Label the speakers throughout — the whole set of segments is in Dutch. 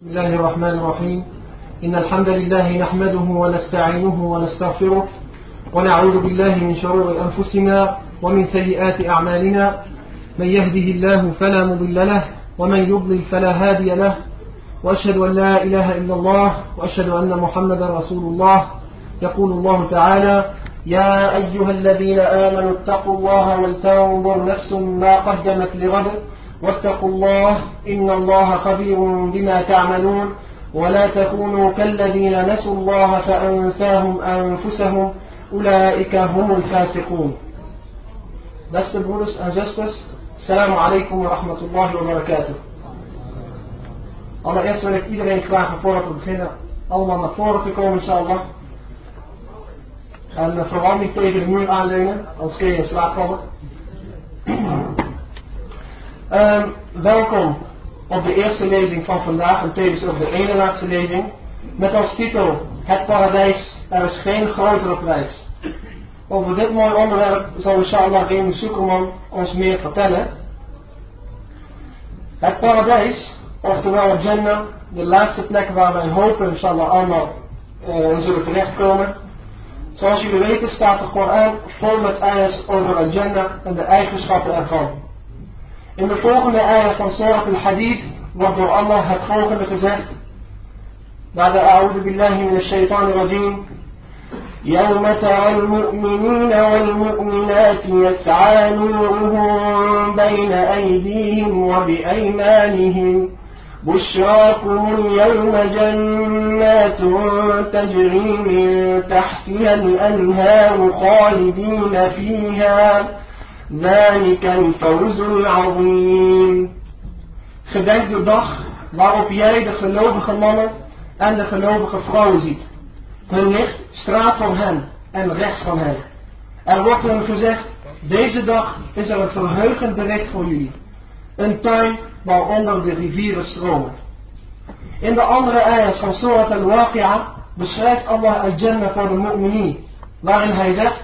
Speaker 1: بسم الله الرحمن الرحيم إن الحمد لله نحمده ونستعينه ونستغفره ونعوذ بالله من شرور أنفسنا ومن سيئات أعمالنا من يهده الله فلا مضل له ومن يضلل فلا هادي له وأشهد أن لا إله إلا الله وأشهد أن محمدا رسول الله يقول الله تعالى يا أيها الذين آمنوا اتقوا الله ولتنظر نفس ما قدمت لغد واتقوا الله إن الله خبير بما تعملون ولا تكونوا كالذين نسوا الله فأنساهم أنفسهم أولئك هم الفاسقون. بس بولس أنجستس السلام عليكم ورحمة الله وبركاته. الله يسأل لك إذا كان كلاحة فورة بخينة الله ما فورة تكون إن شاء الله أن فرغامي تيجي المول أعلينا أو سيئة سلاح فورة Um, welkom op de eerste lezing van vandaag en tevens ook de ene laatste lezing. Met als titel Het paradijs, er is geen grotere prijs. Over dit mooie onderwerp zal inshallah Remy Soekerman ons meer vertellen. Het paradijs, oftewel Jannah, de laatste plek waar wij hopen inshallah allemaal uh, zullen terechtkomen. Zoals jullie weten staat de Koran vol met ayahs over Al-Jannah en de eigenschappen ervan. In de volgende ayah van Surat al-Hadid wordt door Allah. بعد أعوذ بالله من الشيطان الرجيم. يوم ترى المؤمنين والمؤمنات يسعى نورهم بين أيديهم وبأيمانهم. بشراكم اليوم جنات تجري من تحتها الأنهار خالدين فيها. ذلك الفوز العظيم Gedenk de dag waarop jij de gelovige mannen en de gelovige vrouwen ziet. Hun licht straalt van hen en rechts van hen. Er wordt hun gezegd, deze dag is er een verheugend bericht voor jullie. Een tuin waaronder de rivieren stromen. In de andere ayahs van Surat al-Waqi'a beschrijft Allah al-Jannah voor de mu'minin, waarin hij zegt,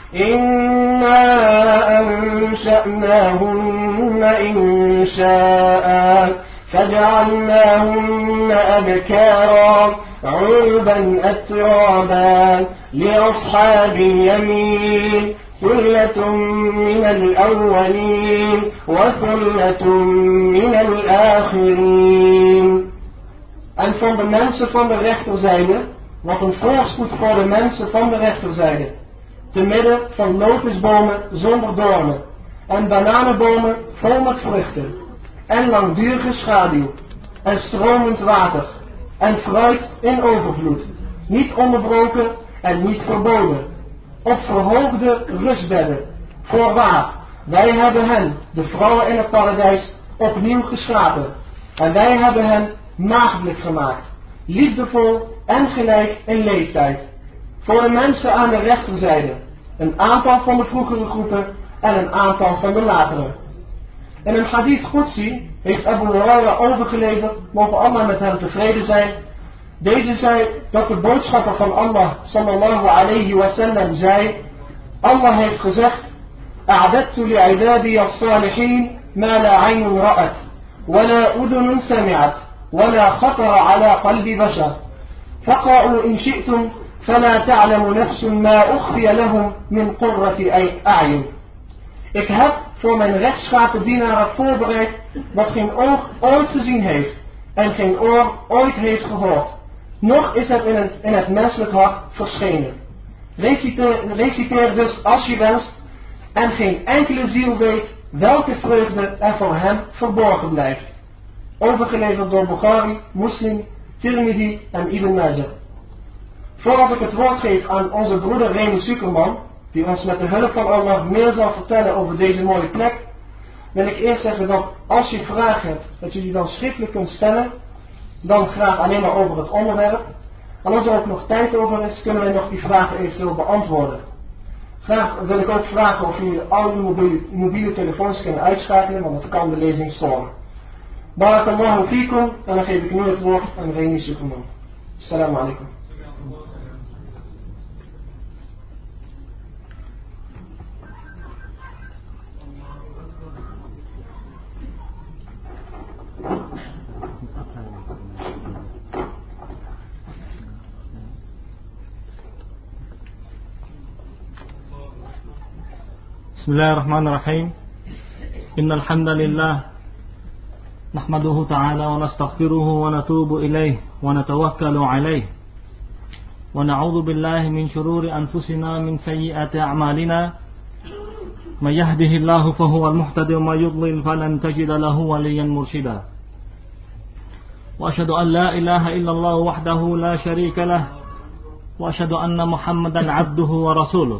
Speaker 1: إنا أنشأناهن إن شاء فجعلناهن أبكارا عربا أترابا لأصحاب اليمين ثلة من الأولين وثلة من الآخرين En van de mensen van de rechterzijde, wat een voorspoed voor de mensen van de rechterzijde. Te midden van lotusbomen zonder doornen en bananenbomen vol met vruchten en langdurige schaduw en stromend water en fruit in overvloed, niet onderbroken en niet verboden, op verhoogde rustbedden. Voorwaar, wij hebben hen, de vrouwen in het paradijs, opnieuw geschapen en wij hebben hen maagdelijk gemaakt, liefdevol en gelijk in leeftijd voor de mensen aan de rechterzijde, een aantal van de vroegere groepen en een aantal van de latere. In een hadith Qudsi heeft Abu Huraira overgeleverd, mogen Allah met hem tevreden zijn. Deze zei dat de boodschapper van Allah sallallahu alayhi wa sallam zei, Allah heeft gezegd, أعددت لعبادي الصالحين ما لا عين رأت ولا أذن سمعت ولا خطر على قلب بشر فقرأوا إن شئتم فلا تعلم نفس ما أخفي لهم من قرة أعين. Ik heb voor mijn rechtschapen dienaren voorbereid wat geen oog ooit gezien heeft en geen oor ooit heeft gehoord. Nog is het in het, in het menselijk hart verschenen. Reciteer, reciteer dus als je wenst en geen enkele ziel weet welke vreugde er voor hem verborgen blijft. Overgeleverd door Bukhari, Muslim, Tirmidhi en Ibn Majah. Voordat ik het woord geef aan onze broeder Remy Sukerman, die ons met de hulp van Allah meer zal vertellen over deze mooie plek, wil ik eerst zeggen dat als je vragen hebt, dat je die dan schriftelijk kunt stellen dan graag alleen maar over het onderwerp. En als er ook nog tijd over is, kunnen wij nog die vragen eventueel beantwoorden. Graag wil ik ook vragen of jullie al uw mobiele, mobiele telefoons kunnen uitschakelen, want dat kan de lezing storen. Barakallahu fikum, en dan geef ik nu het woord aan Reni Sukuman. Assalamu alaikum.
Speaker 2: بسم الله الرحمن الرحيم إن الحمد لله نحمده تعالى ونستغفره ونتوب إليه ونتوكل عليه ونعوذ بالله من شرور أنفسنا من سيئات أعمالنا من يهده الله فهو المهتد وما يضلل فلن تجد له وليا مرشدا وأشهد أن لا إله إلا الله وحده لا شريك له وأشهد أن محمدا عبده ورسوله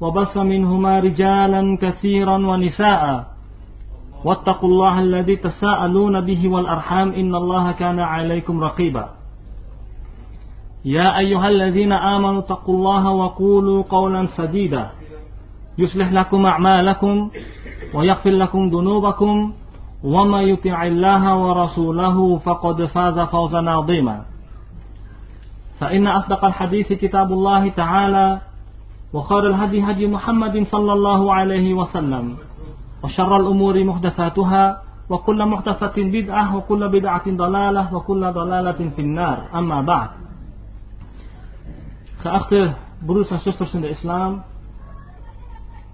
Speaker 2: وبث منهما رجالا كثيرا ونساء. واتقوا الله الذي تساءلون به والأرحام إن الله كان عليكم رقيبا. يا أيها الذين آمنوا اتقوا الله وقولوا قولا سديدا. يصلح لكم أعمالكم ويغفر لكم ذنوبكم. وما يطع الله ورسوله فقد فاز فوزا عظيما. فإن أصدق الحديث كتاب الله تعالى. وخير الهدي هدي محمد صلى الله عليه وسلم وشر الأمور محدثاتها وكل محدثة بدعة وكل بدعة ضلالة وكل ضلالة في النار أما بعد Geachte broers en zusters in de islam,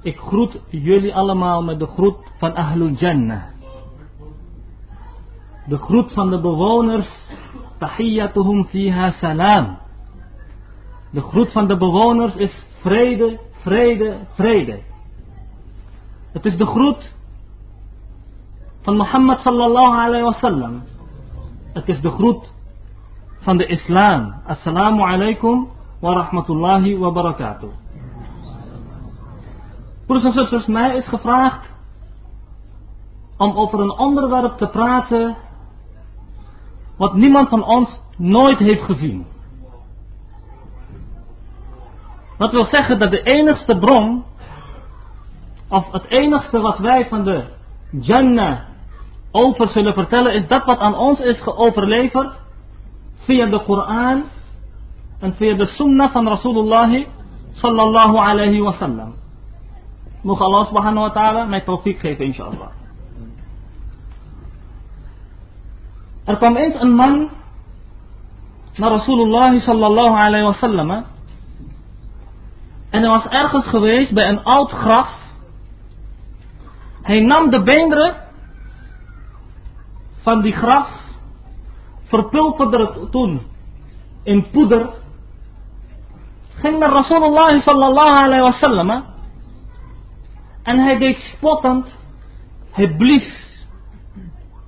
Speaker 2: ik groet jullie allemaal met de groet van Ahlul Jannah. De groet van de bewoners, tahiyyatuhum fiha salam. De groet van de bewoners is vrede, vrede, vrede. Het is de groet van Mohammed sallallahu alayhi wa sallam. Het is de groet van de islam. Assalamu alaikum wa rahmatullahi wa barakatuh. Broers en zusters, mij is gevraagd om over een onderwerp te praten wat niemand van ons nooit heeft gezien. Dat wil zeggen dat de enigste bron, of het enigste wat wij van de Jannah over zullen vertellen, is dat wat aan ons is geoverleverd via de Koran en via de Sunnah van Rasulullah sallallahu alayhi wa sallam. Mogen Allah subhanahu wa ta'ala mij tawfiq geven, inshallah. Er kwam eens een man naar Rasulullah sallallahu alayhi wa sallam. En hij was ergens geweest bij een oud graf. Hij nam de beenderen van die graf, verpulverde het toen in poeder, ging naar Rasulullah sallallahu alayhi wa sallam en hij deed spottend, hij blies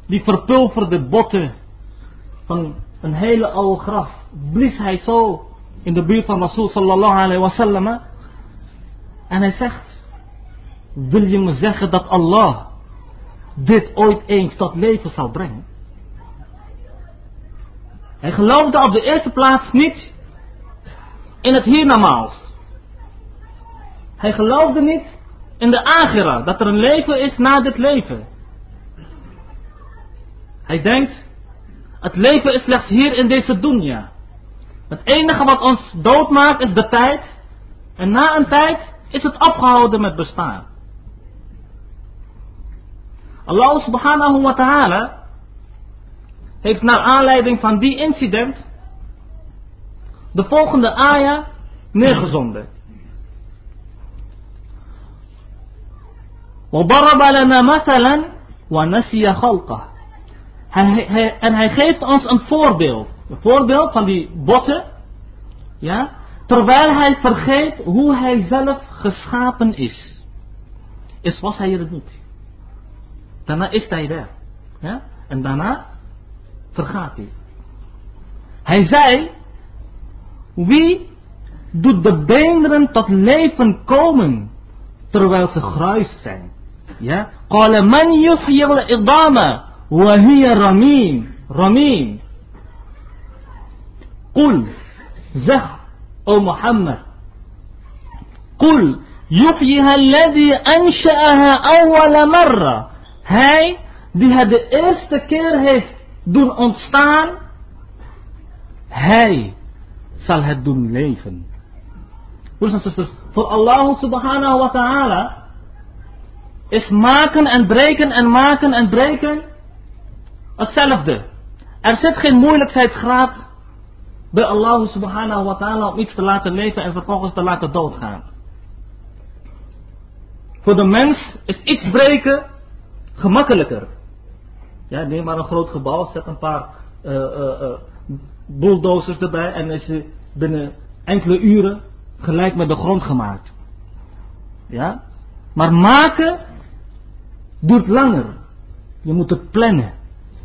Speaker 2: die verpulverde botten van een hele oude graf, blies hij zo in de buurt van Rasul sallallahu alayhi wa sallam en hij zegt, wil je me zeggen dat Allah dit ooit eens tot leven zal brengen? Hij geloofde op de eerste plaats niet in het hiernamaals. Hij geloofde niet in de agira, dat er een leven is na dit leven. Hij denkt, het leven is slechts hier in deze dunya. Het enige wat ons doodmaakt is de tijd. En na een tijd is het opgehouden met bestaan. Allah subhanahu wa ta'ala heeft naar aanleiding van die incident de volgende ayah neergezonden. وضرب لنا مثلا ونسي خلقه en hij geeft ons een voorbeeld Een voorbeeld van die botten. Ja. Terwijl hij vergeet hoe hij zelf geschapen is. Is was hij er niet. Daarna is hij er. Ja. En daarna vergaat hij. Hij zei, wie doet de beenderen tot leven komen terwijl ze gruis zijn? Ja? قال من يحيي العظام وهي رميم رميم قل zeg O Muhammad, Kul, yuhyiha alladhi ansha'aha awwala marra. Hij die het de eerste keer heeft doen ontstaan, hij zal het doen leven. Broers voor Allah subhanahu wa ta'ala is maken en breken en maken en breken hetzelfde. Er zit geen moeilijkheidsgraad bij Allah subhanahu wa ta'ala om iets te laten leven en vervolgens te laten doodgaan. Voor de mens is iets breken gemakkelijker. Ja, neem maar een groot gebouw, zet een paar uh, bulldozers erbij en is je binnen enkele uren gelijk met de grond gemaakt. Ja? Maar maken duurt langer. Je moet het plannen.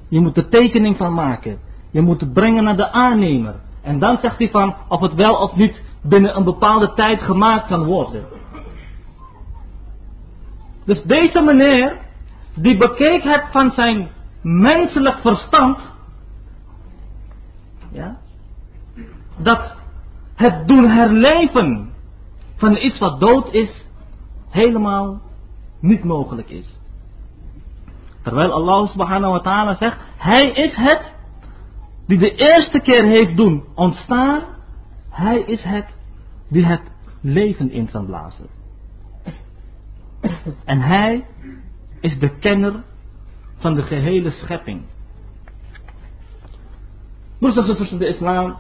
Speaker 2: Je moet er tekening van maken. Je moet het brengen naar de aannemer. En dan zegt hij van of het wel of niet binnen een bepaalde tijd gemaakt kan worden. Dus deze meneer, die bekeek het van zijn menselijk verstand. Ja, dat het doen herleven van iets wat dood is, helemaal niet mogelijk is. Terwijl Allah subhanahu wa ta'ala zegt, Hij is het die de eerste keer heeft doen ontstaan. Hij is het die het leven in kan blazen. En Hij is de kenner van de gehele schepping. Broers en zusters de islam.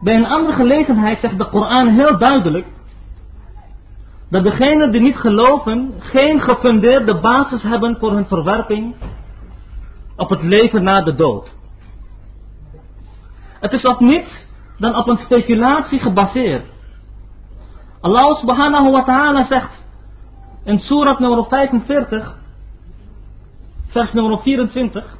Speaker 2: Bij een andere gelegenheid zegt de Koran heel duidelijk dat degenen die niet geloven geen gefundeerde basis hebben voor hun verwerping op het leven na de dood. Het is op niets dan op een speculatie gebaseerd. Allah subhanahu wa ta'ala zegt in Surat nummer 45, vers nummer 24.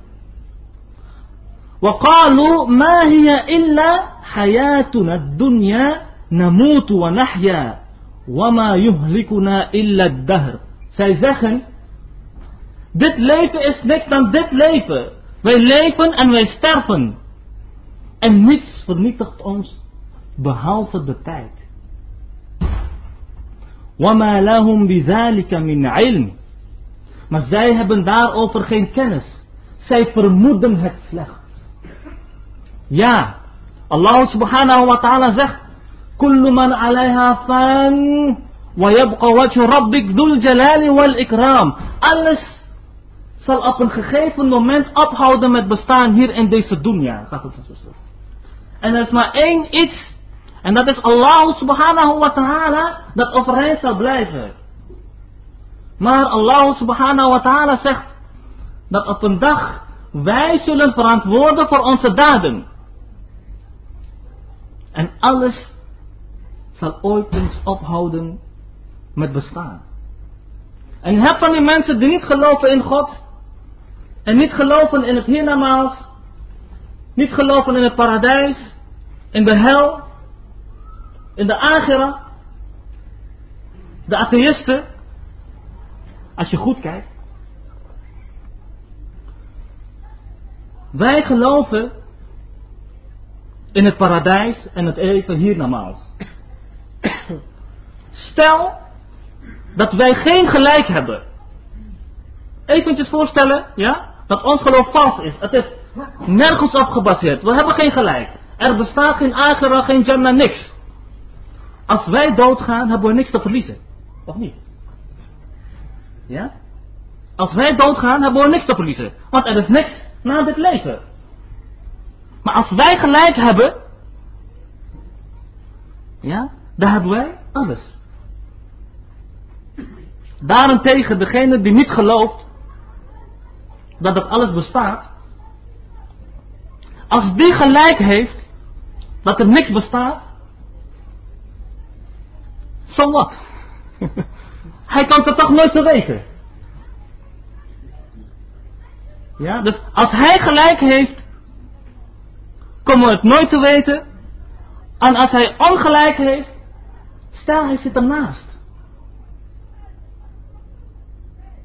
Speaker 2: وقالوا ما هي إلا حياتنا الدنيا نموت ونحيا Wama yuhlikuna illa dahr. Zij zeggen, dit leven is niks dan dit leven. Wij leven en wij sterven. En niets vernietigt ons behalve de tijd. Wama lahum bizalika min ilm. Maar zij hebben daarover geen kennis. Zij vermoeden het slecht. Ja, Allah subhanahu wa ta'ala zegt, كل من عليها فان ويبقى وجه ربك ذو الجلال والإكرام alles zal op een gegeven moment ophouden met bestaan hier in deze dunya gaat het zo en er is maar één iets en dat is Allah subhanahu wa ta'ala dat overeind zal blijven maar Allah subhanahu wa ta'ala zegt dat op een dag wij zullen verantwoorden voor onze daden en alles zal ooit eens ophouden met bestaan. En je hebt van die mensen die niet geloven in God. En niet geloven in het hiernamaals. Niet geloven in het paradijs. In de hel. In de agira. De atheïsten. Als je goed kijkt. Wij geloven in het paradijs en het even hiernamaals. Stel dat wij geen gelijk hebben. Eventjes voorstellen, ja, dat ons geloof vals is. Het is nergens op gebaseerd. We hebben geen gelijk. Er bestaat geen agera, geen jannah, niks. Als wij doodgaan, hebben we niks te verliezen. Of niet? Ja? Als wij doodgaan, hebben we niks te verliezen. Want er is niks na dit leven. Maar als wij gelijk hebben, ja, dan hebben wij alles. Daarentegen, degene die niet gelooft dat dat alles bestaat, als die gelijk heeft dat er niks bestaat, zo wat? Hij kan het toch nooit te weten. Ja, dus als hij gelijk heeft, komen we het nooit te weten. En als hij ongelijk heeft, stel hij zit ernaast.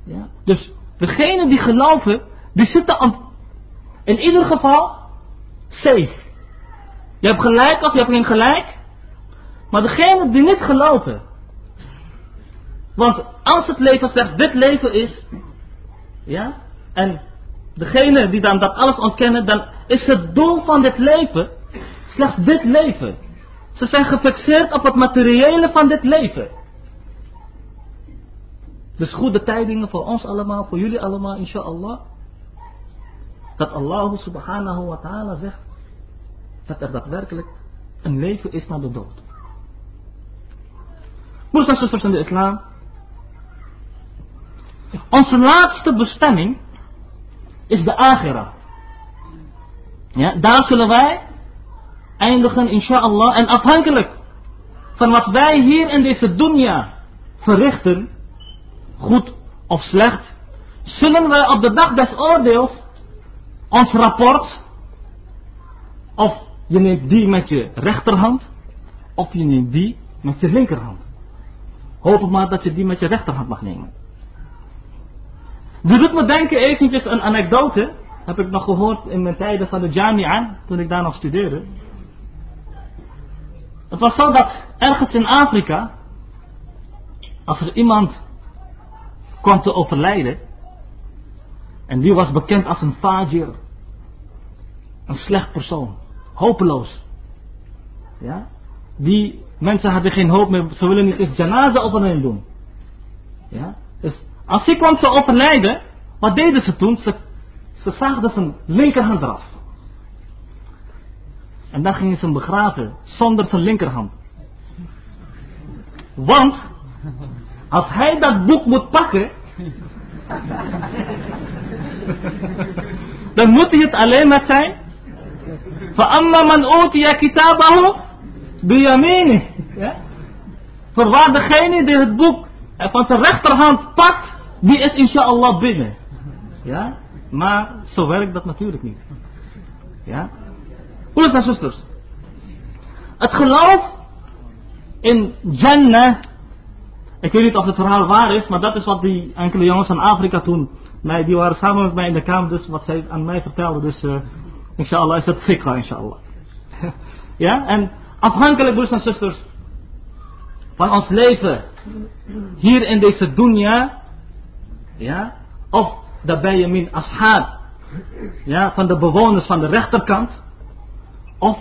Speaker 2: Ja, dus degene die geloven, die zitten in ieder geval safe. Je hebt gelijk of je hebt geen gelijk. Maar degene die niet geloven. Want als het leven slechts dit leven is. Ja. En degene die dan dat alles ontkennen. Dan is het doel van dit leven. Slechts dit leven. Ze zijn gefixeerd op het materiële van dit leven. Dus goede tijdingen voor ons allemaal, voor jullie allemaal, inshallah. Dat Allah subhanahu wa ta'ala zegt dat er daadwerkelijk een leven is na de dood. Broers en zusters in de islam. Onze laatste bestemming is de agira. Ja, daar zullen wij eindigen inshallah. En afhankelijk van wat wij hier in deze dunya verrichten, goed of slecht, zullen wij op de dag des oordeels ons rapport, of je neemt die met je rechterhand, of je neemt die met je linkerhand. Hoop maar dat je die met je rechterhand mag nemen. Dit doet me denken eventjes een anekdote. Heb ik nog gehoord in mijn tijden van de Jamia, toen ik daar nog studeerde. Het was zo dat ergens in Afrika, als er iemand kwam te overlijden, en die was bekend als een fajir, een slecht persoon, hopeloos. Ja? Die mensen hadden geen hoop meer, ze willen niet eens janaza over hen doen. Ja? Dus als hij kwam te overlijden, wat deden ze toen? Ze, ze zaagden zijn linkerhand eraf. En dan gingen ze hem begraven zonder zijn linkerhand. Want als hij dat boek moet pakken, dan moet hij het alleen met zijn. فَأَمَّا مَنْ أُوتِيَ كِتَابَهُ بِيَمِينِهِ ja? Voorwaar degene die het boek van zijn rechterhand pakt, die is inshallah binnen. Ja? Maar zo werkt dat natuurlijk niet. Ja? Broeders en zusters. Het geloof in Jannah. ik weet niet of het verhaal waar is, maar dat is wat die enkele jongens van Afrika toen. Nee, die waren samen met mij in de kamer, dus wat zij aan mij vertelden. Dus uh, inshallah is dat fikra, inshallah. ja, en afhankelijk, broers en zusters, van ons leven hier in deze dunya, ja, of daarbij je min ja, van de bewoners van de rechterkant, of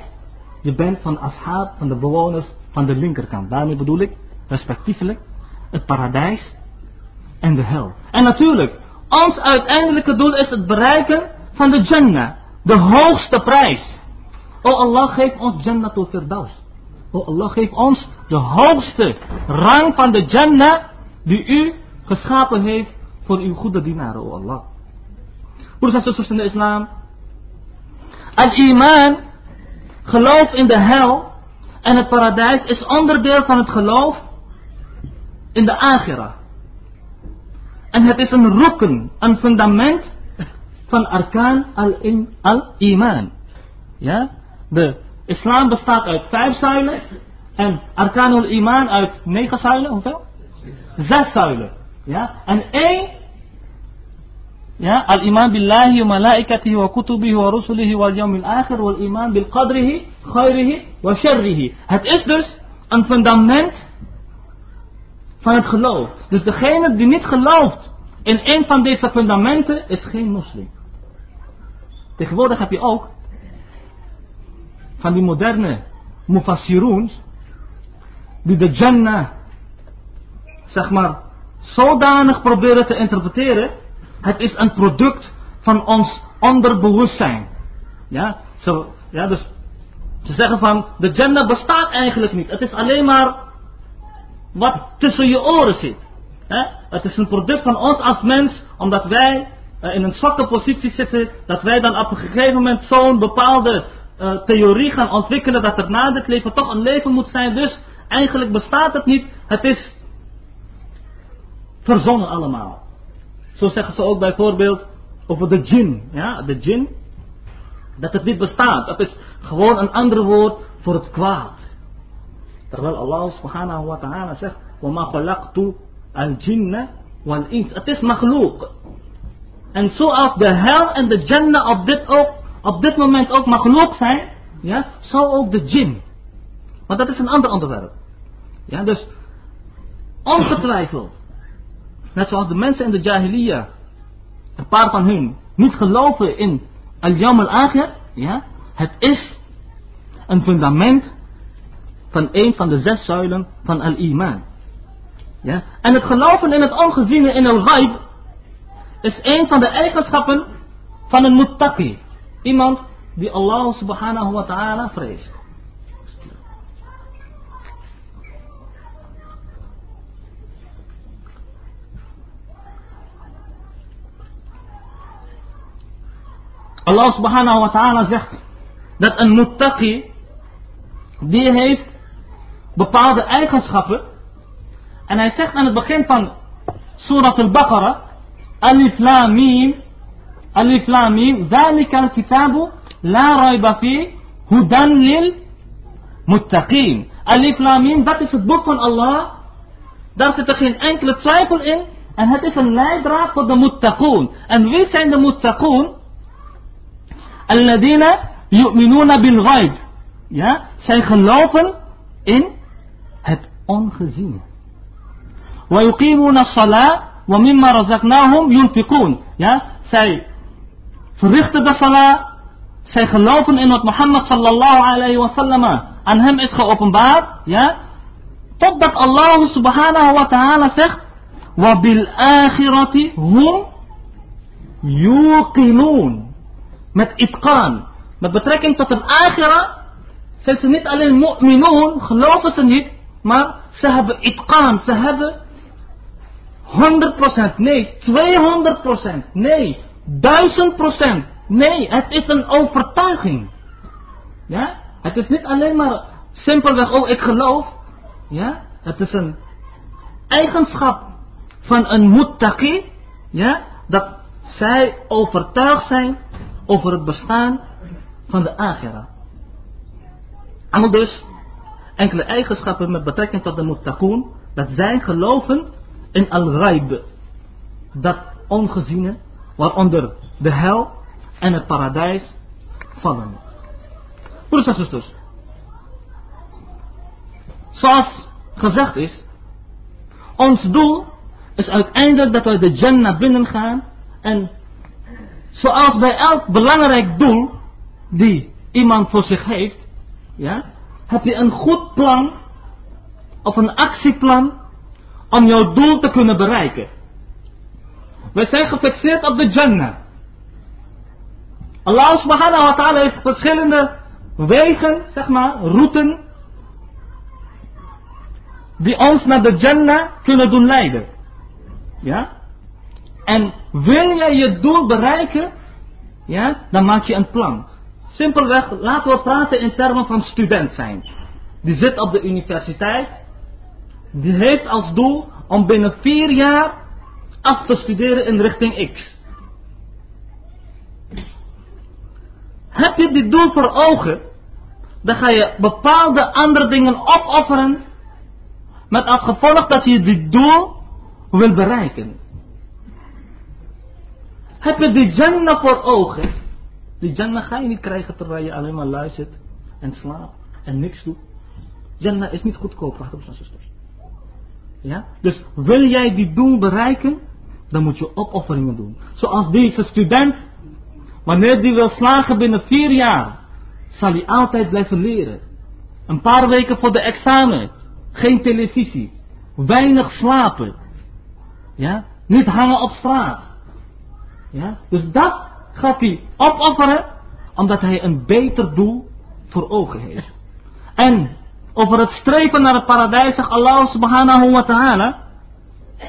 Speaker 2: je bent van ashab van de bewoners van de linkerkant. Daarmee bedoel ik respectievelijk het paradijs en de hel. En natuurlijk, ons uiteindelijke doel is het bereiken van de Jannah. De hoogste prijs. O Allah, geef ons Jannah tot Firdaus. O Allah, geef ons de hoogste rang van de Jannah die u geschapen heeft voor uw goede dienaren, o Allah. Broers en zusters in de islam. Al-iman Geloof in de hel en het paradijs is onderdeel van het geloof in de agira. En het is een rokken, een fundament van arkaan al-iman. ja? De islam bestaat uit vijf zuilen en arkaan al-iman uit negen zuilen, hoeveel? Zes zuilen. Ja? En één Ja, al-iman billahi wa malaikatihi wa kutubihi wa rusulihi wal yawmil akhir wal iman bil qadrihi khairihi wa sharrihi. Het is dus een fundament van het geloof. Dus degene die niet gelooft in een van deze fundamenten is geen moslim. Tegenwoordig heb je ook van die moderne mufassiroens die de Jannah zeg maar zodanig proberen te interpreteren het is een product van ons onderbewustzijn. Ja, zo, ja dus ze zeggen van de gender bestaat eigenlijk niet. Het is alleen maar wat tussen je oren zit. Het is een product van ons als mens, omdat wij eh, in een zwakke positie zitten, dat wij dan op een gegeven moment zo'n bepaalde eh, theorie gaan ontwikkelen dat er na dit leven toch een leven moet zijn. Dus eigenlijk bestaat het niet, het is verzonnen allemaal. Zo zeggen ze ook bijvoorbeeld over de djinn. Ja, de djinn, dat het niet bestaat. Dat is gewoon een ander woord voor het kwaad. Terwijl Allah subhanahu wa ta'ala zegt, وَمَا خَلَقْتُ الْجِنَّ وَالْإِنسِ Het is makhlouk. En zoals de hel en de jannah op dit, ook, op dit moment ook makhlouk zijn, ja, zo ook de jinn. Maar dat is een ander onderwerp. Ja, dus ongetwijfeld, net zoals de mensen in de Jahiliyyah, een paar van hun, niet geloven in al-Yawm al-Akhir, ja, het is een fundament van een van de zes zuilen van al-Iman. Ja? En het geloven in het ongeziene in al-Ghaib is een van de eigenschappen van een muttaqi. Iemand die Allah subhanahu wa ta'ala vreest. Allah subhanahu wa ta'ala zegt dat een muttaqi die heeft bepaalde eigenschappen. En hij zegt aan het begin van Surat al-Baqarah Alif Lam Mim Alif Lam Mim ذلك الكتاب لا ريب فيه هدى للمتقين Alif Lam Mim dat is het boek van Allah daar zit er geen enkele twijfel in en het is een leidraad voor de muttaqoon. En wie zijn de muttaqoon? Alladina yu'minuna bil ghaib. Ja, zij geloven in het ongeziene. ويقيمون الصلاة ومما رزقناهم ينفقون. Ja, zij verrichten de salah. Zij geloven in wat Mohammed sallallahu alayhi wa sallam aan hem is geopenbaard. Ja, totdat Allah subhanahu wa ta'ala zegt. وبالآخرة هم يوقنون met itqaan. Met betrekking tot een akhira zijn ze niet alleen mu'minoon, geloven ze niet, maar ze hebben itqaan, ze hebben 100%, nee, 200%, nee, 1000%, nee, het is een overtuiging. Ja, het is niet alleen maar simpelweg, oh ik geloof, ja, het is een eigenschap van een muttaqi, ja, dat zij overtuigd zijn over het bestaan van de agira. Allemaal dus enkele eigenschappen met betrekking tot de muttaqoon, dat zij geloven in al-ghaib, dat ongeziene, waaronder de hel en het paradijs vallen. Broeders en zusters, zoals gezegd is, ons doel is uiteindelijk dat wij de Jannah binnengaan en Zoals bij elk belangrijk doel die iemand voor zich heeft, ja, heb je een goed plan of een actieplan om jouw doel te kunnen bereiken. Wij zijn gefixeerd op de Jannah. Allah subhanahu wa ta'ala heeft verschillende wegen, zeg maar, routen, die ons naar de Jannah kunnen doen leiden. Ja? En wil jij je doel bereiken, ja, dan maak je een plan. Simpelweg, laten we praten in termen van student zijn. Die zit op de universiteit. Die heeft als doel om binnen vier jaar af te studeren in richting X. Heb je dit doel voor ogen, dan ga je bepaalde andere dingen opofferen. Met als gevolg dat je dit doel wil bereiken. Heb je die Jannah voor ogen? Die Jannah ga je niet krijgen terwijl je alleen maar luistert en slaapt en niks doet. Jannah is niet goedkoop, broers en zusters. Ja? Dus wil jij die doel bereiken, dan moet je opofferingen doen. Zoals deze student, wanneer die wil slagen binnen vier jaar, zal hij altijd blijven leren. Een paar weken voor de examen, geen televisie, weinig slapen. Ja? Niet hangen op straat. Ja? Dus dat gaat hij opofferen, omdat hij een beter doel voor ogen heeft. En over het streven naar het paradijs zegt Allah subhanahu wa ta'ala,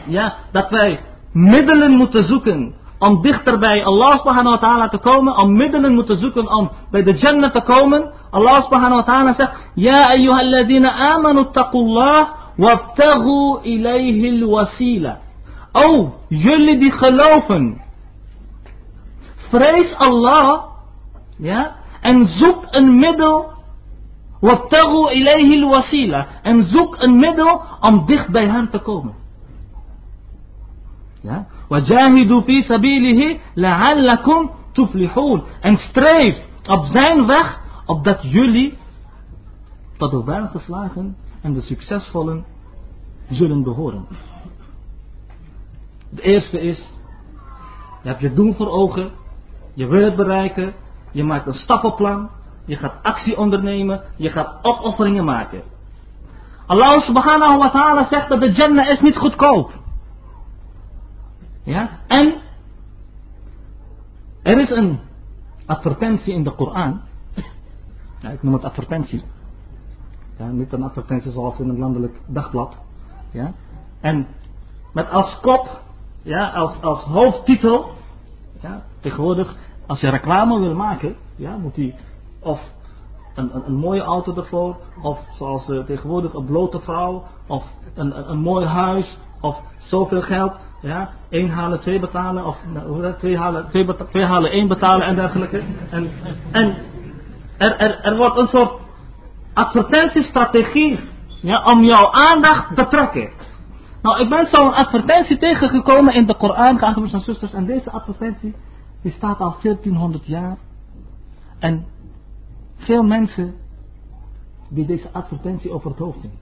Speaker 2: ja, dat wij middelen moeten zoeken om dichter bij Allah subhanahu wa ta'ala te komen, om middelen moeten zoeken om bij de Jannah te komen. Allah subhanahu wa ta'ala zegt, Ja ayyuhalladina amanu taqullah, wabtagu ilayhi wasila. Oh, jullie die geloven vrees Allah, ja, en zoek een middel, wabtagu ilayhi wasila, en zoek een middel om dicht bij hem te komen. Ja, wajahidu fi sabilihi la'allakum tuflihun, en streef op zijn weg, opdat jullie tot de welgeslagen en de succesvollen zullen behoren. De eerste is, je hebt je doel voor ogen, je wil bereiken, je maakt een stappenplan, je gaat actie ondernemen, je gaat opofferingen maken. Allah subhanahu wa ta'ala zegt dat de Jannah is niet goedkoop. Ja? En er is een advertentie in de Koran. Ja, ik noem het advertentie. Niet een advertentie zoals in een landelijk dagblad. Ja? En met als kop, ja, als, als hoofdtitel, ja, tegenwoordig, als je reclame wil maken, ja, moet die of een, een, een, mooie auto ervoor, of zoals uh, tegenwoordig een blote vrouw, of een, een, een, mooi huis, of zoveel geld. Ja, één halen, twee betalen, of nou, twee, halen, twee, beta twee halen, één betalen en dergelijke. En, en er, er, er wordt een soort advertentiestrategie ja, om jouw aandacht te trekken. Nou, ik ben zo'n advertentie tegengekomen in de Koran, geachte broers en zusters, en deze advertentie die staat al 1400 jaar. En veel mensen die deze advertentie over het hoofd zien.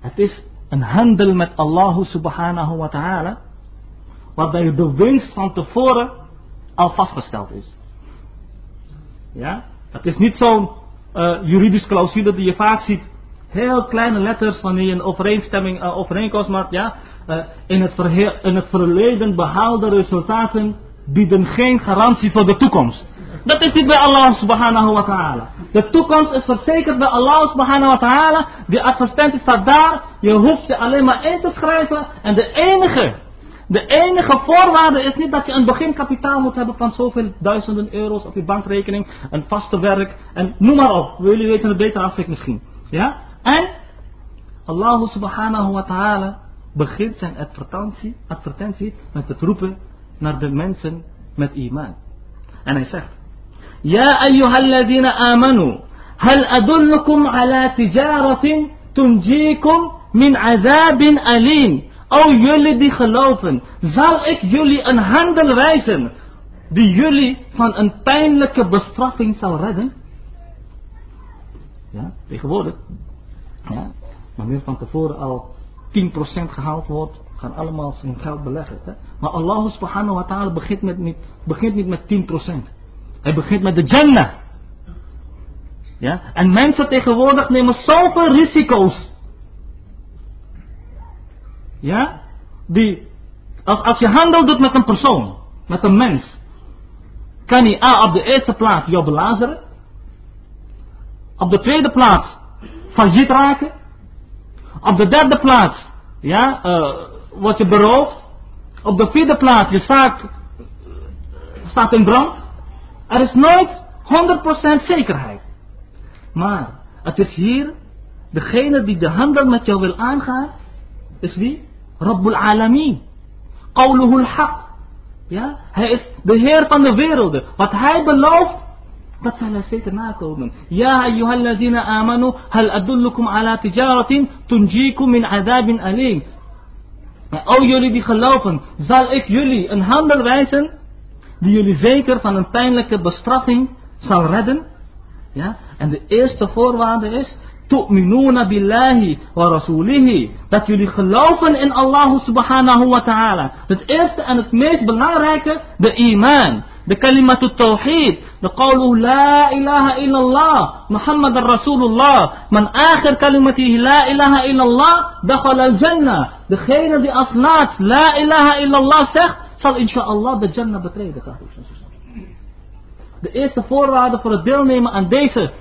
Speaker 2: Het is een handel met Allah subhanahu wa ta'ala, waarbij de winst van tevoren al vastgesteld is. Ja? Het is niet zo'n uh, juridisch clausule die je vaak ziet. Heel kleine letters wanneer je een overeenstemming, uh, overeenkomst maakt. Ja? Uh, in, het in het verleden behaalde resultaten bieden geen garantie voor de toekomst. Dat is niet bij Allah subhanahu wa ta'ala. De toekomst is verzekerd bij Allah subhanahu wa ta'ala. Die advertentie staat daar. Je hoeft ze alleen maar in te schrijven. En de enige, de enige voorwaarde is niet dat je een beginkapitaal moet hebben van zoveel duizenden euro's op je bankrekening. Een vaste werk. En noem maar op. Jullie weten het beter als ik misschien. Ja? En Allah subhanahu wa ta'ala begint zijn advertentie, advertentie met het roepen naar de mensen met iman. En hij zegt, Ja ayyuhalladina amanu, hal adullukum ala tijaratin tunjikum min azabin alim. O jullie die geloven, zal ik jullie een handel wijzen die jullie van een pijnlijke bestraffing zal redden? Ja, tegenwoordig. Ja, wanneer van tevoren al 10% gehaald wordt, gaan allemaal zijn geld beleggen. Hè? Maar Allah subhanahu wa ta'ala begint, niet, begint niet met 10%. Hij begint met de Jannah. Ja? En mensen tegenwoordig nemen zoveel risico's. Ja? Die, als, als je handel doet met een persoon, met een mens, kan hij A op de eerste plaats jou belazeren. Op de tweede plaats failliet raken. Op de derde plaats ja, uh, word je beroofd. Op de vierde plaats je zaak staat in brand. Er is nooit 100% zekerheid. Maar het is hier, degene die de handel met jou wil aangaan, is wie? Rabbul Alameen. Qawluhul haq. Ja, hij is de Heer van de werelden. Wat hij belooft, dat zal hij zeker nakomen. Ja, ayyuhalladina amanu, hal adullukum ala tijaratin, tunjikum min adabin alleen. O jullie die geloven, zal ik jullie een handel wijzen die jullie zeker van een pijnlijke bestraffing zal redden. Ja? En de eerste voorwaarde is, tu'minuna billahi wa rasulihi. Dat jullie geloven in Allah subhanahu wa ta'ala. Het eerste en het meest belangrijke, de iman. De kalimatu tawhid. De qawlu la ilaha illallah. Muhammad rasulullah. Man akhir kalimatihi la ilaha illallah. Dakhal al jannah. Degene die als laatst la ilaha illallah zegt zal inshallah de Jannah betreden. De eerste voorwaarde voor het deelnemen aan deze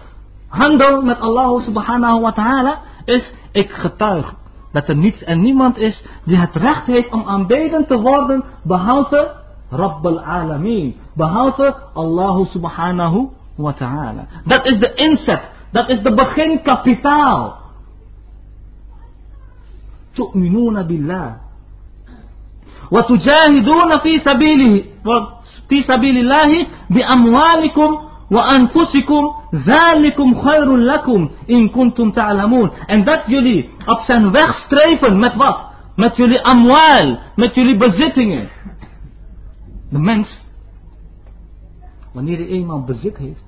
Speaker 2: handel met Allah subhanahu wa ta'ala is ik getuig dat er niets en niemand is die het recht heeft om aanbeden te worden behalve Rabbal Alameen. Behalve Allah subhanahu wa ta'ala. Dat is de inzet. Dat is de beginkapitaal. تؤمنون بالله وتجاهدون في سبيله في سبيل الله بأموالكم وأنفسكم ذلكم خير لكم إن كنتم تعلمون en dat jullie op zijn weg streven met wat? met jullie amwal, met jullie bezittingen de mens wanneer hij eenmaal bezit heeft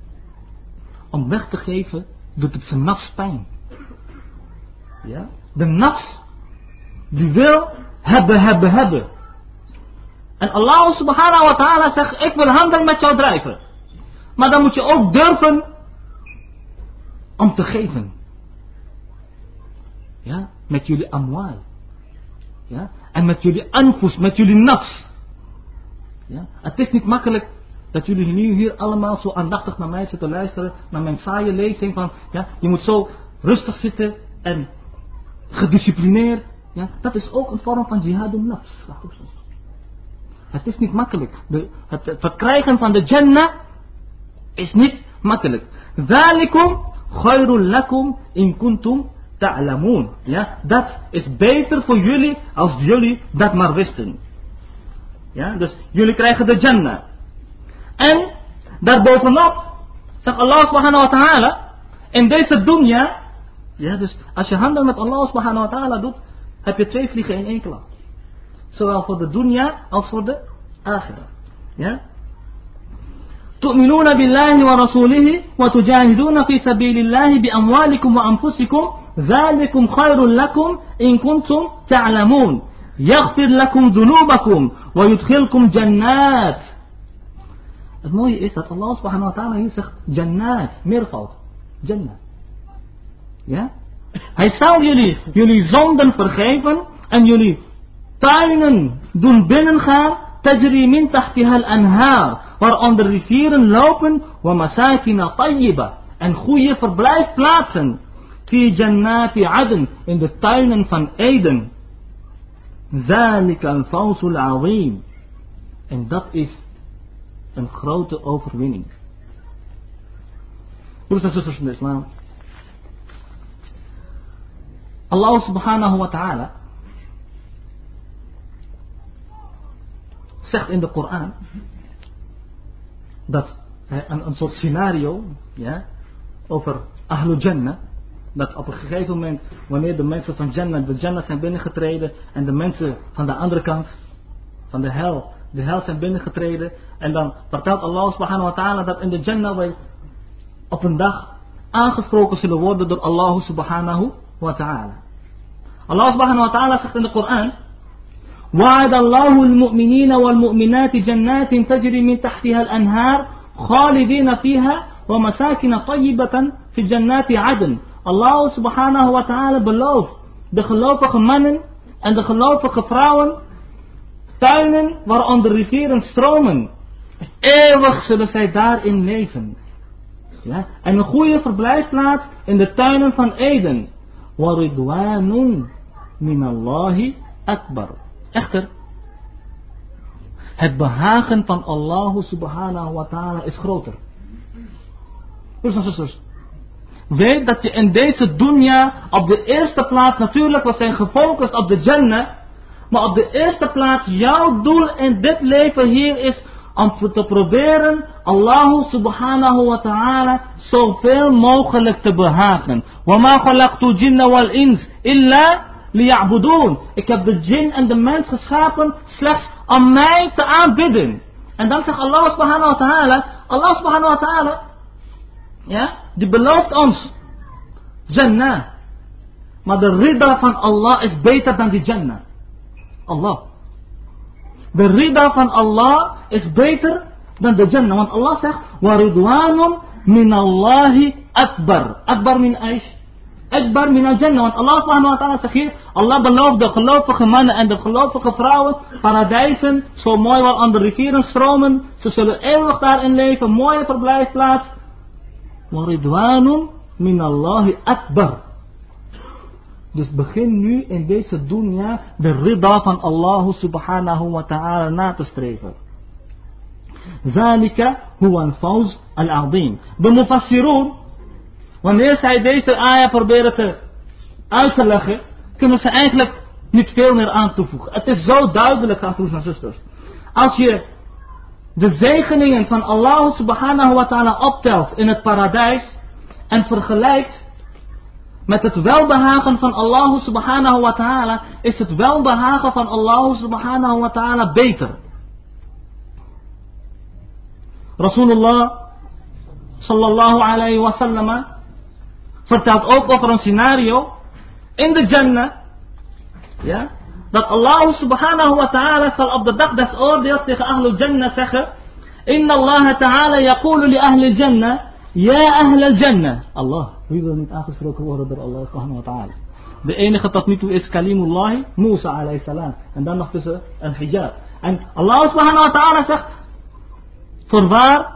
Speaker 2: om weg te geven doet het zijn nafs pijn ja? de nafs die wil hebben, hebben, hebben en Allah subhanahu wa ta'ala zegt ik wil handel met jou drijven maar dan moet je ook durven om te geven. Ja, met jullie amwal. Ja, en met jullie anfus, met jullie nafs. Ja, het is niet makkelijk dat jullie nu hier allemaal zo aandachtig naar mij zitten luisteren, naar mijn saaie lezing van, ja, je moet zo rustig zitten en gedisciplineerd. Ja, dat is ook een vorm van jihad nafs. Het is niet makkelijk. Het verkrijgen van de Jannah is niet makkelijk. Zalikum khairul lakum in kuntum ta'lamun. Ja, dat is beter voor jullie als jullie dat maar wisten. Ja, dus jullie krijgen de Jannah. En daarbovenop zegt Allah subhanahu wa ta'ala in deze dunya. Ja, dus als je handel met Allah subhanahu wa ta'ala doet, heb je twee vliegen in één klap. Zowel voor de dunya als voor de akhirah. Ja? تؤمنون بالله ورسوله وتجاهدون في سبيل الله بأموالكم وأنفسكم ذلكم خير لكم إن كنتم تعلمون يغفر لكم ذنوبكم ويدخلكم جنات Het mooie is dat Allah subhanahu wa ta'ala hier zegt jannat, meervoud, jannah. Ja? Hij zal jullie, jullie zonden vergeven en jullie tuinen doen binnengaan, tajri min tahtiha al-anhaar, waaronder rivieren lopen, wa masakina tayyiba, en goede verblijfplaatsen, fi jannati adn, in de tuinen van Eden. Zalika al-fawsul. En dat is een grote overwinning. Broers en zusters in de islam. Allah subhanahu wa ta'ala zegt in de Koran dat een, een soort scenario ja, over Ahlul Jannah. Dat op een gegeven moment, wanneer de mensen van Jannah, de Jannah zijn binnengetreden en de mensen van de andere kant, van de hel, de hel zijn binnengetreden. En dan vertelt Allah subhanahu wa ta'ala dat in de Jannah wij op een dag aangesproken zullen worden door Allah subhanahu wa ta'ala. Allah subhanahu wa ta'ala zegt in de Koran. وعد الله المؤمنين والمؤمنات جنات تجري من تحتها الأنهار خالدين فيها ومساكن طيبة في جنات عدن Allah subhanahu wa ta'ala belooft de gelovige mannen en de gelovige vrouwen tuinen waaronder rivieren stromen. Eeuwig zullen zij daarin leven. Ja? En een goede verblijfplaats in de tuinen van Eden. Waridwanun minallahi akbar. Echter, het behagen van Allah subhanahu wa ta'ala is groter. Broers en weet dat je in deze dunya op de eerste plaats, natuurlijk we zijn gefocust op de Jannah, maar op de eerste plaats jouw doel in dit leven hier is om te proberen Allah subhanahu wa ta'ala zoveel mogelijk te behagen. وَمَا خَلَقْتُ الْجِنَّ وَالْإِنسِ إِلَّا liya'budun. Ik heb de jinn en de mens geschapen slechts om mij te aanbidden. En dan zegt Allah subhanahu wa ta'ala, Allah subhanahu wa ta'ala, ja, die belooft ons Jannah. Maar de rida van Allah is beter dan die Jannah. Allah. De rida van Allah is beter dan de Jannah. Want Allah zegt, wa ridwanum min Allahi akbar. Akbar min aish. Akbar min al-jannah. Want Allah subhanahu wa ta'ala zegt hier, Allah belooft de gelovige mannen en de gelovige vrouwen paradijzen, zo mooi waar aan de rivieren stromen. Ze zullen eeuwig daarin leven, mooie verblijfplaats. Waridwanum min Allahi akbar. Dus begin nu in deze dunya de rida van Allah subhanahu wa ta'ala na te streven. Zalika huwa al-fawz al-azim. De mufassirun, wanneer zij deze ayah proberen te uit te leggen, kunnen ze eigenlijk niet veel meer aan toevoegen. Het is zo duidelijk, aan broers en zusters. Als je de zegeningen van Allah subhanahu wa ta'ala optelt in het paradijs en vergelijkt met het welbehagen van Allah subhanahu wa ta'ala, is het welbehagen van Allah subhanahu wa ta'ala beter. Rasulullah sallallahu alayhi wa sallam vertelt ook over een scenario in de Jannah. Ja, dat Allah subhanahu wa ta'ala zal op de dag des oordeels tegen Ahlul Jannah zeggen. Inna Allah ta'ala yaqulu li Ahlul Jannah. Ja Ahlul Jannah. Allah, wie wil niet aangesproken worden door Allah subhanahu wa ta'ala. De enige tot nu toe is Kalimullah, Musa alayhi salam. En dan nog tussen een hijab. En Allah subhanahu wa ta'ala zegt. Voorwaar.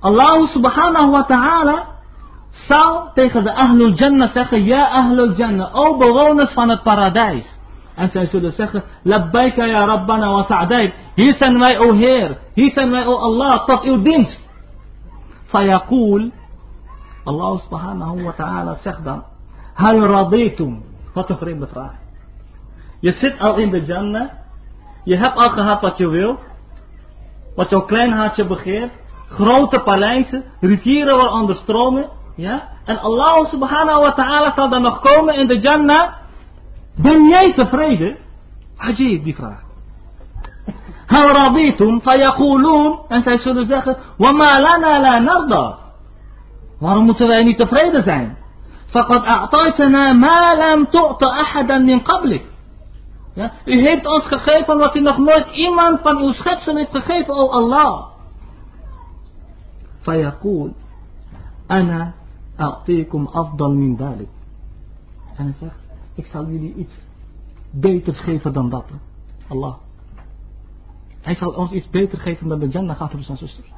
Speaker 2: Allah subhanahu wa ta'ala zal tegen de Ahlul Jannah zeggen, ja Ahlul Jannah, o bewoners van het paradijs. En zij zullen zeggen, Labbaika ya Rabbana wa sa'daik. Hier zijn wij, o Heer. Hier zijn wij, o Allah, tot uw dienst. Fayaqul, Allah subhanahu wa ta'ala zegt dan, Hal raditum. Wat een vreemde vraag. Je zit al in de Jannah. Je hebt al gehad wat je wil. Wat jouw klein hartje begeert. Grote paleizen, rivieren waaronder stromen. Ja? En Allah subhanahu wa ta'ala zal dan nog komen in de Jannah. Ben jij tevreden? Ajib die vraag. Hal raditum fayaqulun. En zij zullen zeggen, wama lana la narda. Waarom moeten wij niet tevreden zijn? فقد أعطيتنا ما لم تعط أحدا من قبلك. Ja, u heeft ons gegeven wat u nog nooit iemand van uw schepsel heeft gegeven, o Allah. فيقول أنا أعطيكم أفضل من ذلك. En hij zegt, ik zal jullie iets beters geven dan dat. Allah. Hij zal ons iets beter geven dan de Jannah gaat broers en zusters.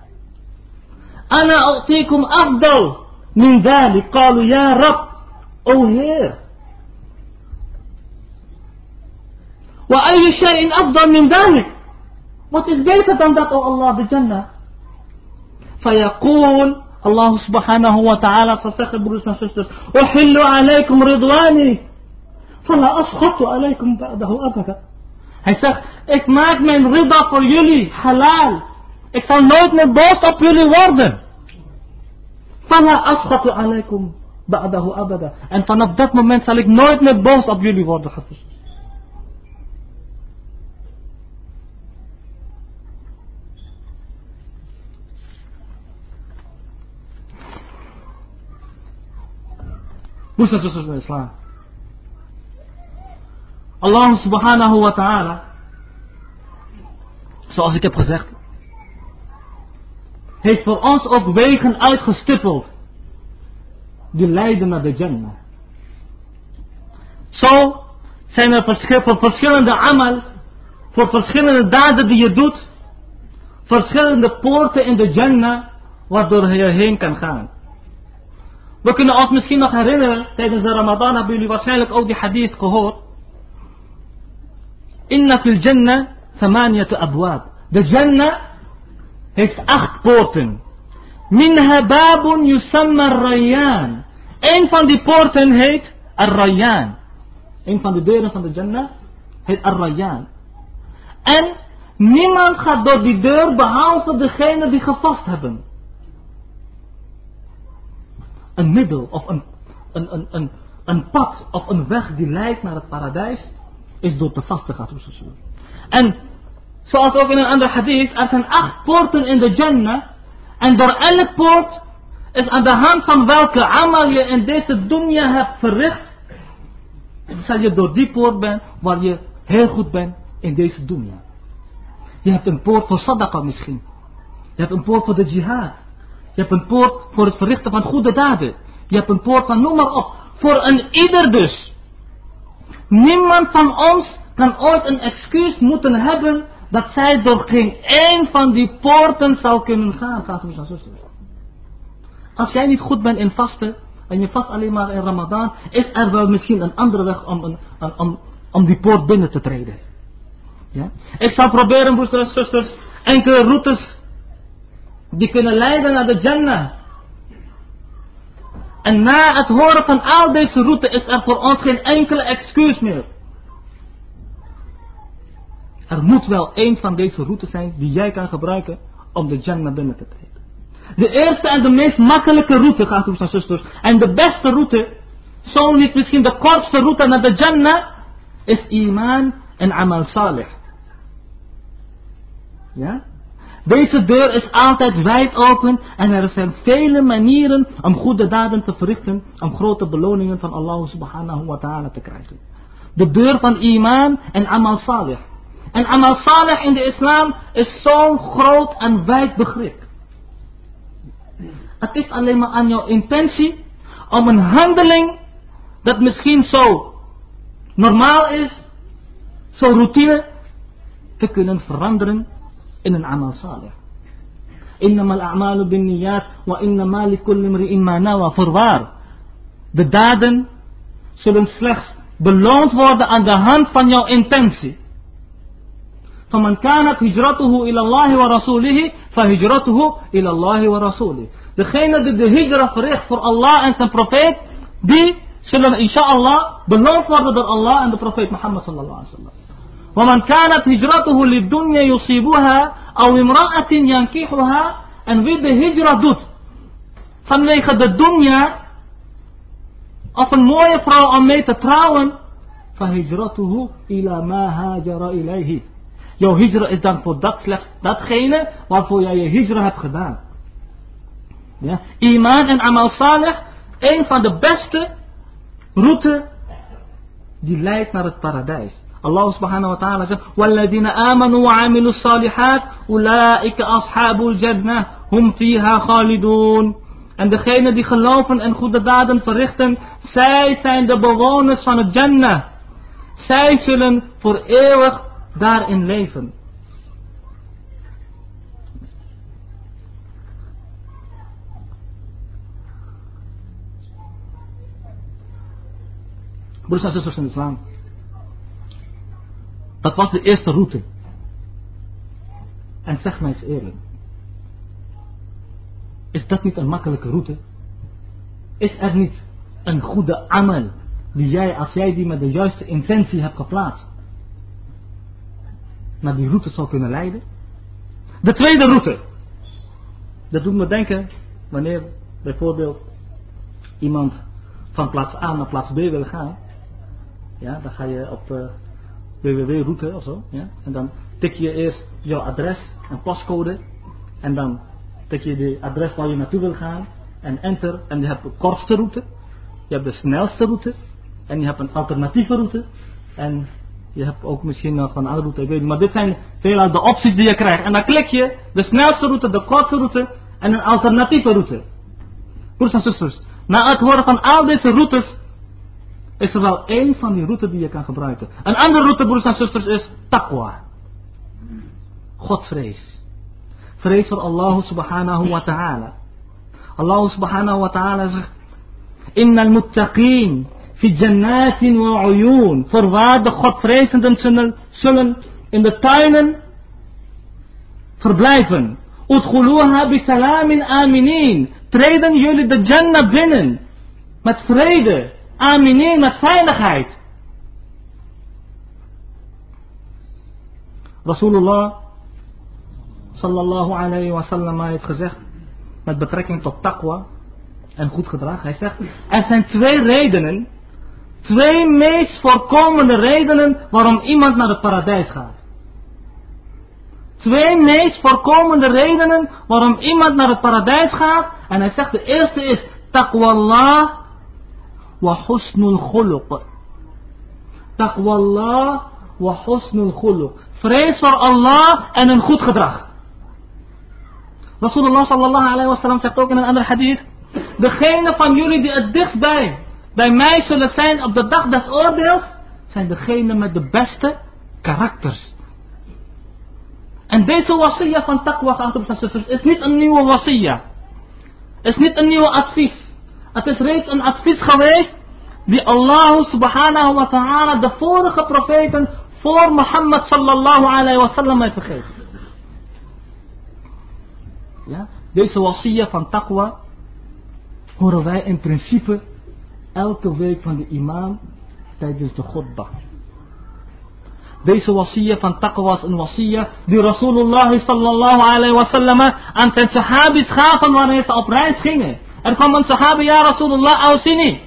Speaker 2: أنا أعطيكم أفضل من ذلك. قالوا يا رب. Oh, أوهير وأي شيء أفضل من ذلك؟ What is greater than that, O Allah, بالجنة فيقول الله سبحانه وتعالى فسخ brothers and أحل عليكم رضواني فلا أسخط عليكم بعده أبدا. هيسخ zegt, ik maak mijn rida voor حلال. Ik zal nooit meer boos op jullie worden. Fala alaikum ba'dahu abada. En vanaf dat moment zal ik nooit meer boos op jullie worden. En zusters islam. Allah subhanahu wa ta'ala, zoals ik heb gezegd, heeft voor ons ook wegen uitgestippeld die leiden naar de Jannah. Zo zijn er voor verschillende amal, voor verschillende daden die je doet, verschillende poorten in de Jannah waardoor je heen kan gaan. We kunnen ons misschien nog herinneren, tijdens de Ramadan hebben jullie waarschijnlijk ook die hadith gehoord. Inna fil Jannah thamaniyatu abwab. De Jannah heeft acht poorten. Minha babun yusamma rayyan. Een van die poorten heet Ar-Rayyan. Een van de deuren van de Jannah heet Ar-Rayyan. En niemand gaat door die deur behalve degene die gevast hebben een middel of een, een, een, een, een pad of een weg die leidt naar het paradijs, is door te vasten gaat. En zoals ook in een ander hadith, er zijn acht poorten in de Jannah. En door elke poort is aan de hand van welke amal je in deze dunya hebt verricht, zal je door die poort ben waar je heel goed bent in deze dunya. Je hebt een poort voor sadaqa misschien. Je hebt een poort voor de jihad. Je hebt een poort voor het verrichten van goede daden. Je hebt een poort van noem maar op. Voor een ieder dus. Niemand van ons kan ooit een excuus moeten hebben dat zij door geen één van die poorten zal kunnen gaan. Gaat u zo Als jij niet goed bent in vasten en je vast alleen maar in Ramadan, is er wel misschien een andere weg om, om, om, om die poort binnen te treden. Ja? Ik zal proberen, broers en zusters, enkele routes die kunnen leiden naar de Jannah. En na het horen van al deze routes is er voor ons geen enkele excuus meer. Er moet wel één van deze routes zijn die jij kan gebruiken om de Jannah binnen te treden. De eerste en de meest makkelijke route, gaat en zusters, en de beste route, zo niet misschien de kortste route naar de Jannah, is iman en amal salih. Ja? Deze deur is altijd wijd open en er zijn vele manieren om goede daden te verrichten, om grote beloningen van Allah subhanahu wa ta'ala te krijgen. De deur van iman en amal salih. En amal salih in de islam is zo'n groot en wijd begrip. Het is alleen maar aan jouw intentie om een handeling dat misschien zo normaal is, zo routine, te kunnen veranderen in een amal salih. Innama al-a'malu bin niyat wa innama li kulli ma nawa. Voorwaar, de daden zullen slechts beloond worden aan de hand van jouw intentie. فمن كانت هجرته إلى الله ورسوله فهجرته إلى الله ورسوله. دخينا دي دي هجرة فر الله and some prophet. دي سلنا إن شاء الله بلون فرد الله and the محمد صلى الله عليه وسلم ومن كانت هجرته للدنيا يصيبها أو امرأة ينكحها ان with the هجرة دوت فنلاقي دي الدنيا of المويه mooie vrouw om mee فهجرته إلى ما هاجر إليه. Jouw hijra is dan voor dat slechts datgene waarvoor jij je hijra hebt gedaan. Ja? Iman en amal salih, een van de beste route die leidt naar het paradijs. Allah subhanahu wa ta'ala zegt, وَالَّذِينَ آمَنُوا وَعَمِلُوا الصَّالِحَاتِ أُولَٰئِكَ أَصْحَابُ الْجَنَّةِ هُمْ فِيهَا خَالِدُونَ En degenen die geloven en goede daden verrichten, zij zijn de bewoners van het Jannah. Zij zullen voor eeuwig daarin leven. Broers en zusters in de islam. Dat was de eerste route. En zeg mij eens eerlijk. Is dat niet een makkelijke route? Is er niet een goede amal die jij, als jij die met de juiste intentie hebt geplaatst, naar die route zou kunnen leiden? De tweede route. Dat doet me denken wanneer bijvoorbeeld iemand van plaats A naar plaats B wil gaan. Ja, dan ga je op uh, www-route of zo. Ja, en dan tik je eerst jouw adres en pascode. En dan tik je de adres waar je naartoe wil gaan. En enter. En je hebt de kortste route. Je hebt de snelste route. En je hebt een alternatieve route. En je hebt ook misschien nog een andere route, ik weet niet. Maar dit zijn veelal de opties die je krijgt. En dan klik je de snelste route, de kortste route en een alternatieve route. Broers en zusters, na het horen van al deze routes, is er wel één van die routes die je kan gebruiken. Een andere route, broers en zusters, is taqwa. Godvrees. Vrees voor Allah subhanahu wa ta'ala. Allah subhanahu wa ta'ala zegt, Inna al-muttaqeen fi jannatin de godvrezenden zullen, in de tuinen verblijven. Bi aminin. Treden jullie de Jannah binnen. Met vrede. Aminin, met veiligheid. Rasulullah sallallahu alayhi wa sallam heeft gezegd met betrekking tot taqwa en goed gedrag. Hij zegt, er zijn twee redenen Twee meest voorkomende redenen waarom iemand naar het paradijs gaat. Twee meest voorkomende redenen waarom iemand naar het paradijs gaat. En hij zegt de eerste is taqwallah wa husnul khuluq. Taqwallah wa husnul khuluq. Vrees voor Allah en een goed gedrag. Rasulullah sallallahu alayhi wa sallam zegt ook in een ander hadith. Degene van jullie die het dichtstbij bij mij zullen zijn op de dag des oordeels, zijn degenen met de beste karakters. En deze wasiya van taqwa, geachte zusters, is niet een nieuwe wasiya. Is niet een nieuwe advies. Het is reeds een advies geweest die Allah subhanahu wa ta'ala de vorige profeten voor Mohammed sallallahu alayhi wa sallam heeft gegeven. Ja? Deze wasiyah van taqwa horen wij in principe elke week van de imam tijdens de goddag. Deze wasiyah van taqwa was een wasiyah die Rasulullah sallallahu alayhi wa sallam aan zijn sahabis gaven wanneer ze op reis gingen. Er kwam een sahabi, ja Rasulullah, ausini.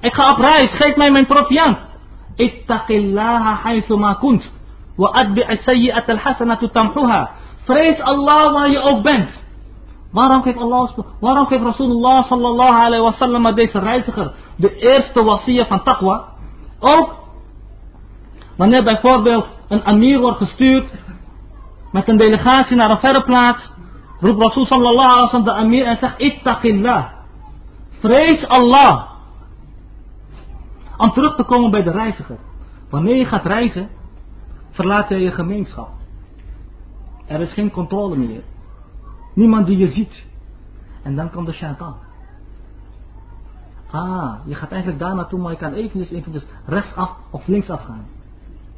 Speaker 2: Ik ga op reis, geef mij mijn proviant. Ittaqillaha ma kunt. Wa adbi'i sayyi'at al-hasanatu tamhuha. Vrees Allah waar je ook bent. Waarom geeft, Allah, waarom geeft Rasulullah sallallahu alayhi wa sallam deze reiziger de eerste wasiyah van taqwa? Ook wanneer bijvoorbeeld een amir wordt gestuurd met een delegatie naar een verre plaats, roept Rasul sallallahu alayhi wa sallam de amir en zegt ittaqillah. Vrees Allah. Om terug te komen bij de reiziger. Wanneer je gaat reizen, verlaat je je gemeenschap. Er is geen controle meer. Niemand die je ziet. En dan komt de shaitan. Ah, je gaat eigenlijk daar naartoe, maar je kan eventjes, eventjes rechtsaf of linksaf gaan.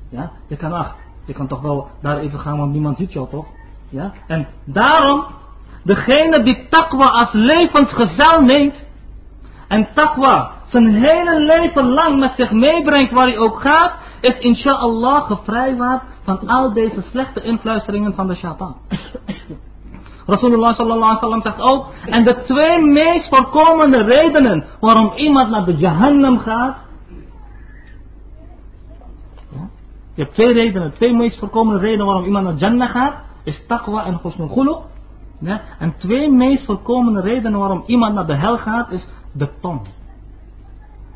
Speaker 2: Ja, je kan ach, je kan toch wel daar even gaan, want niemand ziet jou toch? Ja, en daarom, degene die takwa als levensgezel neemt, en takwa zijn hele leven lang met zich meebrengt waar hij ook gaat, is inshallah gevrijwaard van al deze slechte influisteringen van de shaitan. Rasulullah sallallahu alaihi wasallam zegt ook, en de twee meest voorkomende redenen waarom iemand naar de Jahannam gaat. Je hebt twee redenen, twee meest voorkomende redenen waarom iemand naar Jannah gaat, is taqwa en husnul khuluq. Ja? En twee meest voorkomende redenen waarom iemand naar de hel gaat, is de tong.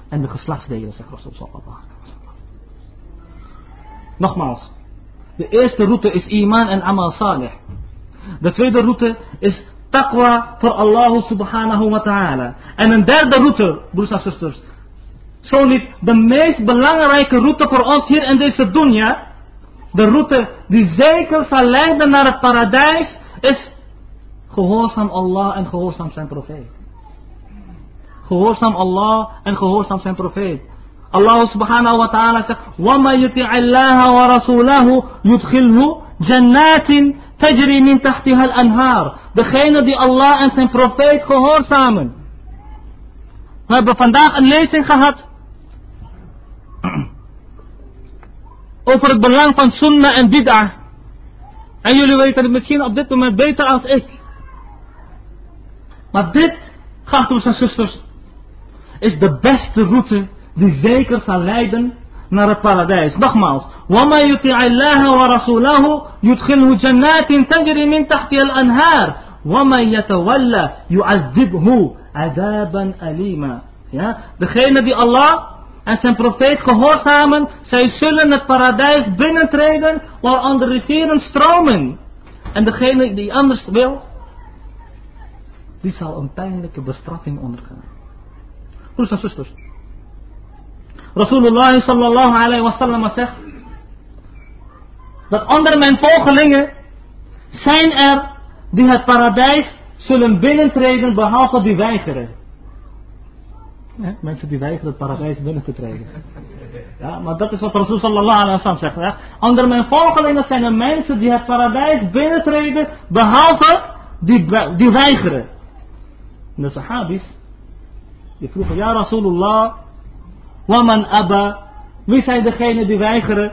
Speaker 2: En de geslachtsdelen, zegt Rasul sallallahu alaihi wasallam. Nogmaals, de eerste route is iman en amal salih. De tweede route is taqwa voor Allah subhanahu wa ta'ala. En een derde route, broers en zusters. Zo niet de meest belangrijke route voor ons hier in deze dunya. De route die zeker zal leiden naar het paradijs is gehoorzaam Allah en gehoorzaam zijn profeet. Gehoorzaam Allah en gehoorzaam zijn profeet. Allah subhanahu wa ta'ala zegt: "Wa ma yuti'allaha wa rasulahu yudkhilhu jannatin Tajri min tahtiha al-anhar. Degene die Allah en zijn profeet gehoorzamen. We hebben vandaag een lezing gehad. Over het belang van sunnah en bid'ah. En jullie weten het misschien op dit moment beter als ik. Maar dit, gasten en zusters, is de beste route die zeker zal leiden naar het paradijs. Nogmaals. وَمَا يُطِعِ اللَّهَ وَرَسُولَهُ يُدْخِلْهُ جَنَّاتٍ تَجْرِي مِنْ تَحْتِهَا الْأَنْهَارِ وَمَنْ يَتَوَلَّى يُعَذِّبْهُ عَذَابًا أَلِيمًا Ja, degene die Allah en zijn profeet gehoorzamen, zij zullen het paradijs binnentreden waaronder rivieren stromen. En degene die anders wil, die zal een pijnlijke bestraffing ondergaan. Broers en zusters. Rasulullah sallallahu alayhi wa sallam zegt dat onder mijn volgelingen zijn er die het paradijs zullen binnentreden behalve die weigeren. Mensen die weigeren het paradijs binnen te treden. Ja, maar dat is wat Rasul sallallahu sallam zegt. Ja. Onder mijn volgelingen zijn er mensen die het paradijs binnentreden behalve die, die weigeren. En de sahabis, die vroegen, ja Rasulullah, Waman abba. Wie zijn degenen die weigeren?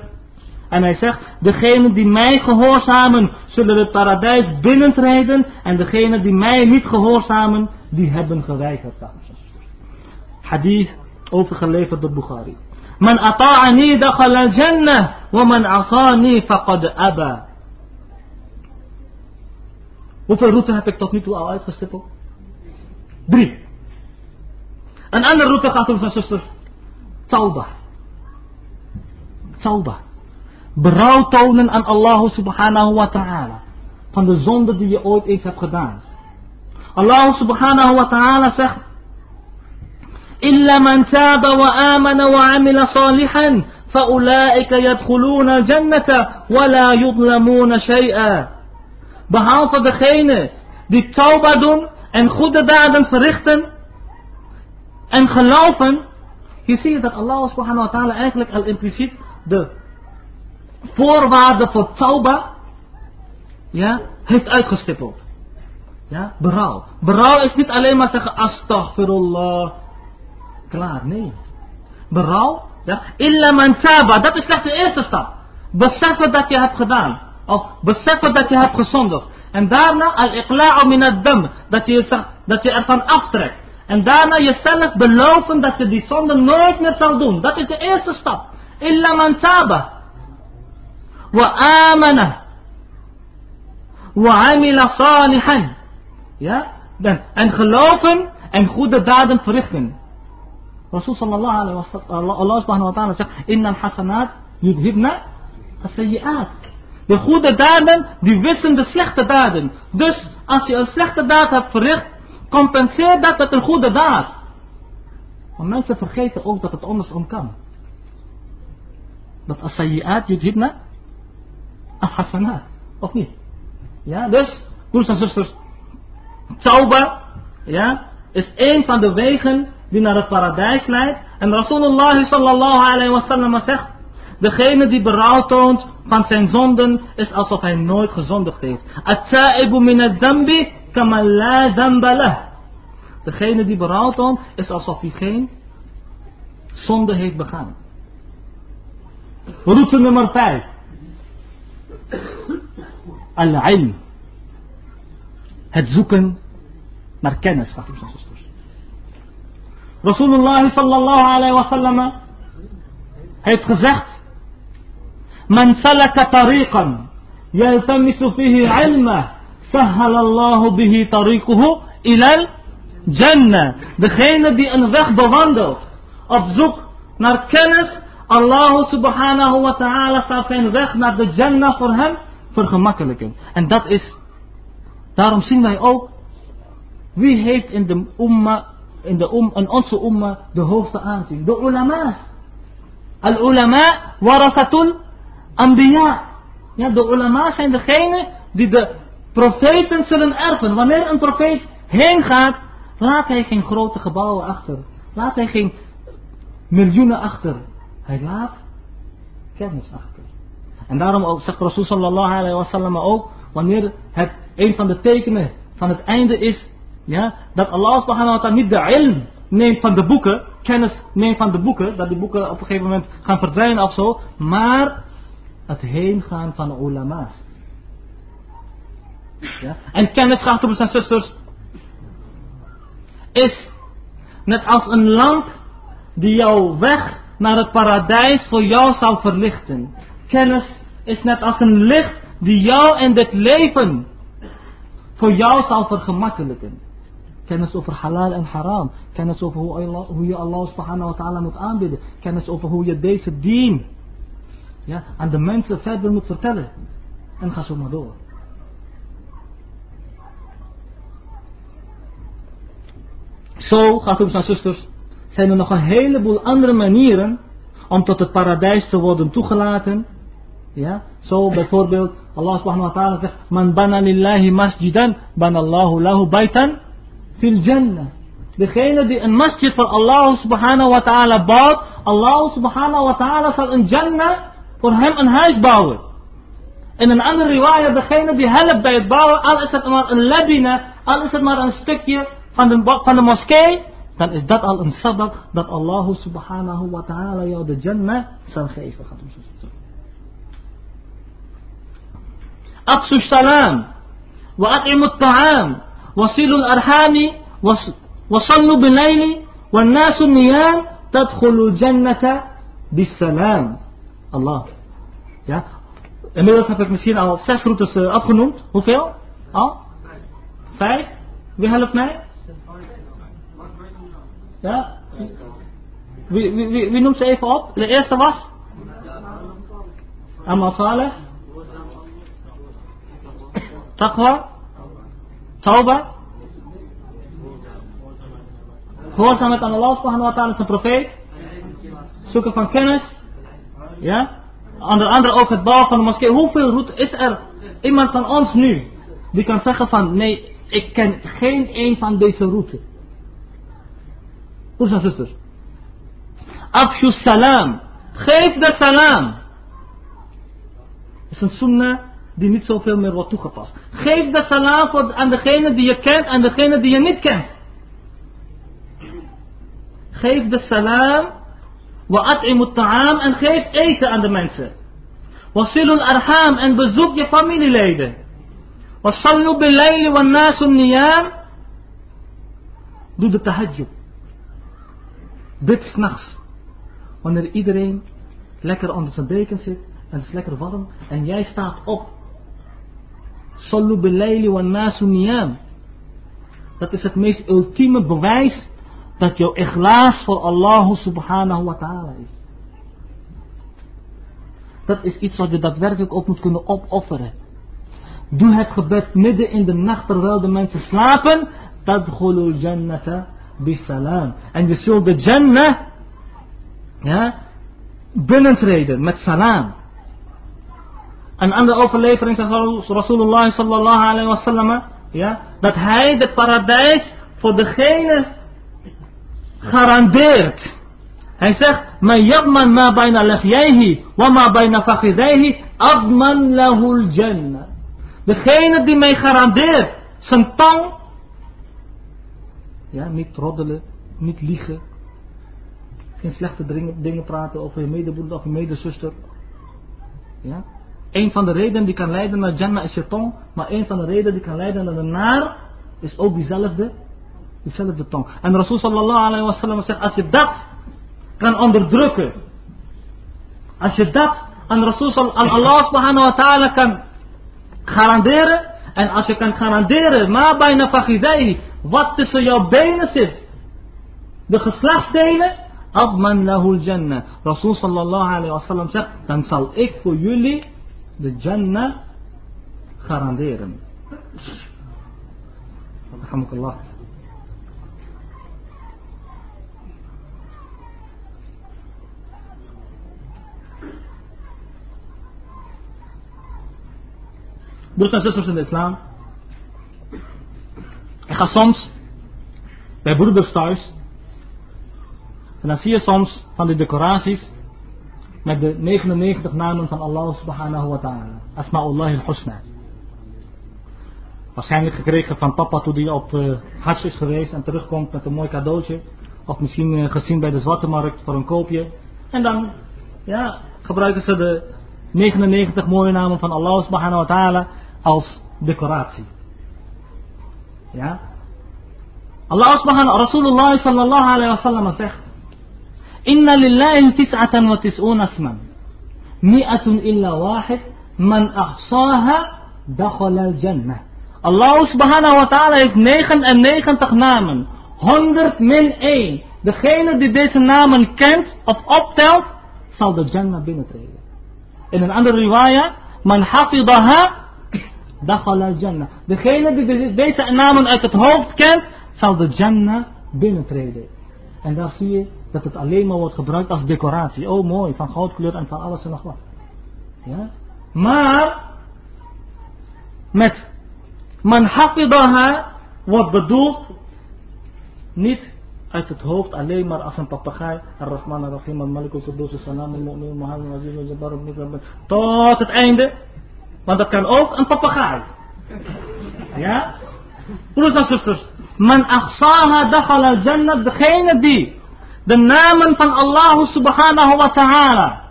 Speaker 2: En hij zegt, degenen die mij gehoorzamen, zullen het paradijs binnentreden. En degenen die mij niet gehoorzamen, die hebben geweigerd. Hadith overgeleverd door Bukhari. Man ata'ani dakhal al-jannah, wa man asani faqad abba. Hoeveel route heb ik tot nu toe al uitgestippeld? Drie. Een andere route gaat om zijn zusters. Tauba. Tauba. Berouw tonen aan Allah subhanahu wa ta'ala. Van de zonde die je ooit eens hebt gedaan. Allah subhanahu wa ta'ala zegt. إلا من تاب وآمن وعمل صالحا فأولئك يدخلون الجنة ولا يظلمون شيئا Behalve degene die tauba doen en goede daden verrichten en geloven je dat Allah subhanahu wa ta'ala eigenlijk al impliciet de voorwaarden voor tauba ja, heeft uitgestippeld. Ja, berouw. Berouw is niet alleen maar zeggen astaghfirullah. Klaar, nee. Berouw, ja, illa man taba, dat is slechts de eerste stap. Beseffen dat je hebt gedaan. Of beseffen dat je hebt gezondigd. En daarna al-iqla'u min ad-dam, dat je, dat je ervan aftrekt. En daarna jezelf beloven dat je die zonde nooit meer zal doen. Dat is de eerste stap. Illa man taba. Wa amana. Wa amila salihan. Ja? En geloven en goede daden verrichten. Rasul sallallahu alaihi wa sallam, Allah subhanahu wa ta'ala zegt, Inna hasanat yudhibna as-sayyi'at. De goede daden, die wissen de slechte daden. Dus als je een slechte daad hebt verricht, compenseer dat met een goede daad. Want mensen vergeten ook dat het andersom kan. Dat as-sayyi'at yudhibna as-hasanat. Of niet? Ja, dus, broers en zusters, Tauba, ja, is een van de wegen die naar het paradijs leidt. En Rasulullah sallallahu alayhi wa sallam zegt, degene die berouw toont van zijn zonden is alsof hij nooit gezondigd heeft. At-ta'ibu min ad-dambi kama la damba Degene die berouw toont is alsof hij geen zonde heeft begaan. Route nummer 5. Al-ilm. Het zoeken naar kennis, broers en zusters. Rasulullah sallallahu alayhi wa sallam heeft gezegd: Man salaka tariqan yaltamisu fihi ilma sahhal Allah bihi tariquhu ilal jannah. Degene die een weg bewandelt op zoek naar kennis, Allah subhanahu wa ta'ala zal zijn weg naar de Jannah voor hem vergemakkelijken. En dat is Daarom zien wij ook, wie heeft in de umma, in, de um, in onze umma de hoogste aanzien? De ulama's. Al-ulama warasatul anbiya. Ja, de ulama zijn degene die de profeten zullen erven. Wanneer een profeet heen gaat, laat hij geen grote gebouwen achter. Laat hij geen miljoenen achter. Hij laat kennis achter. En daarom zegt Rasul sallallahu alayhi wa sallam ook, wanneer het een van de tekenen van het einde is ja, dat Allah subhanahu wa ta'ala niet de ilm neemt van de boeken, kennis neemt van de boeken, dat die boeken op een gegeven moment gaan verdwijnen of zo, maar het heen gaan van ulama's. En kennis, broers en zusters, is net als een lamp die jouw weg naar het paradijs voor jou zal verlichten. Kennis is net als een licht die jou in dit leven voor jou zal vergemakkelijken. Kennis over halal en haram. Kennis over hoe je Allah subhanahu wa ta'ala moet aanbidden. Kennis over hoe je deze dien ja, aan de mensen verder moet vertellen. En ga zo maar door. Zo, gaat het en zusters, zijn er nog een heleboel andere manieren om tot het paradijs te worden toegelaten ja, zo bijvoorbeeld Allah subhanahu wa ta'ala zegt, Man bana lillahi masjidan, banallahu lahu baitan fil jannah. Degene die een masjid voor Allah subhanahu wa ta'ala bouwt, Allah subhanahu wa ta'ala zal een jannah voor hem een huis bouwen. In een andere riwaya, degene die helpt bij het bouwen, al is het maar een labina, al is het maar een stukje van de, van de moskee, dan is dat al een sabab dat Allah subhanahu wa ta'ala jou de jannah zal geven. Gaat أفشوا السلام وأطعموا الطعام وصلوا الأرحام وصلوا بالليل والناس النيام تدخلوا الجنة بالسلام Allah. Ja. Inmiddels heb ik misschien al zes routes uh, afgenoemd. Hoeveel? Al? Vijf? Wie helpt mij? Ja? Wie, wie, wie, noemt ze even op? De eerste was? Amal Saleh. Taqwa. Tauba. Gehoorzaamheid aan Allah subhanahu wa ta'ala zijn profeet. Zoeken van kennis. Ja. Onder andere ook het bouwen van de moskee. Hoeveel route is er iemand van ons nu die kan zeggen van nee, ik ken geen een van deze routes. Broers en zusters. Afshu salam. Geef de salam. is een sunnah die niet zoveel meer wordt toegepast. Geef de salam aan degene die je kent en degene die je niet kent. Geef de salam. Wa at'imu ta'am en geef eten aan de mensen. Wasilul arham en bezoek je familieleden. Wasallu bilayli wa nasu niyam. Doe de tahajjud. Bid s'nachts. Wanneer iedereen lekker onder zijn deken zit en het is lekker warm en jij staat op. Sallu bilayli wa nasu niyam. Dat is het meest ultieme bewijs dat jouw iglaas voor Allah subhanahu wa ta'ala is. Dat is iets wat je daadwerkelijk ook moet kunnen opofferen. Doe het gebed midden in de nacht terwijl de mensen slapen. Tadkhulul jannata bisalam. En je zult de jannah ja, binnentreden met salam. Een andere overlevering zegt Rasulullah sallallahu alayhi wa sallam, ja, dat hij de paradijs voor degene garandeert. Hij zegt, man yabman ma bijna lafjayhi, wa ma bijna fakhidayhi, adman lahul jannah. Degene die mij garandeert, zijn tong, ja, niet roddelen, niet liegen, geen slechte dingen praten over je medebroeder of je medezuster. Ja? Een van de redenen die kan leiden naar Jannah is je tong, maar een van de redenen die kan leiden naar de naar is ook diezelfde, diezelfde tong. En Rasul sallallahu alayhi wa zegt, als je dat kan onderdrukken, als je dat aan Rasul aan Allah subhanahu wa ta'ala kan garanderen, en als je kan garanderen, ma bijna fakhidayhi, wat tussen jouw benen zit, de geslachtsdelen, Adman lahul jannah. Rasul sallallahu alayhi wa sallam zegt, dan zal ik voor jullie de jannah garanderen. Alhamdulillah. Broers en zusters in de islam. Ik ga soms bij broeders thuis en dan zie je soms van die decoraties met de 99 namen van Allah subhanahu wa ta'ala. Asma'ullah al-Husna. Waarschijnlijk gekregen van papa toen hij op uh, is geweest en terugkomt met een mooi cadeautje. Of misschien uh, gezien bij de zwarte markt voor een koopje. En dan ja, gebruiken ze de 99 mooie namen van Allah subhanahu wa ta'ala als decoratie. Ja. Allah subhanahu Rasulullah sallallahu alayhi wa sallam zegt. Inna lillahi tis'atan wa tis'una asman. Mi'atun illa wahid. Man ahsaha dakhala al-jannah. Allah subhanahu wa ta'ala heeft 99 namen. 100 min 1. Degene die deze namen kent of optelt, zal de Jannah binnentreden. In een andere riwaya, man hafidaha, dakhala al-Jannah. Degene die deze namen uit het hoofd kent, zal de Jannah binnentreden. En daar zie je dat het alleen maar wordt gebruikt als decoratie. Oh mooi, van goudkleur en van alles en nog wat. Ja? Maar, met man hafidaha wordt bedoeld niet uit het hoofd alleen maar als een papegaai. Ar-Rahman ar-Rahim al-Malik al-Qudus Tot het einde. Want dat kan ook een papegaai. Ja? Broers en zusters. Man ahsaha dakhal al-jannah. Degene die de namen van Allah subhanahu wa ta'ala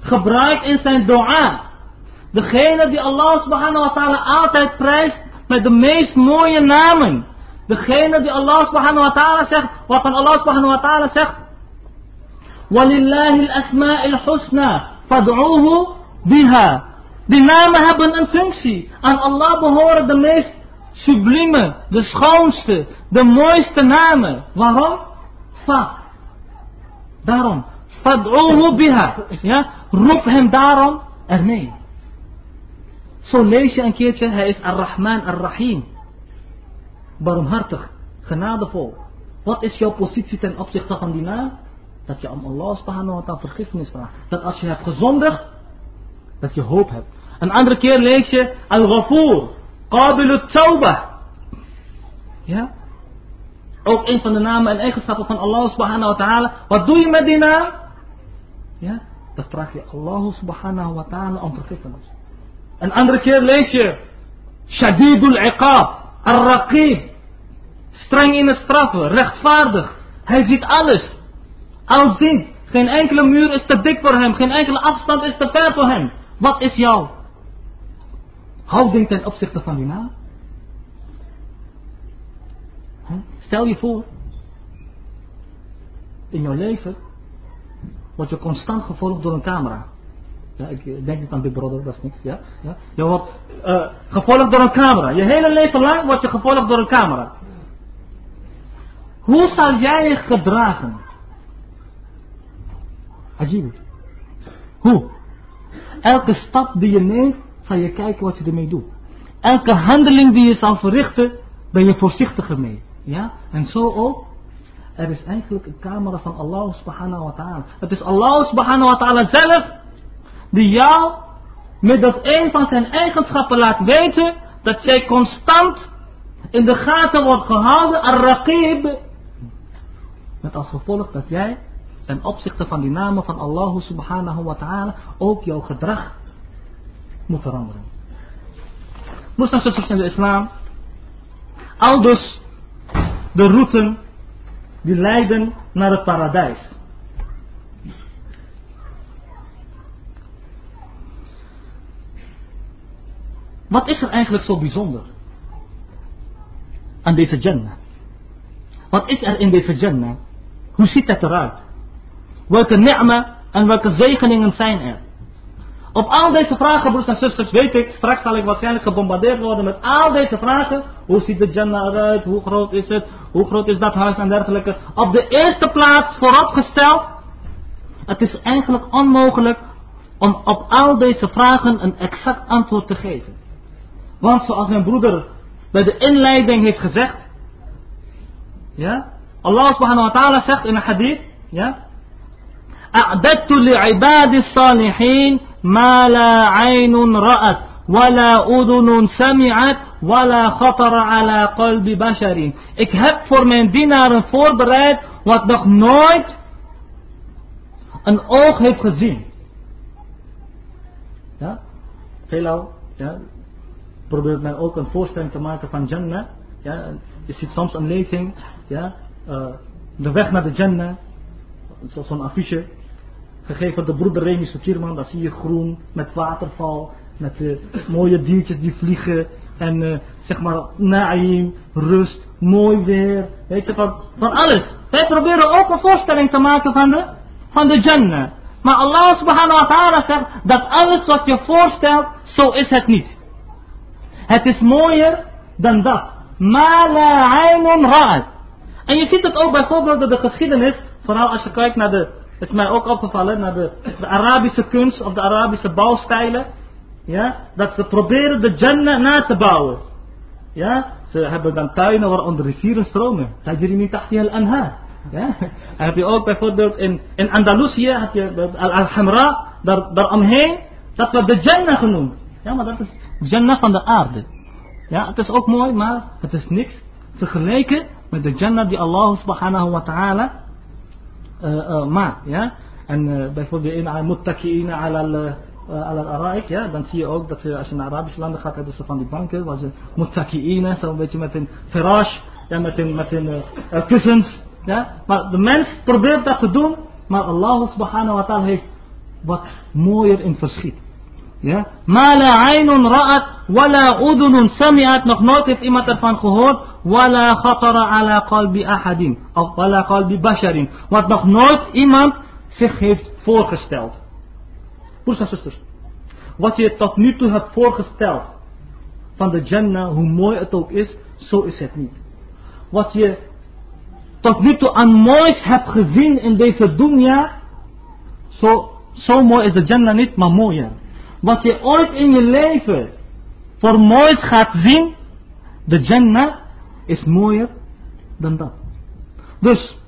Speaker 2: gebruikt in zijn dua. Degene die Allah subhanahu wa ta'ala altijd prijst met de meest mooie namen. Degene die Allah subhanahu wa ta'ala zegt, waarvan Allah subhanahu wa ta'ala zegt. Walillahi al-asma'il husna, fad'uhu biha. Die namen hebben een functie. Aan Allah behoren de meest sublieme, de schoonste, de mooiste namen. Waarom? Fa. Daarom. Fad'uhu biha. Ja? Roep hem daarom ermee. Zo lees je een keertje, hij is Ar-Rahman Ar-Rahim. Barmhartig, genadevol. Wat is jouw positie ten opzichte van die naam? Dat je om Allah subhanahu wa ta'ala vergiffenis vraagt. Dat als je hebt gezondigd, dat je hoop hebt. Een andere keer lees je Al-Ghafoor, Qabilu Tawbah. Ja? Ook een van de namen en eigenschappen van Allah subhanahu wa ta'ala. Wat doe je met die naam? Ja? Dan vraag je Allah subhanahu wa ta'ala om vergiffenis. Een andere keer lees je Shadidul Iqab, Ar-Raqib. Streng in het straffen, rechtvaardig. Hij ziet alles. Alziend. Geen enkele muur is te dik voor hem. Geen enkele afstand is te ver voor hem. Wat is jouw houding ten opzichte van die naam? Stel je voor. In jouw leven word je constant gevolgd door een camera. Ja, ik denk niet aan Big Brother, dat is niks. Ja? Ja? Je wordt uh, gevolgd door een camera. Je hele leven lang word je gevolgd door een camera. Hoe zal jij je gedragen? Ajib. Hoe? Elke stap die je neemt, zal je kijken wat je ermee doet. Elke handeling die je zal verrichten, ben je voorzichtiger mee. Ja? En zo ook. Er is eigenlijk een camera van Allah subhanahu wa ta'ala. Het is Allah subhanahu wa ta'ala zelf die jou met dat een van zijn eigenschappen laat weten dat jij constant in de gaten wordt gehouden, ar-raqib. Met als gevolg dat jij ten opzichte van die namen van Allah subhanahu wa ta'ala ook jouw gedrag moet veranderen. Moslims en in de islam, al dus de route die leiden naar het paradijs. Wat is er eigenlijk zo bijzonder aan deze Jannah? Wat is er in deze Jannah? Hoe ziet het eruit? Welke ni'ma en welke zegeningen zijn er? Op al deze vragen, broers en zusters, weet ik, straks zal ik waarschijnlijk gebombardeerd worden met al deze vragen. Hoe ziet de Jannah eruit? Hoe groot is het? Hoe groot is dat huis en dergelijke? Op de eerste plaats vooropgesteld, het is eigenlijk onmogelijk om op al deze vragen een exact antwoord te geven. Want zoals mijn broeder bij de inleiding heeft gezegd, ja, Allah subhanahu wa ta'ala zegt in een hadith, ja, أعددت لعباد الصالحين ما لا عين رأت ولا أذن سمعت ولا خطر على قلب بشر. Ik heb voor mijn dienaren voorbereid wat nog nooit een oog heeft gezien. Ja? Veelal, ja, probeert men ook een voorstelling te maken van Jannah. Ja, je ziet soms een lezing, ja, uh, de weg naar de Jannah, zo'n affiche, gegeven de broeder Remy Sotirman, dan zie je groen, met waterval, met uh, mooie diertjes die vliegen, en uh, zeg maar naïm, rust, mooi weer, weet je, van, van alles. Wij proberen ook een voorstelling te maken van de, van de Jannah. Maar Allah subhanahu wa ta'ala zegt dat alles wat je voorstelt, zo is het niet. Het is mooier dan dat. Ma la aynun ra'at. En je ziet het ook bijvoorbeeld in de geschiedenis, vooral als je kijkt naar de, is mij ook opgevallen, naar de, Arabische kunst of de Arabische bouwstijlen. Ja, dat ze proberen de Jannah na te bouwen. Ja, ze hebben dan tuinen waaronder rivieren stromen. Tajri min tahti al-anhar. Ja, en heb je ook bijvoorbeeld in, in Andalusië, heb je Al-Hamra, daar, daaromheen, dat wordt de Jannah genoemd. Ja, maar dat is Jannah van de aarde. Ja, het is ook mooi, maar het is niks vergeleken met de Jannah die Allah subhanahu wa ta'ala uh, uh, maakt. Ja? En uh, bijvoorbeeld in muttaki'ina ala al-araik, ja, dan zie je ook dat als je naar Arabische landen gaat, hebben ze van die banken, waar ze muttaki'ina, zo'n beetje met een firash, ja, met een, met een kussens. Ja? Maar de mens probeert dat te doen, maar Allah subhanahu wa ta'ala heeft wat mooier in verschiet. Ja? Ma la aynun ra'at, wala udunun sami'at, nog nooit heeft iemand ervan gehoord, wala khatara ala qalbi ahadin, of wala qalbi basharin, wat nog nooit iemand zich heeft voorgesteld. Broers en zusters, wat je tot nu toe hebt voorgesteld van de Jannah, hoe mooi het ook is, zo is het niet. Wat je tot nu toe aan moois hebt gezien in deze dunya, zo, zo mooi is de Jannah niet, maar mooier wat je ooit in je leven voor moois gaat zien, de Jannah is mooier dan dat. Dus,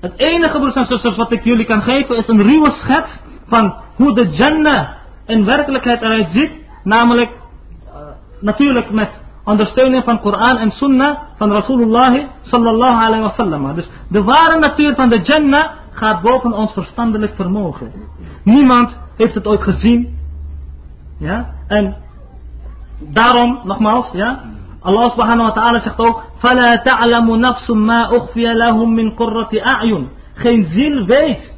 Speaker 2: het enige broers en zusters wat ik jullie kan geven is een ruwe schets van hoe de Jannah in werkelijkheid eruit ziet. Namelijk, uh, natuurlijk met ondersteuning van Koran en Sunnah van Rasulullah sallallahu alayhi wa sallam. Dus de ware natuur van de Jannah gaat boven ons verstandelijk vermogen. Niemand heeft het ooit gezien ja? En Daarom, nogmaals, ja. Allah subhanahu wa ta'ala zegt ook, فَلَا تَعْلَمُ نَفْسٌ مَا أُخْفِيَ لَهُم مِّن قُرَّةِ أَعْيُن Geen ziel weet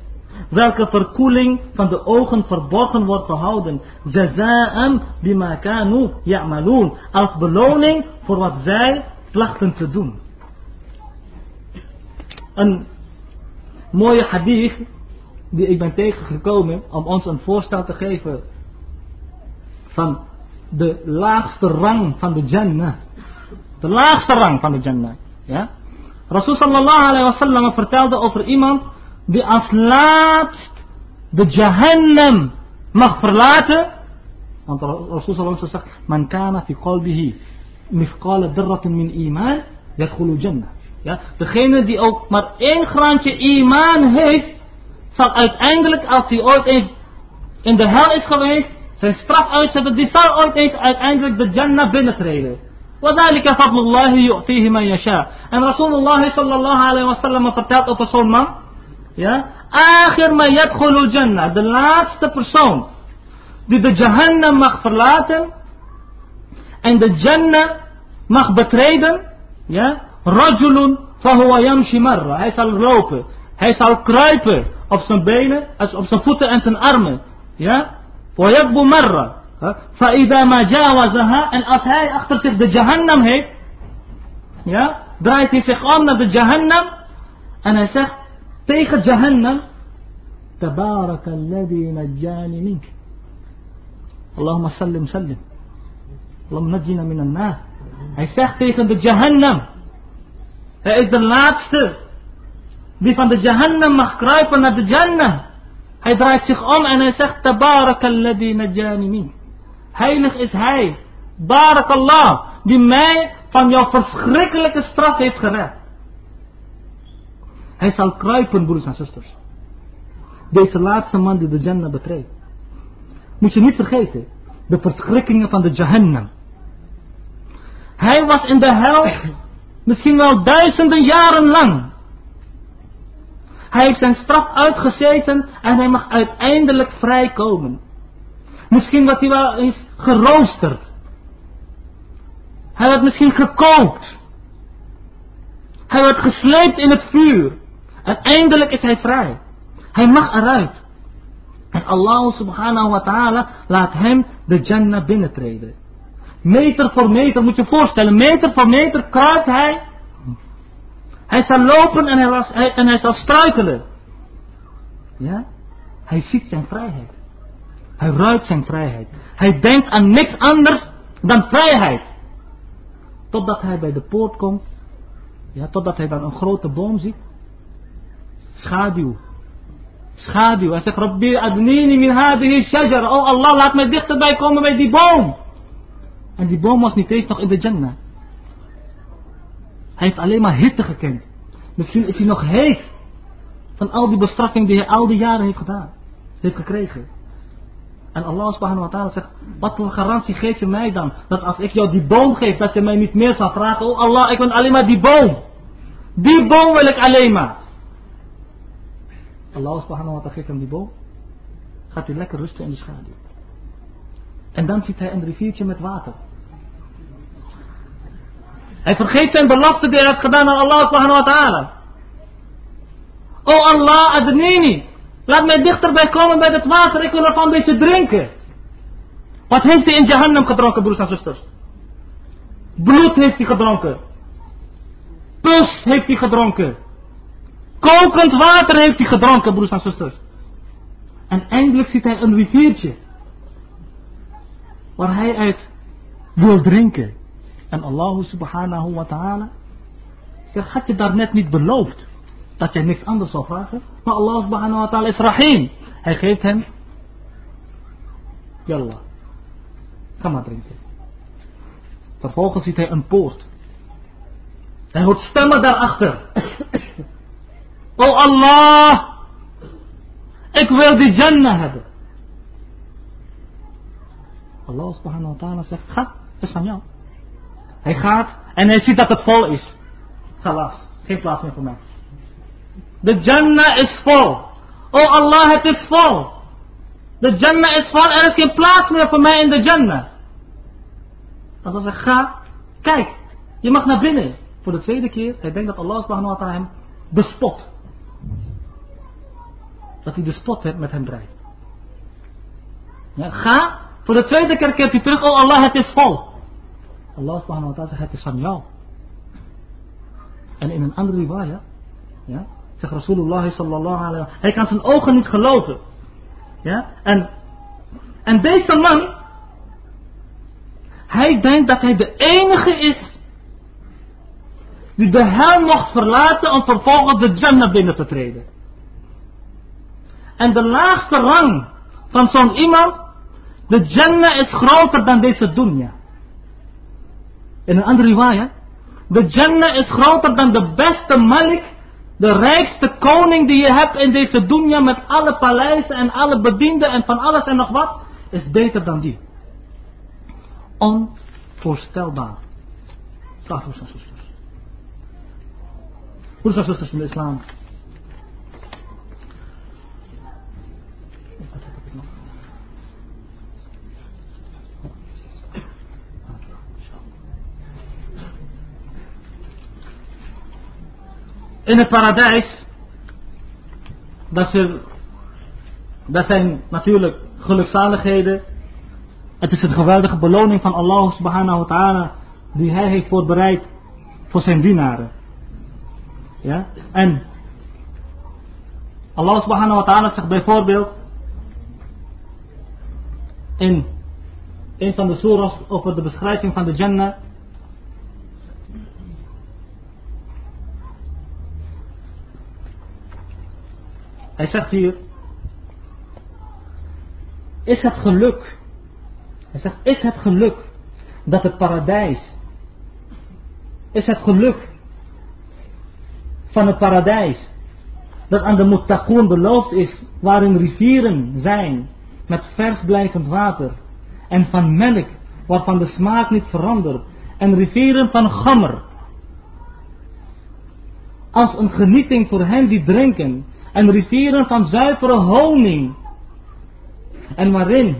Speaker 2: welke verkoeling van de ogen verborgen wordt gehouden. Jaza'an bima kanu ya'malun. Als beloning voor wat zij plachten te doen. Een mooie hadith die ik ben tegengekomen om ons een voorstel te geven van de laagste rang van de Jannah. De laagste rang van de Jannah. Ja? Rasul sallallahu alayhi wa sallam vertelde over iemand die als laatst de Jahannam mag verlaten. Want Rasul sallallahu alayhi zegt, man kana fi qalbihi mifqala darratin min iman, yadkhulu jannah. Ja, degene die ook maar één graantje iman heeft, zal uiteindelijk, als hij ooit eens in de hel is geweest, zijn straf uitzetten, die zal ooit eens uiteindelijk de Jannah binnentreden. وذلك فضل الله يؤتيه من يشاء. En Rasulullah sallallahu alayhi wa sallam vertelt over zo'n man. Ja. Akhir ma yadkhulu jannah. De laatste persoon. Die de Jahannam mag verlaten. En de Jannah mag betreden. Ja. Rajulun fahuwa yamshi marra. Hij zal lopen. Hij zal kruipen op zijn benen, op zijn voeten en zijn armen. Ja? ويكبو مرة فإذا ما جاوزها en als hij achter zich de Jahannam heeft ja, draait hij zich om naar de Jahannam en hij zegt tegen Jahannam تبارك الذي نجاني منك اللهم سلم سلم اللهم نجينا من النار hij zegt tegen de Jahannam hij is de laatste die van de Jahannam mag kruipen naar de Jannah Hij draait zich om en hij zegt, Tabarakalladhi najani min. Heilig is hij. Barakallah. Die mij van jouw verschrikkelijke straf heeft gered. Hij zal kruipen, broers en zusters. Deze laatste man die de Jannah betreedt. Moet je niet vergeten. De verschrikkingen van de Jahannam. Hij was in de hel misschien wel duizenden jaren lang. Hij heeft zijn straf uitgezeten en hij mag uiteindelijk vrijkomen. Misschien wordt hij wel eens geroosterd. Hij wordt misschien gekookt. Hij wordt gesleept in het vuur. Uiteindelijk is hij vrij. Hij mag eruit. En Allah subhanahu wa ta'ala laat hem de Jannah binnentreden. Meter voor meter, moet je je voorstellen, meter voor meter kruipt hij hij zal lopen en hij, zal struikelen. Ja? Hij ziet zijn vrijheid. Hij ruikt zijn vrijheid. Hij denkt aan niks anders dan vrijheid. Totdat hij bij de poort komt. Ja, totdat hij dan een grote boom ziet. Schaduw. Schaduw. Hij zegt, Rabbi adnini min shajar. Oh Allah, laat mij dichterbij komen bij die boom. En die boom was niet eens nog in de Jannah. Hij heeft alleen maar hitte gekend. Misschien is hij nog heet van al die bestraffing die hij al die jaren heeft gedaan. Heeft gekregen. En Allah subhanahu wa ta'ala zegt, wat voor garantie geef je mij dan? Dat als ik jou die boom geef, dat je mij niet meer zal vragen. Oh Allah, ik wil alleen maar die boom. Die boom wil ik alleen maar. Allah subhanahu wa ta'ala geeft hem die boom. Gaat hij lekker rusten in de schaduw. En dan ziet hij een riviertje met water. Hij vergeet zijn belofte die hij heeft gedaan aan Allah subhanahu wa ta'ala. Oh Allah, adnini. Laat mij dichterbij komen bij het water. Ik wil ervan een beetje drinken. Wat heeft hij in Jahannam gedronken, broers en zusters? Bloed heeft hij gedronken. Pus heeft hij gedronken. Kokend water heeft hij gedronken, broers en zusters. En eindelijk ziet hij een riviertje. Waar hij uit wil drinken. En Allah subhanahu wa ta'ala zegt, had je daar net niet beloofd dat jij niks anders zou vragen? Maar Allah subhanahu wa ta'ala is rahim. Hij geeft hem, yallah, ga maar drinken. Vervolgens ziet hij een poort. Hij hoort stemmen daarachter. oh Allah, ik wil die Jannah hebben. Allah subhanahu wa ta'ala zegt, ga, is van jou. Hij gaat en hij ziet dat het vol is. Galas, geen plaats meer voor mij. De Jannah is vol. Oh Allah, het is vol. De Jannah is vol, er is geen plaats meer voor mij in de Jannah. Zal hij zeggen, ga, kijk, je mag naar binnen. Voor de tweede keer, hij denkt dat Allah subhanahu wa ta'ala hem bespot. Dat hij de spot met hem drijft. Ja, ga, voor de tweede keer keert hij terug, oh Allah, het is vol. Allah subhanahu wa ta'ala zegt, het is van jou. En in een andere riwaya, ja, zegt Rasulullah sallallahu wa hij kan zijn ogen niet geloven. Ja, en, en deze man, hij denkt dat hij de enige is die de hel mocht verlaten om vervolgens de Jannah binnen te treden. En de laagste rang van zo'n iemand, de Jannah is groter dan deze dunya. In een andere riwaya, de Jannah is groter dan de beste malik, de rijkste koning die je hebt in deze dunya met alle paleizen en alle bedienden en van alles en nog wat, is beter dan die. Onvoorstelbaar. Vraag broers en zusters. Broers en zusters in de islam. In het paradijs, dat, er, dat zijn natuurlijk gelukzaligheden. Het is een geweldige beloning van Allah subhanahu wa ta'ala die hij heeft voorbereid voor zijn dienaren. Ja? En Allah subhanahu wa ta'ala zegt bijvoorbeeld in een van de surahs over de beschrijving van de Jannah Hij zegt hier, is het geluk, hij zegt, is het geluk dat het paradijs, is het geluk van het paradijs, dat aan de muttaqoon beloofd is, waarin rivieren zijn met vers blijvend water, en van melk waarvan de smaak niet verandert, en rivieren van gammer, als een genieting voor hen die drinken, en rivieren van zuivere honing. En waarin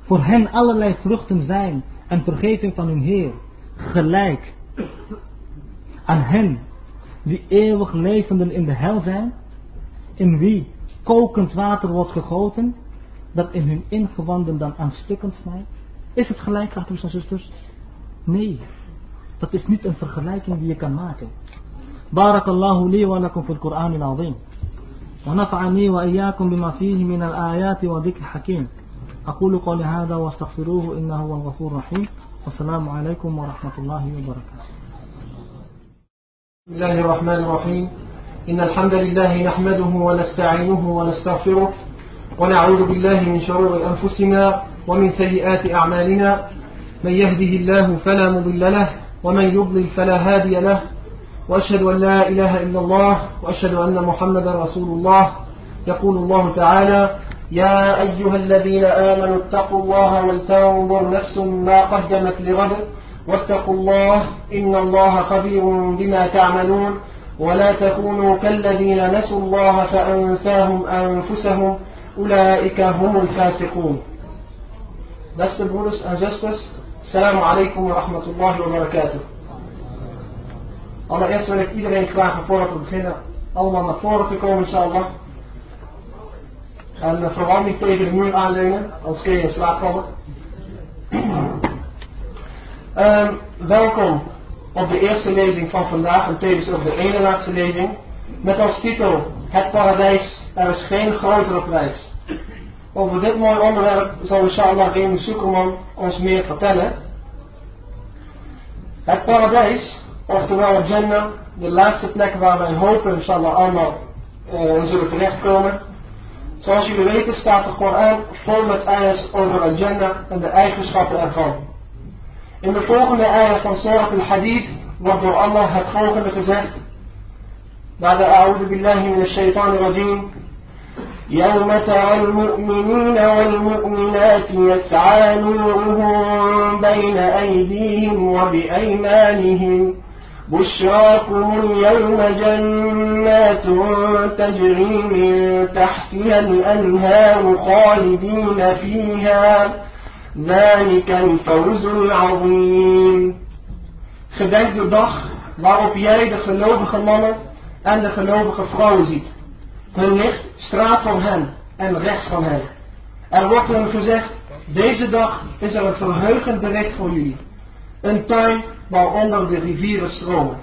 Speaker 2: voor hen allerlei vruchten zijn en vergeving van hun Heer, gelijk aan hen die eeuwig levenden in de hel zijn, in wie kokend water wordt gegoten, dat in hun ingewanden dan aan stukken snijdt. Is het gelijk, broers en zusters? Nee, dat is niet een vergelijking die je kan maken. Barakallahu wa lakum fil Qur'an al-azim. ونفعني وإياكم بما فيه من الآيات وذكر حكيم. أقول قولي هذا واستغفروه إنه هو الغفور الرحيم. والسلام عليكم ورحمة الله وبركاته.
Speaker 1: بسم الله الرحمن الرحيم. إن الحمد لله نحمده ونستعينه ونستغفره ونعوذ بالله من شرور أنفسنا ومن سيئات أعمالنا. من يهده الله فلا مضل له ومن يضلل فلا هادي له. وأشهد أن لا إله إلا الله وأشهد أن محمدا رسول الله يقول الله تعالى يا أيها الذين آمنوا اتقوا الله ولتنظر نفس ما قدمت لغد واتقوا الله إن الله خبير بما تعملون ولا تكونوا كالذين نسوا الله فأنساهم أنفسهم أولئك هم الفاسقون Beste broeders en alaikum wa rahmatullahi wa barakatuh. Allereerst wil ik iedereen vragen voordat we beginnen allemaal naar voren te komen, inshallah. En vooral niet tegen de muur aanleunen, als kun je in slaap vallen. um, welkom op de eerste lezing van vandaag en tevens op de ene laatste lezing. Met als titel Het paradijs, er is geen grotere prijs. Over dit mooie onderwerp zal inshallah Remy Soekerman ons meer vertellen. Het paradijs Oftewel Jannah, de laatste plek waar wij hopen, inshallah, allemaal uh, zullen terechtkomen. Zoals jullie weten staat de Koran vol met ayahs over al-Jannah en de eigenschappen ervan. In de volgende ayah van Surah al-Hadid wordt door Allah het volgende gezegd. بعد أعوذ بالله من الشيطان الرجيم يوم ترى المؤمنين والمؤمنات يسعى نورهم بين أيديهم وبأيمانهم بشراكم اليوم جنات تجري من تحتها الأنهار خالدين فيها ذلك الفوز العظيم Gedenk de dag waarop jij de gelovige mannen en de gelovige vrouwen ziet. Hun licht straalt van hen en rechts van hen. Er wordt hun gezegd, deze dag is er een verheugend bericht voor jullie. Een tuin waaronder de rivieren stromen.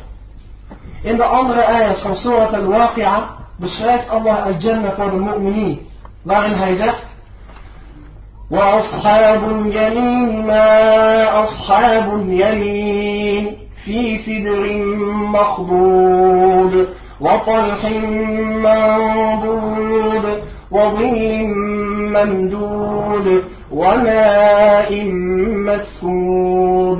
Speaker 1: In de andere ayahs van Surat al-Waqi'a beschrijft Allah al-Jannah voor de mu'minin, waarin hij zegt وأصحاب اليمين ما أصحاب اليمين في سدر مخضود وطلح منضود وظل ممدود وماء مسكوب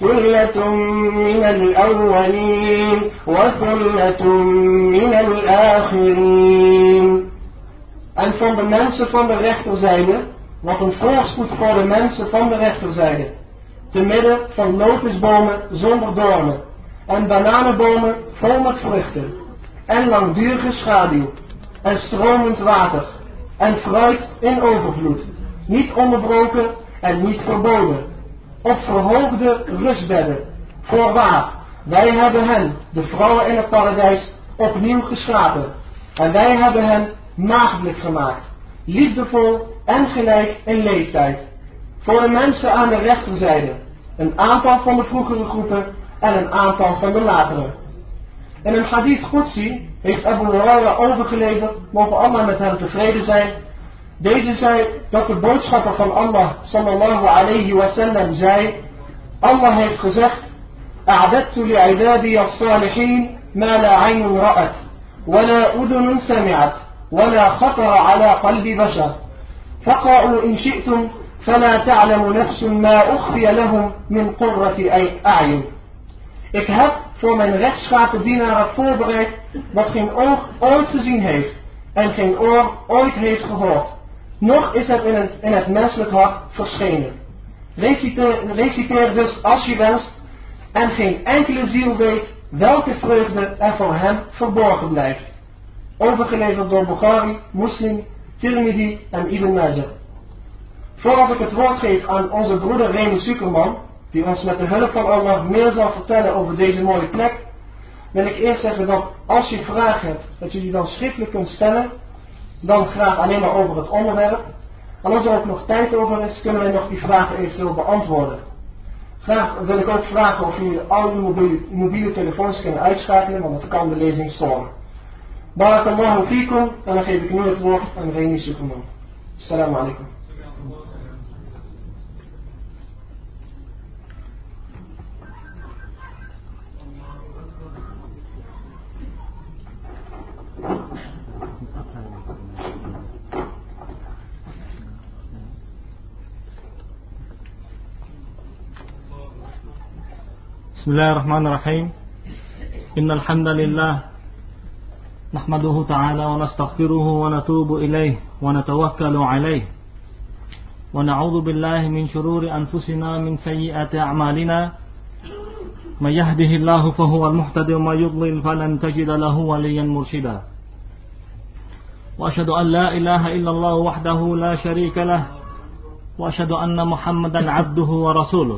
Speaker 1: ثلة من الأولين وثلة من الآخرين En van de mensen van de rechterzijde, wat een voorspoed voor de mensen van de rechterzijde. te midden van lotusbomen zonder doornen en bananenbomen vol met vruchten en langdurige schaduw en stromend water en fruit in overvloed, niet onderbroken en niet verboden, op verhoogde rustbedden. Voorwaar, wij hebben hen, de vrouwen in het paradijs, opnieuw geschapen en wij hebben hen maagdelijk gemaakt, liefdevol en gelijk in leeftijd voor de mensen aan de rechterzijde, een aantal van de vroegere groepen en een aantal van de latere. In een hadith Qudsi heeft Abu Huraira overgeleverd, mogen Allah met hem tevreden zijn. Deze zei dat de boodschapper van Allah sallallahu alayhi wa sallam zei, Allah heeft gezegd, أعددت لعبادي الصالحين ما لا عين رأت ولا أذن سمعت ولا خطر على قلب بشر فاقرأوا إن شئتم فلا تعلم نفس ما أخفي لهم من قرة أعين Ik heb voor mijn rechtschapen dienaren voorbereid wat geen oog ooit gezien heeft en geen oor ooit heeft gehoord. Nog is het in het, het menselijk hart verschenen. Reciteer, reciteer dus als je wenst en geen enkele ziel weet welke vreugde er voor hem verborgen blijft. Overgeleverd door Bukhari, Muslim, Tirmidhi en Ibn Majah. Voordat ik het woord geef aan onze broeder Remy Sukerman, die ons met de hulp van Allah meer zal vertellen over deze mooie plek, wil ik eerst zeggen dat als je vragen hebt, dat je die dan schriftelijk kunt stellen, dan graag alleen maar over het onderwerp. En als er ook nog tijd over is, kunnen wij nog die vragen eventueel beantwoorden. Graag wil ik ook vragen of jullie al uw mobiele, mobiele telefoons kunnen uitschakelen, want dat kan de lezing storen. Barakallahu fikum, en dan geef ik nu het woord aan Remy Sukerman. Assalamu alaikum.
Speaker 2: بسم الله الرحمن الرحيم إن الحمد لله نحمده تعالى ونستغفره ونتوب إليه ونتوكل عليه ونعوذ بالله من شرور أنفسنا من سيئات أعمالنا من يهده الله فهو المهتد وما يضلل فلن تجد له وليا مرشدا وأشهد أن لا إله إلا الله وحده لا شريك له وأشهد أن محمدا عبده ورسوله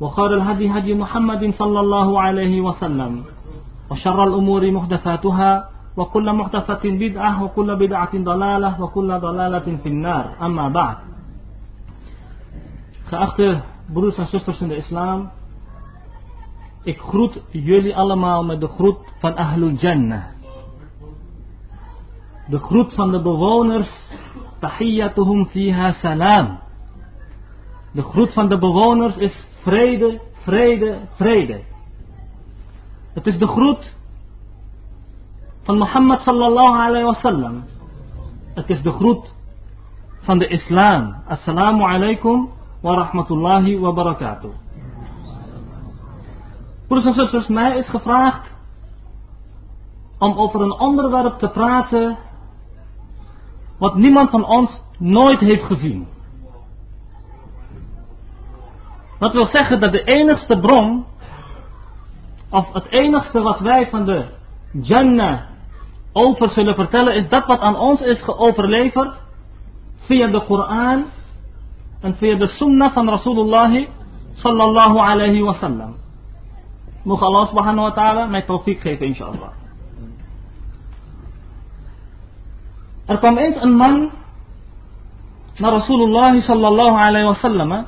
Speaker 2: وخير الهدي هدي محمد صلى الله عليه وسلم وشر الأمور محدثاتها وكل محدثة بدعة وكل بدعة ضلالة وكل ضلالة في النار أما بعد Geachte broeders en zusters in de islam, ik groet jullie allemaal met de groet van Ahlul Jannah. De groet van de bewoners, tahiyyatuhum fiha salam. De groet van de bewoners is vrede, vrede, vrede. Het is de groet van Mohammed sallallahu alayhi wa sallam. Het is de groet van de islam. Assalamu alaikum wa rahmatullahi wa barakatuh. Broeders en zusters, mij is gevraagd om over een onderwerp te praten wat niemand van ons nooit heeft gezien. Dat wil zeggen dat de enigste bron, of het enigste wat wij van de Jannah over zullen vertellen, is dat wat aan ons is geoverleverd via de Koran en via de Sunnah van Rasulullah sallallahu alayhi wa sallam. Allah subhanahu wa ta'ala mij tawfiq geven, inshallah. Er kwam eens een man naar Rasulullah sallallahu alayhi wa sallam.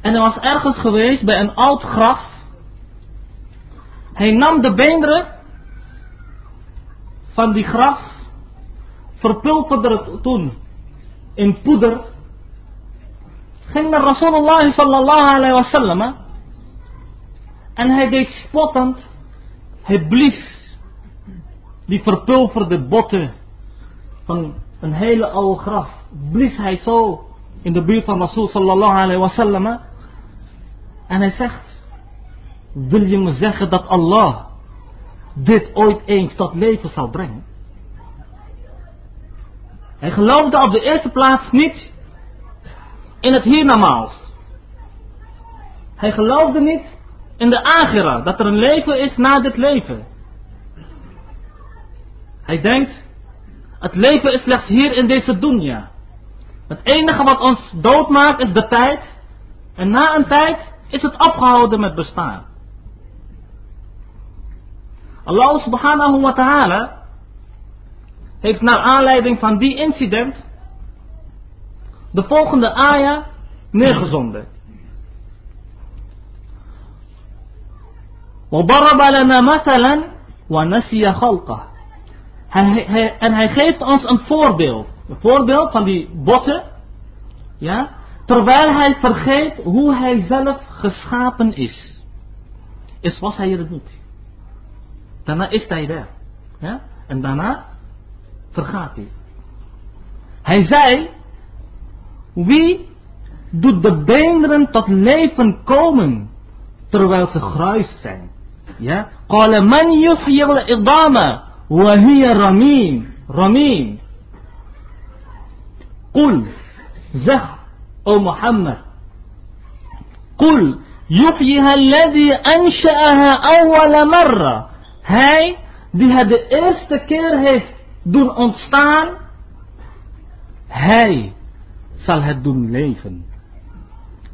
Speaker 2: En hij was ergens geweest bij een oud graf. Hij nam de beenderen van die graf, verpulverde het toen in poeder, ging naar Rasulullah sallallahu alayhi wa en hij deed spottend, hij blies die verpulverde botten van een hele oude graf, blies hij zo in de buurt van Rasul sallallahu alayhi wa sallam en hij zegt, wil je me zeggen dat Allah dit ooit eens tot leven zal brengen? Hij geloofde op de eerste plaats niet in het hiernamaals. Hij geloofde niet in de agira, dat er een leven is na dit leven. Hij denkt, het leven is slechts hier in deze dunya. Het enige wat ons doodmaakt is de tijd. En na een tijd is het opgehouden met bestaan. Allah subhanahu wa ta'ala heeft naar aanleiding van die incident de volgende ayah neergezonden. وضرب لنا مثلا ونسي خلقه hij, hij, en hij geeft ons een voorbeeld. Een voorbeeld van die botten. Ja, terwijl hij vergeet hoe hij zelf geschapen is. Is was hij er niet. Daarna is hij er. Ja? En daarna vergaat hij. Hij zei, wie doet de beenderen tot leven komen terwijl ze gruis zijn? Ja? قال من يحيي العظام وهي رميم رميم قل zeg O Mohammed, Kul, yuhyiha alladhi ansha'aha awwala marra. Hij die het de eerste keer heeft doen ontstaan, hij zal het doen leven.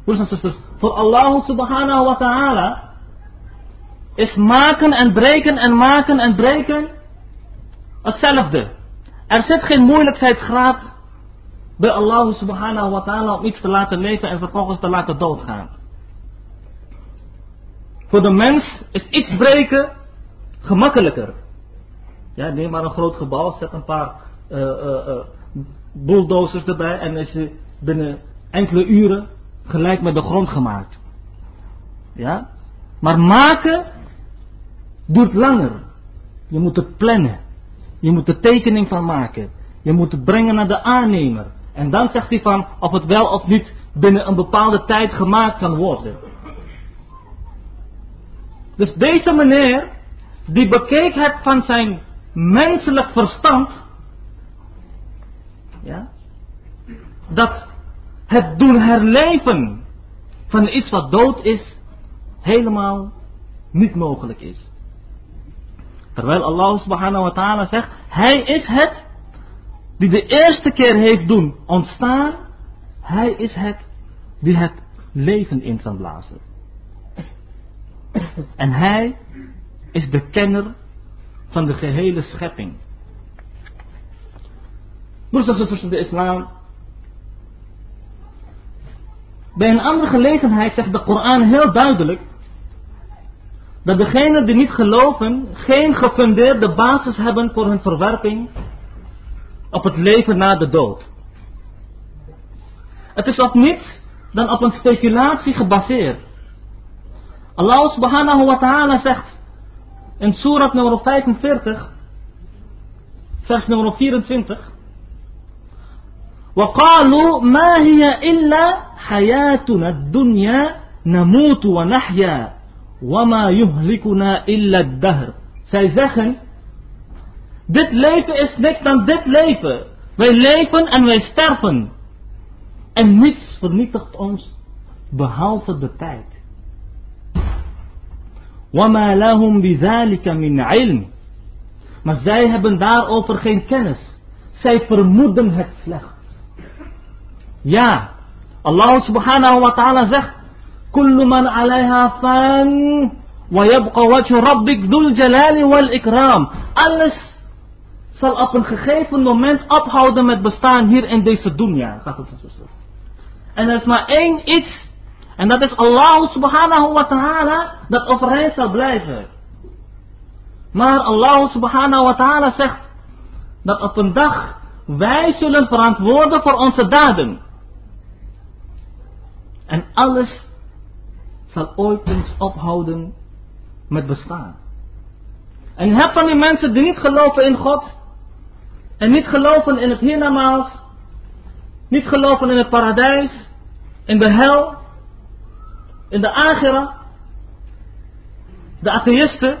Speaker 2: Broers en zusters, voor Allah subhanahu wa ta'ala is maken en breken en maken en breken hetzelfde. Er zit geen moeilijkheidsgraad bij Allah subhanahu wa ta'ala om iets te laten leven en vervolgens te laten doodgaan. Voor de mens is iets breken gemakkelijker. Ja, neem maar een groot gebouw, zet een paar uh, bulldozers erbij en is je binnen enkele uren gelijk met de grond gemaakt. Ja? Maar maken duurt langer. Je moet het plannen. Je moet er tekening van maken. Je moet het brengen naar de aannemer. En dan zegt hij van of het wel of niet binnen een bepaalde tijd gemaakt kan worden. Dus deze meneer, die bekeek het van zijn menselijk verstand. Ja, dat het doen herleven van iets wat dood is, helemaal niet mogelijk is. Terwijl Allah subhanahu wa ta'ala zegt, Hij is het die de eerste keer heeft doen ontstaan. Hij is het die het leven in kan blazen. En Hij is de kenner van de gehele schepping. Broers en zusters de islam. Bij een andere gelegenheid zegt de Koran heel duidelijk dat degenen die niet geloven geen gefundeerde basis hebben voor hun verwerping op het leven na de dood. Het is op niets dan op een speculatie gebaseerd. Allah subhanahu wa ta'ala zegt in Surat nummer 45, vers nummer 24. وقالوا ما هي إلا حياتنا الدنيا نموت ونحيا وما يهلكنا إلا الدهر Zij zeggen, dit leven is niks dan dit leven. Wij leven en wij sterven. En niets vernietigt ons behalve de tijd. وَمَا لَهُمْ بِذَلِكَ مِنْ عِلْمٍ Maar zij hebben daarover geen kennis. Zij vermoeden het slechts. Ja, Allah subhanahu wa ta'ala zegt, كل من عليها فان ويبقى وجه ربك ذو الجلال والإكرام. Alles zal op een gegeven moment ophouden met bestaan hier in deze dunya. En er is maar één iets. En dat is Allah subhanahu wa ta'ala dat overeind zal blijven. Maar Allah subhanahu wa ta'ala zegt dat op een dag wij zullen verantwoorden voor onze daden. En alles zal ooit eens ophouden met bestaan. En je hebt van die mensen die niet geloven in God. En niet geloven in het hiernamaals. Niet geloven in het paradijs. In de hel. In de agera. De atheïsten.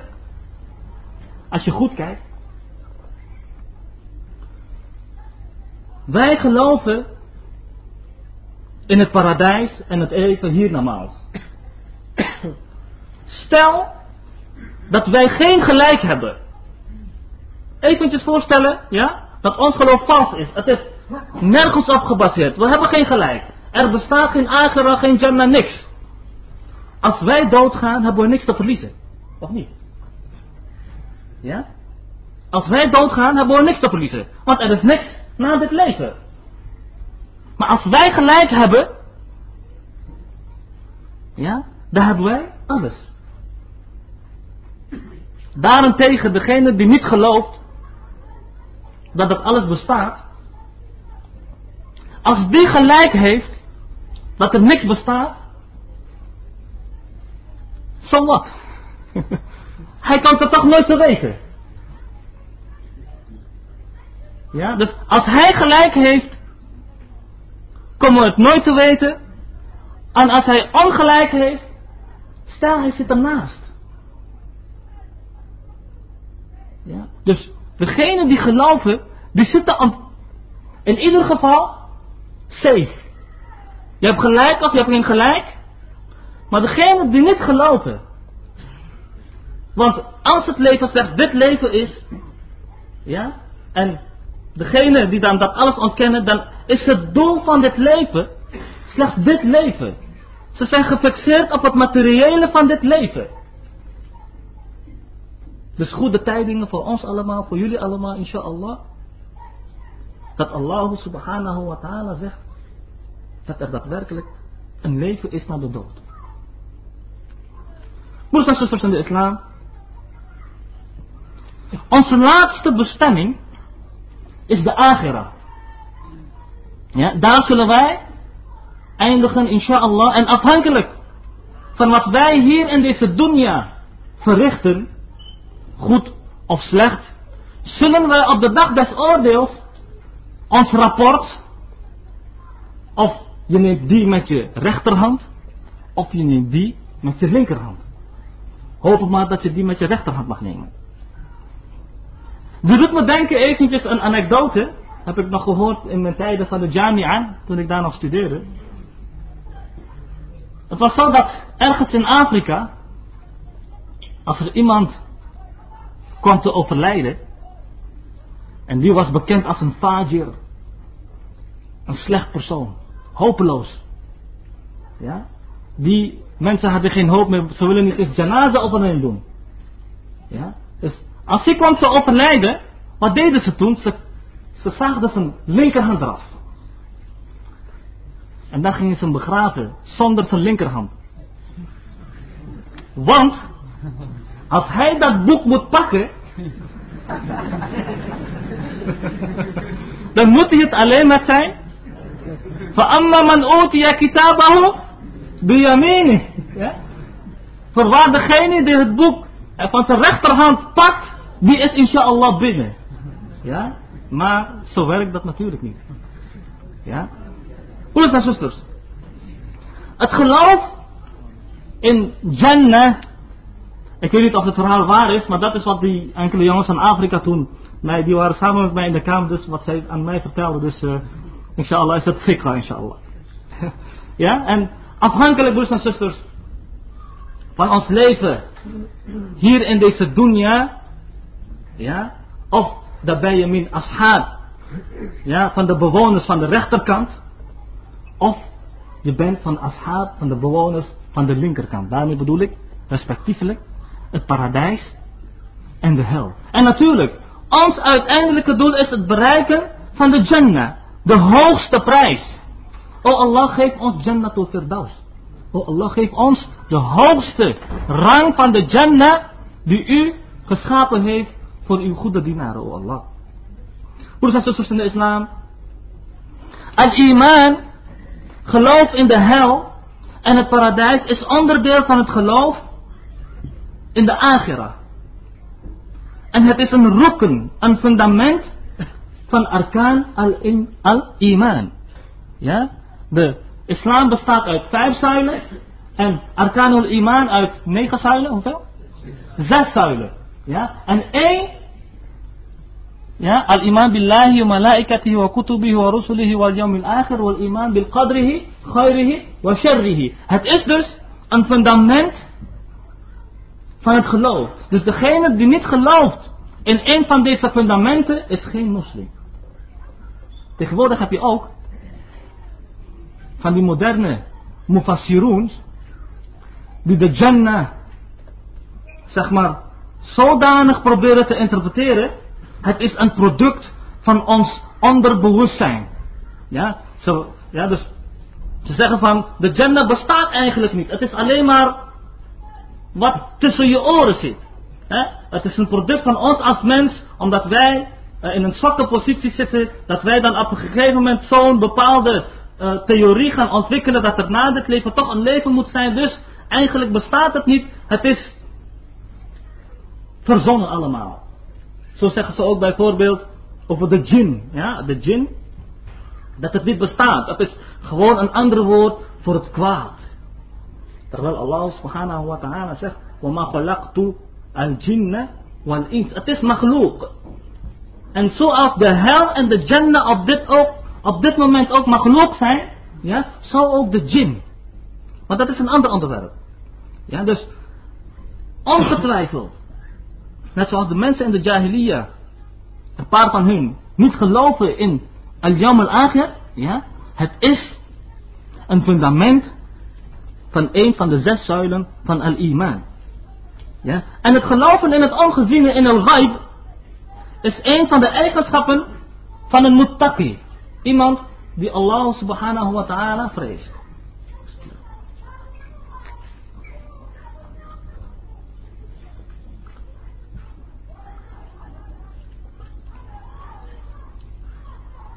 Speaker 2: Als je goed kijkt. Wij geloven in het paradijs en het even hiernamaals. Stel dat wij geen gelijk hebben. Eventjes voorstellen, ja, dat ons geloof vals is. Het is nergens op gebaseerd. We hebben geen gelijk. Er bestaat geen agera, geen jannah, niks. Als wij doodgaan, hebben we niks te verliezen. Of niet? Ja? Als wij doodgaan, hebben we niks te verliezen. Want er is niks na dit leven. Maar als wij gelijk hebben, ja, dan hebben wij alles. Daarentegen, degene die niet gelooft dat dat alles bestaat, als die gelijk heeft dat er niks bestaat, zo wat? Hij kan het toch nooit te weten. Ja, dus als hij gelijk heeft, komen we het nooit te weten. En als hij ongelijk heeft, stel hij zit ernaast. Ja? Dus degene die geloven, die zitten aan, in ieder geval safe. Je hebt gelijk of je hebt geen gelijk. Maar degene die niet geloven. Want als het leven slechts dit leven is. Ja. En degene die dan dat alles ontkennen. Dan is het doel van dit leven. Slechts dit leven. Ze zijn gefixeerd op het materiële van dit leven. Dus goede tijdingen voor ons allemaal, voor jullie allemaal, inshallah. Dat Allah subhanahu wa ta'ala zegt dat er daadwerkelijk een leven is na de dood. Broers en zusters in de islam. Onze laatste bestemming is de agira. Ja, daar zullen wij eindigen inshallah. En afhankelijk van wat wij hier in deze dunya verrichten, goed of slecht, zullen wij op de dag des oordeels ons rapport, of je neemt die met je rechterhand, of je neemt die met je linkerhand. Hoop maar dat je die met je rechterhand mag nemen. Dit doet me denken eventjes een anekdote. Heb ik nog gehoord in mijn tijden van de Jamia, toen ik daar nog studeerde. Het was zo dat ergens in Afrika als er iemand kwam te overlijden, en die was bekend als een fajir, een slecht persoon, hopeloos. Ja? Die mensen hadden geen hoop meer, ze willen niet eens janaza over hen doen. Ja? Dus als hij kwam te overlijden, wat deden ze toen? Ze, ze zaagden zijn linkerhand eraf. En dan gingen ze hem begraven zonder zijn linkerhand. Want als hij dat boek moet pakken, dan moet hij het alleen met zijn. فَأَمَّا مَنْ أُوتِيَ كِتَابَهُ بِيَمِينِهِ ja? Voorwaar degene die het boek van zijn rechterhand pakt, die is inshallah binnen. Ja? Maar zo werkt dat natuurlijk niet. Ja? Broeders en zusters. Het geloof in Jannah. ik weet niet of het verhaal waar is, maar dat is wat die enkele jongens van Afrika toen. Nee, die waren samen met mij in de kamer, dus wat zij aan mij vertelden. Dus uh, inshallah is dat fikra, inshallah. ja, en afhankelijk, broeders en zusters, van ons leven hier in deze dunya, ja, of daarbij je min ashab, ja, van de bewoners van de rechterkant, of je bent van ashab van de bewoners van de linkerkant. Daarmee bedoel ik respectievelijk het paradijs en de hel. En natuurlijk, ons uiteindelijke doel is het bereiken van de Jannah, de hoogste prijs. O Allah, geef ons Jannah tot Firdaus. O Allah, geef ons de hoogste rang van de Jannah die u geschapen heeft voor uw goede dienaren, o Allah. Broeders en zusters in de islam. Al-iman, geloof in de hel en het paradijs is onderdeel van het geloof in de agira. En het is een rokken, een fundament van arkaan al-iman. ja? De islam bestaat uit vijf zuilen en arkaan al-iman uit negen zuilen, hoeveel? Zes zuilen. Ja? En één Ja, al-iman billahi wa malaikatihi wa kutubihi wa rusulihi wal yawmil akhir wal iman bil qadrihi khairihi wa sharrihi. Het is dus een fundament van het geloof. Dus degene die niet gelooft in een van deze fundamenten is geen moslim. Tegenwoordig heb je ook van die moderne mufassiroens die de Jannah zeg maar zodanig proberen te interpreteren het is een product van ons onderbewustzijn. Ja, zo, ja dus ze zeggen van de Jannah bestaat eigenlijk niet. Het is alleen maar wat tussen je oren zit. Het is een product van ons als mens, omdat wij uh, in een zwakke positie zitten, dat wij dan op een gegeven moment zo'n bepaalde uh, theorie gaan ontwikkelen dat er na dit leven toch een leven moet zijn. Dus eigenlijk bestaat het niet. Het is verzonnen allemaal. Zo zeggen ze ook bijvoorbeeld over de jin. Ja, de jin. Dat het niet bestaat. Dat is gewoon een ander woord voor het kwaad. Terwijl Allah subhanahu wa ta'ala zegt. وَمَا خَلَقْتُ الْجِنَّ وَالْإِنسِ Het is makhlouk. En zoals de hel en de jannah op dit, ook, op dit moment ook makhlouk zijn. Ja, zo ook de jin. Maar dat is een ander onderwerp. Ja, dus ongetwijfeld Net zoals de mensen in de Jahiliyyah, een paar van hun, niet geloven in al-yawm al-akhir. Ja, het is een fundament van een van de zes zuilen van al-iman. Ja, en het geloven in het ongeziene in al-ghaib is een van de eigenschappen van een muttaqi. Iemand die Allah subhanahu wa ta'ala vreest.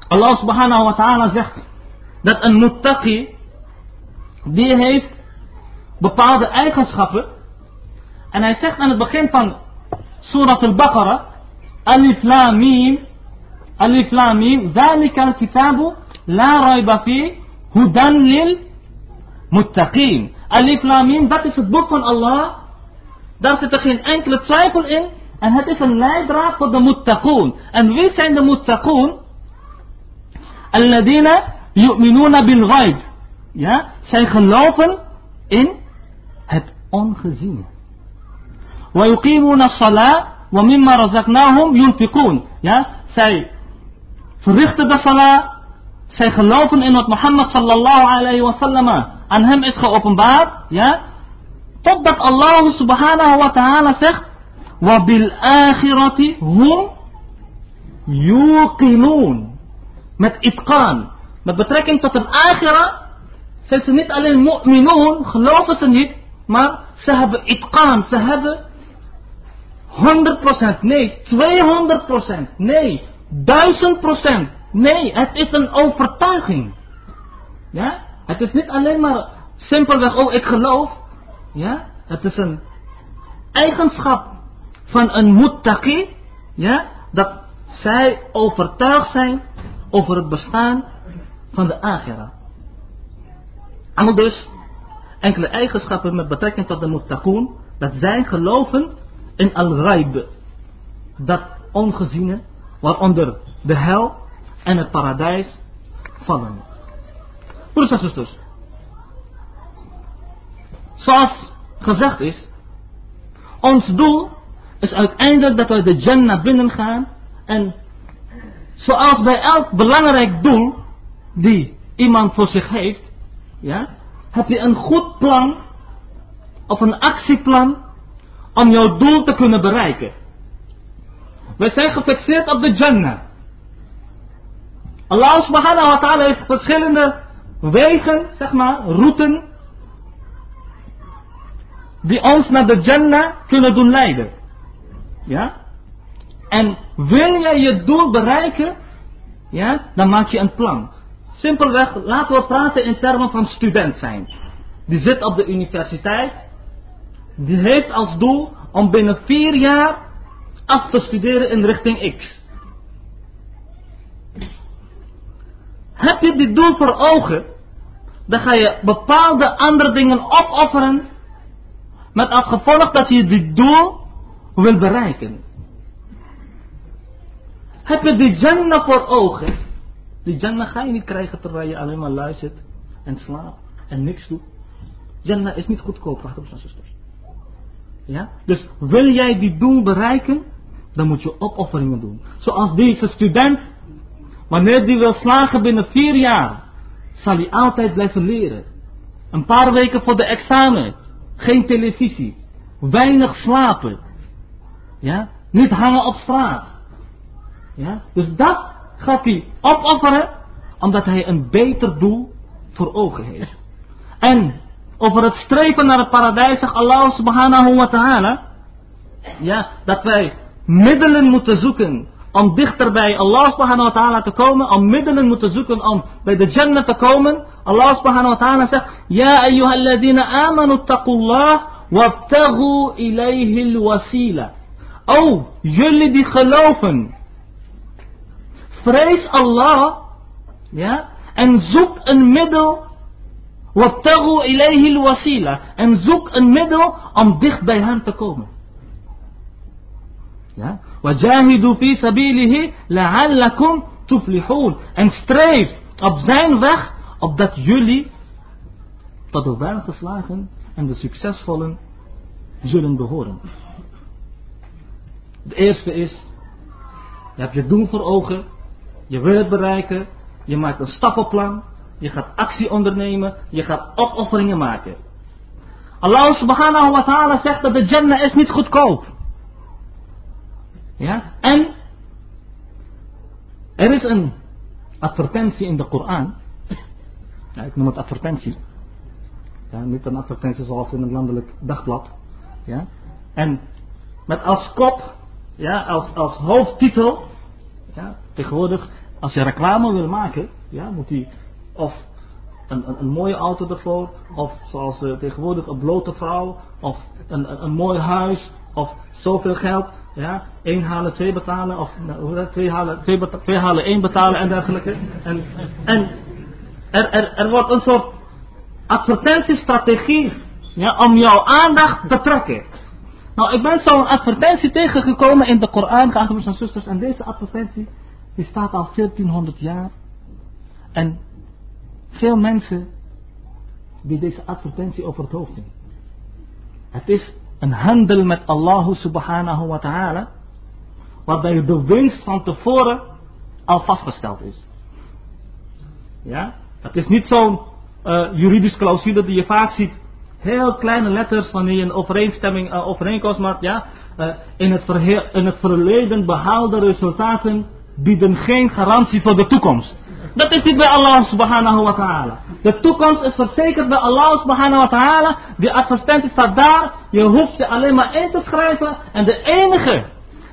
Speaker 2: Allah subhanahu wa ta'ala zegt dat een muttaqi, die heeft bepaalde eigenschappen. En hij zegt aan het begin van Surat al-Baqarah, Alif Lam Mim, Alif Lam Mim, ذلك الكتاب لا ريب فيه هدى للمتقين. Alif Lam Mim, dat is het boek van Allah. Daar zit er geen enkele twijfel in. En het is een leidraad voor de muttaqoon. En wie zijn de muttaqoon? Alladina yu'minuna bil ghaib. Ja, zij geloven in het ongeziene. ويقيمون الصلاة ومما رزقناهم ينفقون ja zij verrichten de salah zij geloven in wat Mohammed sallallahu alayhi wa sallam aan hem is geopenbaard ja totdat Allah subhanahu wa ta'ala zegt وبالآخرة هم يوقنون met itqaan met betrekking tot een akhira zijn ze niet alleen mu'minoon geloven ze niet maar ze hebben itqaan ze hebben 100%, nee, 200%, nee, 1000%. Nee, het is een overtuiging. Ja? Het is niet alleen maar simpelweg, oh ik geloof. Ja? Het is een eigenschap van een muttaqi. Ja? Dat zij overtuigd zijn over het bestaan van de agira. Al dus enkele eigenschappen met betrekking tot de muttaqoon. Dat zij geloven in al-ghaib. Dat ongeziene waaronder de hel en het paradijs vallen. Broeders en zusters. Zoals gezegd is, ons doel is uiteindelijk dat wij de Jannah binnengaan en zoals bij elk belangrijk doel die iemand voor zich heeft, ja, heb je een goed plan of een actieplan om jouw doel te kunnen bereiken. We zijn gefixeerd op de Jannah. Allah subhanahu wa ta'ala heeft verschillende wegen, zeg maar, routen, die ons naar de Jannah kunnen doen leiden. Ja? En wil jij je doel bereiken, ja, dan maak je een plan. Simpelweg, laten we praten in termen van student zijn. Die zit op de universiteit, die heeft als doel om binnen vier jaar af te studeren in richting X. Heb je dit doel voor ogen, dan ga je bepaalde andere dingen opofferen, met als gevolg dat je dit doel wil bereiken. Heb je die Jannah voor ogen, die Jannah ga je niet krijgen terwijl je alleen maar luistert en slaapt en niks doet. Jannah is niet goedkoop, achter mijn zusters. Ja? Dus wil jij die doel bereiken, dan moet je opofferingen doen. Zoals deze student, wanneer die wil slagen binnen vier jaar, zal hij altijd blijven leren. Een paar weken voor de examen, geen televisie, weinig slapen. Ja? Niet hangen op straat. Ja? Dus dat gaat hij opofferen, omdat hij een beter doel voor ogen heeft. En over het streven naar het paradijs zegt Allah subhanahu wa ta'ala. Ja, dat wij middelen moeten zoeken om dichter bij Allah subhanahu wa ta'ala te komen. Om middelen moeten zoeken om bij de Jannah te komen. Allah subhanahu wa ta'ala zegt. Ja ayyuhalladina amanu taqullah wabtagu ilayhi wasila. Oh, jullie die geloven vrees Allah, ja, en zoek een middel, wabtagu ilayhi wasila, en zoek een middel om dicht bij hem te komen. Ja, wajahidu fi sabilihi la'allakum tuflihun, en streef op zijn weg, opdat jullie tot de welgeslagen en de succesvollen zullen behoren. De eerste is, je hebt je doen voor ogen, je wil het bereiken, je maakt een stappenplan, je gaat actie ondernemen. Je gaat opofferingen maken. Allah subhanahu wa ta'ala zegt dat de Jannah is niet goedkoop. Ja? En er is een advertentie in de Koran. Ja, ik noem het advertentie. Ja, niet een advertentie zoals in een landelijk dagblad. Ja? En met als kop, ja, als, als hoofdtitel, ja, tegenwoordig, als je reclame wil maken, ja, moet die of een, een, mooie auto ervoor, of zoals uh, tegenwoordig een blote vrouw, of een, een, een, mooi huis, of zoveel geld. Ja, één halen, twee betalen, of nou, twee, halen, twee, beta twee halen, één betalen en dergelijke. En, en er, er, er wordt een soort advertentiestrategie ja, om jouw aandacht te trekken. Nou, ik ben zo'n advertentie tegengekomen in de Koran, geachte broers en zusters, en deze advertentie die staat al 1400 jaar. En veel mensen die deze advertentie over het hoofd zien. Het is een handel met Allah subhanahu wa ta'ala, waarbij de winst van tevoren al vastgesteld is. Ja? Het is niet zo'n uh, juridisch clausule die je vaak ziet. Heel kleine letters wanneer je een overeenstemming, uh, overeenkomst maakt. Ja? Uh, in, het in het verleden behaalde resultaten bieden geen garantie voor de toekomst. Dat is niet bij Allah subhanahu wa ta'ala. De toekomst is verzekerd bij Allah subhanahu wa ta'ala. Die advertentie staat daar. Je hoeft ze alleen maar in te schrijven. En de enige,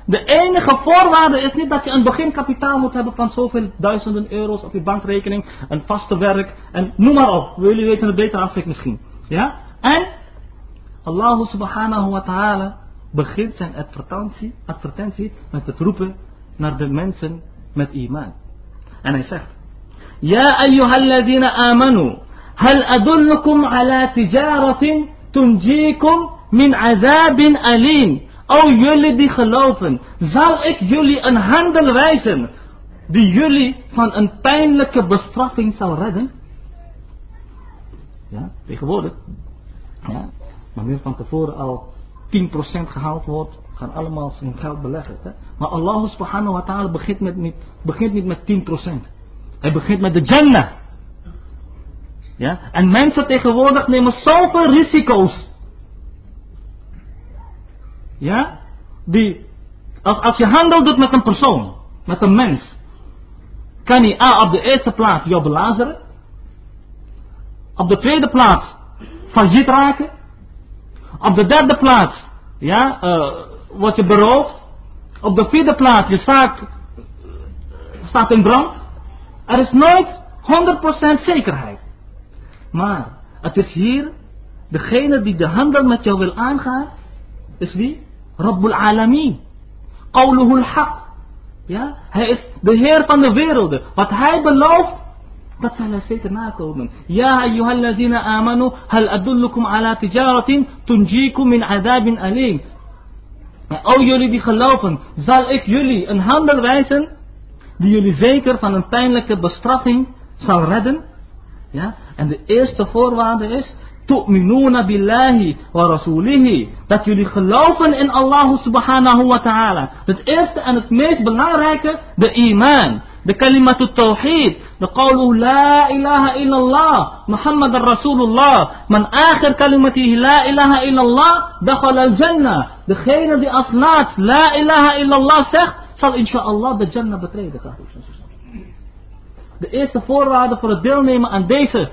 Speaker 2: de enige voorwaarde is niet dat je een beginkapitaal moet hebben van zoveel duizenden euro's op je bankrekening. Een vaste werk. En noem maar op. Jullie weten het beter als ik misschien. Ja? En Allah subhanahu wa ta'ala begint zijn advertentie, advertentie met het roepen naar de mensen met iman. En hij zegt, Ja ayyuhalladina amanu, hal adullukum ala tijaratin tunjikum min azabin alim. O jullie die geloven, zal ik jullie een handel wijzen die jullie van een pijnlijke bestraffing zal redden? Ja, tegenwoordig. Ja, nu van tevoren al 10% gehaald wordt, gaan allemaal zijn geld beleggen. Hè? Maar Allah subhanahu wa ta'ala begint, niet, begint niet met 10%. Hij begint met de Jannah. Ja? En mensen tegenwoordig nemen zoveel risico's. Ja? Die, als, als je handel doet met een persoon, met een mens, kan hij A op de eerste plaats jou belazeren. Op de tweede plaats failliet raken. Op de derde plaats ja, uh, word je beroofd. Op de vierde plaats je zaak staat in brand. Er is nooit 100% zekerheid. Maar het is hier, degene die de handel met jou wil aangaan, is wie? Rabbul Alameen. Qawluhul haq. Ja, hij is de Heer van de werelden. Wat hij belooft, dat zal hij zeker nakomen. Ja, ayyuhalladina amanu, hal adullukum ala tijaratin, tunjikum min adabin alleen. O jullie die geloven, zal ik jullie een handel wijzen die jullie zeker van een pijnlijke bestraffing zal redden. Ja? En de eerste voorwaarde is, tu'minuna billahi wa rasulihi. Dat jullie geloven in Allah subhanahu wa ta'ala. Het eerste en het meest belangrijke, de iman. De kalimatu tawhid. De qawlu la ilaha illallah. Muhammad rasulullah. Man akhir kalimati la ilaha illallah. Dakhal al jannah. Degene die als laatst la ilaha illallah zegt zal inshallah de Jannah betreden. De eerste voorwaarde voor het deelnemen aan deze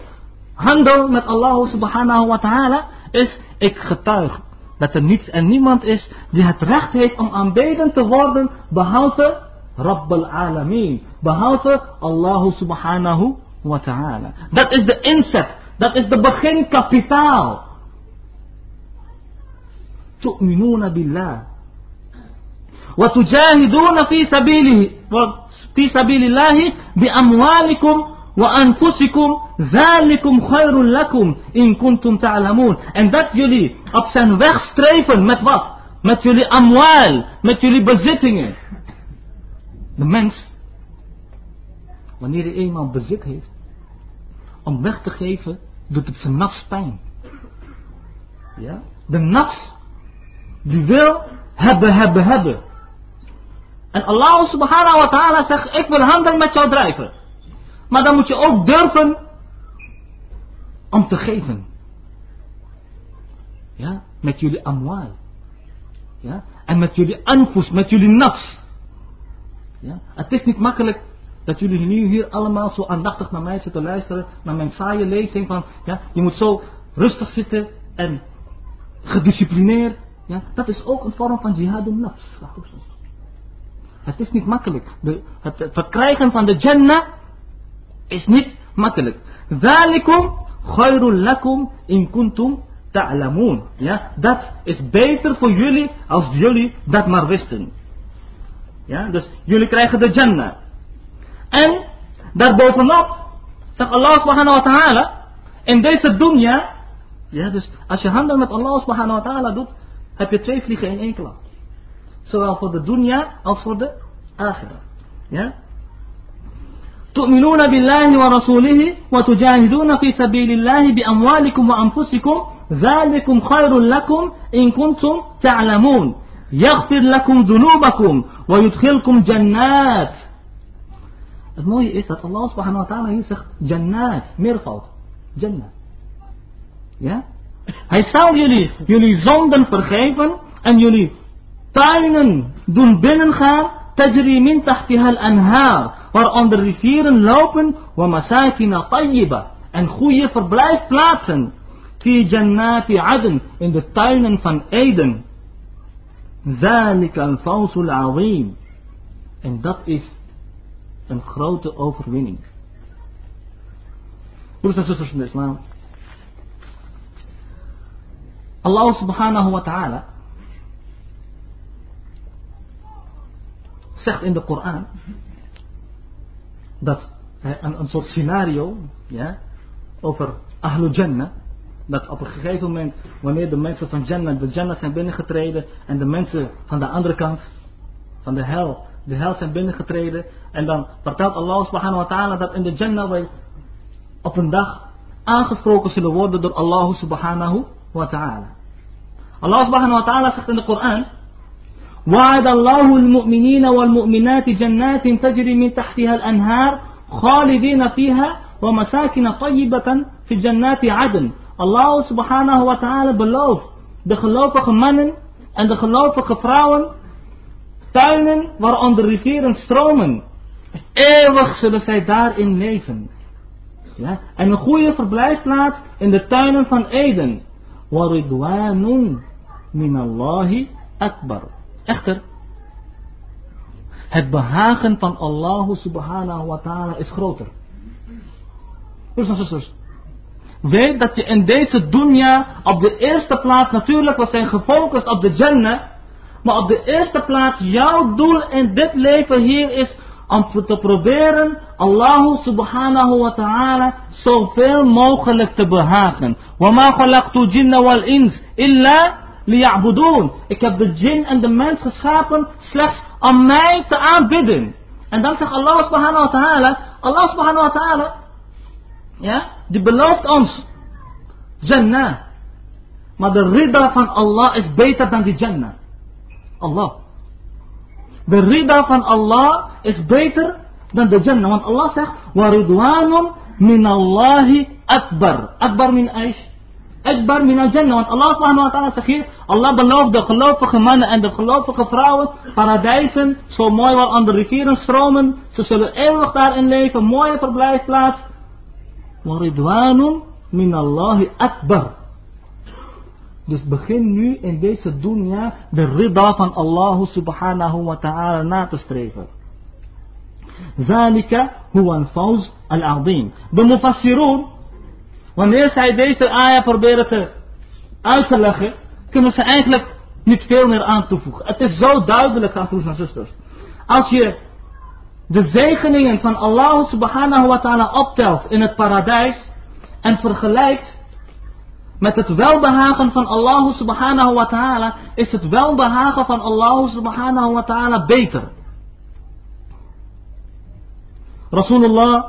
Speaker 2: handel met Allah subhanahu wa ta'ala is ik getuig dat er niets en niemand is die het recht heeft om aanbeden te worden behalve Rabbal Alameen. Behalve Allah subhanahu wa ta'ala. Dat is de inzet. Dat is de beginkapitaal. Tu'minuna billah. وتجاهدون في سبيله في سبيل الله بأموالكم وأنفسكم ذلكم خير لكم إن كنتم تعلمون en dat jullie op zijn weg streven met wat? met jullie amwal, met jullie bezittingen de mens wanneer hij eenmaal bezit heeft om weg te geven doet het zijn nafs pijn ja? de nafs die wil hebben, hebben, hebben en Allah subhanahu wa ta'ala zegt, ik wil handel met jou drijven. Maar dan moet je ook durven om te geven. Ja, met jullie amwal. Ja, en met jullie anfus, met jullie nafs. Ja, het is niet makkelijk dat jullie nu hier allemaal zo aandachtig naar mij zitten luisteren, naar mijn saaie lezing van, ja, je moet zo rustig zitten en gedisciplineerd. Ja, dat is ook een vorm van jihadun nafs. Het is niet makkelijk. De, het, het verkrijgen van de Jannah is niet makkelijk. Zalikum khairul lakum in kuntum ta'lamun. Ja, dat is beter voor jullie als jullie dat maar wisten. Ja, dus jullie krijgen de Jannah. En daarbovenop zegt Allah subhanahu wa ta'ala in deze dunya. Ja, dus als je handel met Allah subhanahu wa ta'ala doet, heb je twee vliegen in één klap. Zowel voor de dunya als voor de akhirah. Ja? تؤمنون بالله ورسوله وتجاهدون في سبيل الله بأموالكم وأنفسكم ذلكم خير لكم إن كنتم تعلمون يغفر لكم ذنوبكم ويدخلكم جنات Het mooie is dat Allah subhanahu wa ta'ala hier zegt jannat, meervoud. Jannah. Ja? Hij zal jullie, jullie zonden vergeven en jullie tuinen doen binnengaan. Tajri min tahtiha al-anhaar. Waaronder rivieren lopen. Wa masakina tayyiba. En goede verblijfplaatsen. Fi jannati adn. In de tuinen van Eden. Zalika al-fawsul. En dat is een grote overwinning. Broers en zusters in de islam. Allah subhanahu wa ta'ala zegt in de Koran dat een, een soort scenario ja, over Ahlul Jannah. Dat op een gegeven moment, wanneer de mensen van Jannah de Jannah zijn binnengetreden en de mensen van de andere kant, van de hel, de hel zijn binnengetreden. En dan vertelt Allah subhanahu wa ta'ala dat in de Jannah wij op een dag aangesproken zullen worden door Allah subhanahu wa ta'ala. Allah subhanahu wa ta'ala zegt in de Koran. وعد الله المؤمنين والمؤمنات جنات تجري من تحتها الأنهار خالدين فيها ومساكن طيبة في جنات عدن Allah subhanahu wa ta'ala belooft de gelovige mannen en de gelovige vrouwen tuinen waaronder rivieren stromen. Eeuwig zullen zij daarin leven. Ja? En een goede verblijfplaats in de tuinen van Eden. Waridwanun minallahi akbar. Echter, het behagen van Allah subhanahu wa ta'ala is groter. Broers en zusters, weet dat je in deze dunya op de eerste plaats, natuurlijk we zijn gefocust op de Jannah, maar op de eerste plaats jouw doel in dit leven hier is om te proberen Allah subhanahu wa ta'ala zoveel mogelijk te behagen. وَمَا خَلَقْتُ الْجِنَّ وَالْإِنسِ إِلَّا لِيَعْبُدُونَ Ik heb de jinn en de mens geschapen slechts om mij te aanbidden. En dan zegt Allah subhanahu wa ta'ala, Allah subhanahu wa ta'ala, ja, die belooft ons Jannah. Maar de ridda van Allah is beter dan die Jannah. Allah. De rida van Allah is beter dan de Jannah. Want Allah zegt, waridwanum min Allahi akbar. Akbar min aish. Akbar min al-Jannah. Want Allah subhanahu wa ta'ala zegt hier, Allah belooft de gelovige mannen en de gelovige vrouwen paradijzen, zo mooi waar aan de rivieren stromen. Ze zullen eeuwig daarin leven, mooie verblijfplaats. Waridwanum min Allahi akbar. Dus begin nu in deze dunya de rida van Allah subhanahu wa ta'ala na te streven. Zalika huwa al-fawz al-azim. De mufassirun, wanneer zij deze ayah proberen te uit te leggen, kunnen ze eigenlijk niet veel meer aan toevoegen. Het is zo duidelijk, broers en zusters. Als je de zegeningen van Allah subhanahu wa ta'ala optelt in het paradijs en vergelijkt met het welbehagen van Allah subhanahu wa ta'ala is het welbehagen van Allah subhanahu wa ta'ala beter. Rasulullah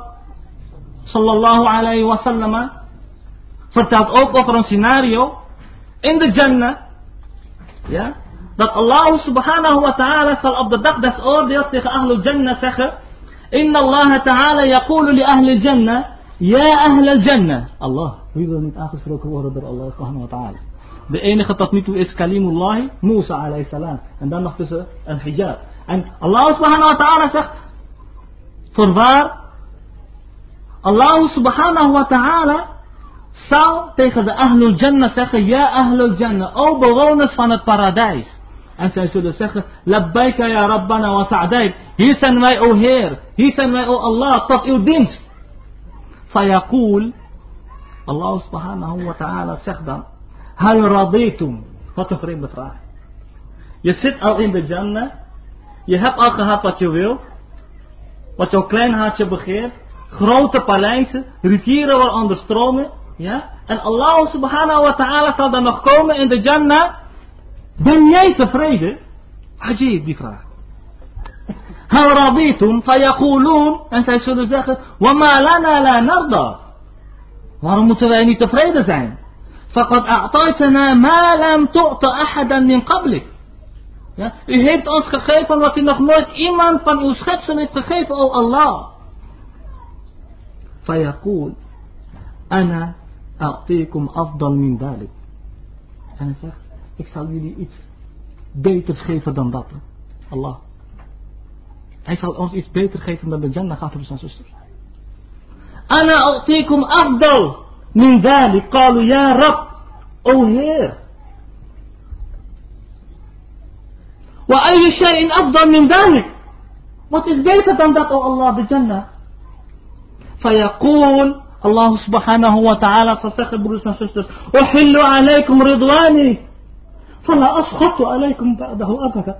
Speaker 2: sallallahu alayhi wa sallam vertelt ook over een scenario in de Jannah. Ja, dat Allah subhanahu wa ta'ala zal op de dag des oordeels tegen Ahlul Jannah zeggen. Inna Allah ta'ala yaqulu li Ahlul Jannah. Ja Ahlul Jannah. Allah. Wie wil niet aangesproken worden door Allah subhanahu wa ta'ala? De enige tot nu toe is Kalimullah, Musa alayhi salam. En dan nog tussen een hijab. En Allah subhanahu wa ta'ala zegt, voorwaar, Allah subhanahu wa ta'ala zal tegen de Ahlul Jannah zeggen, ja Ahlul Jannah, o bewoners van het paradijs. En zij zullen zeggen, labbaika ya Rabbana wa sa'daik. Hier zijn wij, o Heer. Hier zijn wij, o Allah, tot uw dienst. Fayaqul, Allah subhanahu wa ta'ala zegt dan, Hal raditum. Wat een vreemde vraag. Je zit al in de Jannah. Je hebt al gehad wat je wil. Wat jouw klein hartje begeert. Grote paleizen. Rivieren waaronder stromen. Ja? En Allah subhanahu wa ta'ala zal dan nog komen in de Jannah. Ben jij tevreden? Ajib die vraag. Hal fayakulun. En zij zullen zeggen, wama lana la narda. Waarom moeten wij niet tevreden zijn? Faqad a'taytana ma lam tu'ta ahadan min qablik. Ja? U heeft ons gegeven wat u nog nooit iemand van uw schetsen heeft gegeven, o Allah. Fayakul, ana a'tikum afdal min dalik. En hij zegt, ik zal jullie iets beters geven dan dat. Allah. hij zal ons iets beter geven dan de Jannah gaat broers en zusters أنا أعطيكم أفضل من ذلك قالوا يا رب O Heer وأي شيء أفضل من ذلك What is better than that, O Allah, the Jannah? فيقول الله سبحانه وتعالى فسخر brothers and sisters أحل عليكم رضواني فلا أسخط عليكم بعده أبدا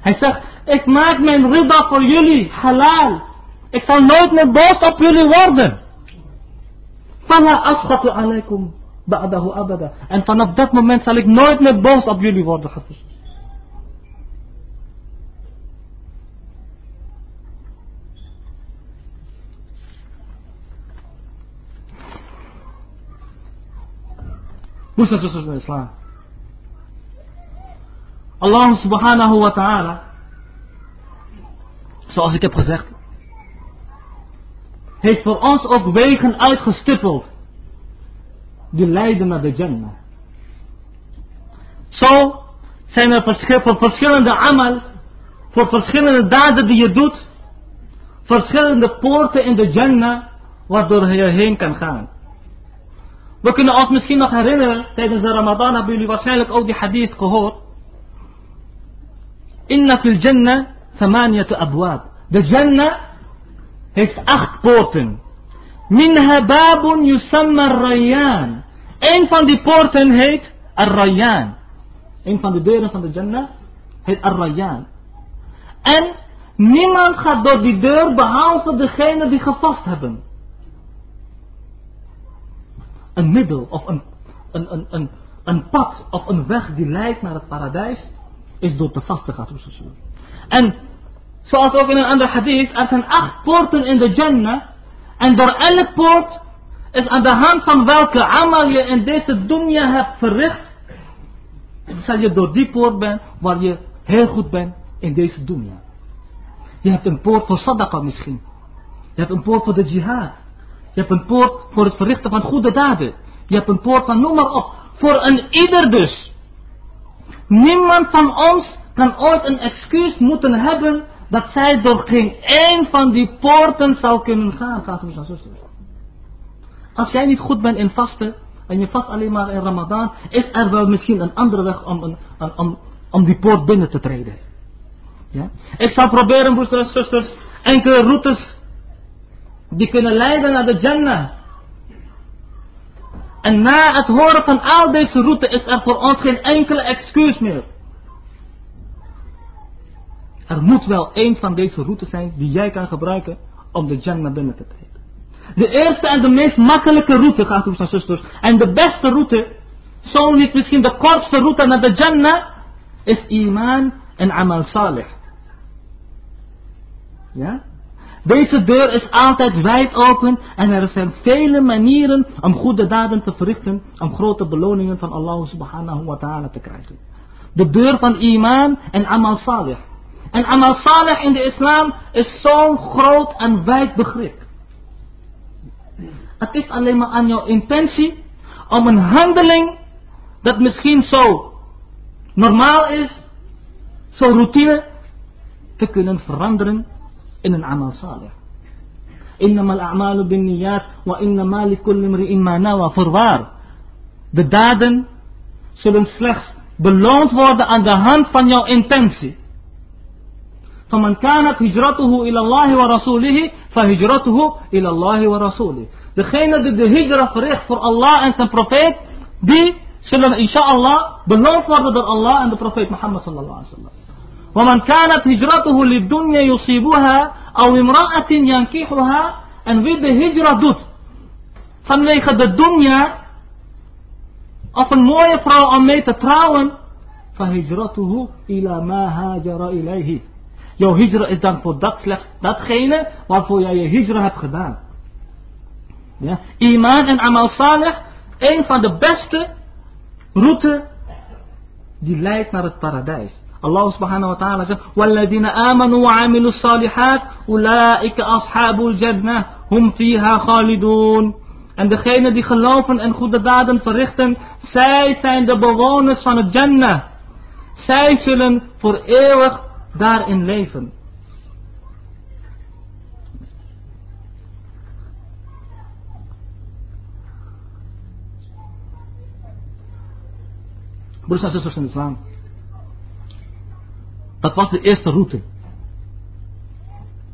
Speaker 2: Hij zegt, ik maak mijn rida voor jullie, halal. Ik zal nooit meer boos op jullie worden. Fala askhatu alaikum ba'dahu abada. En vanaf dat moment zal ik nooit meer boos op jullie worden, gevers. Broers en zusters. Allah subhanahu wa ta'ala, zoals ik heb gezegd, heeft voor ons ook wegen uitgestippeld die leiden naar de Jannah. Zo zijn er voor verschillende amal, voor verschillende daden die je doet, verschillende poorten in de Jannah waardoor je heen kan gaan. We kunnen ons misschien nog herinneren, tijdens de Ramadan hebben jullie waarschijnlijk ook die hadith gehoord. Inna fil Jannah thamaniyatu abwab. De Jannah heeft acht poorten. Minha babun yusamma rayyan. Een van die poorten heet Ar-Rayyan. Een van de deuren van de Jannah heet Ar-Rayyan. En niemand gaat door die deur behalve degene die gevast hebben een middel of een, een, een, een, een pad of een weg die leidt naar het paradijs, is door te vasten gaat. En zoals ook in een ander hadith, er zijn acht poorten in de Jannah. En door elke poort is aan de hand van welke amal je in deze dunya hebt verricht, zal je door die poort ben waar je heel goed bent in deze dunya. Je hebt een poort voor sadaqah misschien. Je hebt een poort voor de jihad. Je hebt een poort voor het verrichten van goede daden. Je hebt een poort van noem maar op. Voor een ieder dus. Niemand van ons kan ooit een excuus moeten hebben dat zij door geen één van die poorten zou kunnen gaan. Gaat u zuster. Als jij niet goed bent in vasten en je vast alleen maar in Ramadan, is er wel misschien een andere weg om, om, om die poort binnen te treden. Ja? Ik zal proberen, broeders en zusters, enkele routes die kunnen leiden naar de Jannah. En na het horen van al deze routes is er voor ons geen enkele excuus meer. Er moet wel één van deze routes zijn die jij kan gebruiken om de Jannah binnen te treden. De eerste en de meest makkelijke route, gaat u zijn zusters, en de beste route, zo niet misschien de kortste route naar de Jannah, is iman en amal salih. Ja? Deze deur is altijd wijd open en er zijn vele manieren om goede daden te verrichten, om grote beloningen van Allah subhanahu wa ta'ala te krijgen. De deur van iman en amal salih. En amal salih in de islam is zo'n groot en wijd begrip. Het is alleen maar aan jouw intentie om een handeling dat misschien zo normaal is, zo routine, te kunnen veranderen Innama al-a'malu bin niyat wa innama li kulli imri'in ma nawa. Voorwaar, de daden zullen slechts beloond worden aan de hand van jouw intentie. فمن كانت هجرته إلى الله ورسوله فهجرته إلى الله ورسوله. Degene die de hijra verricht voor Allah en zijn profeet, die zullen inshallah beloond worden door Allah en de profeet Mohammed sallallahu alaihi wasallam. ومن كانت هجرته للدنيا يصيبها أو امرأة ينكحها en wie de hijra doet vanwege de dunya of een mooie vrouw om mee te trouwen فهجرته إلى ما هاجر إليه jouw hijra is dan voor dat slechts datgene waarvoor jij je hijra hebt gedaan ja? iman en amal salih een van de beste route die leidt naar het paradijs. Subhanahu wa ta'ala zegt, وَالَّذِينَ آمَنُوا وَعَمِلُوا الصَّالِحَاتِ أُولَٰئِكَ أَصْحَابُ الْجَنَّةِ هُمْ فِيهَا خَالِدُونَ En degenen die geloven en goede daden verrichten, zij zijn de bewoners van het Jannah. Zij zullen voor eeuwig daarin leven. Broers en zusters in de islam. Dat was de eerste route.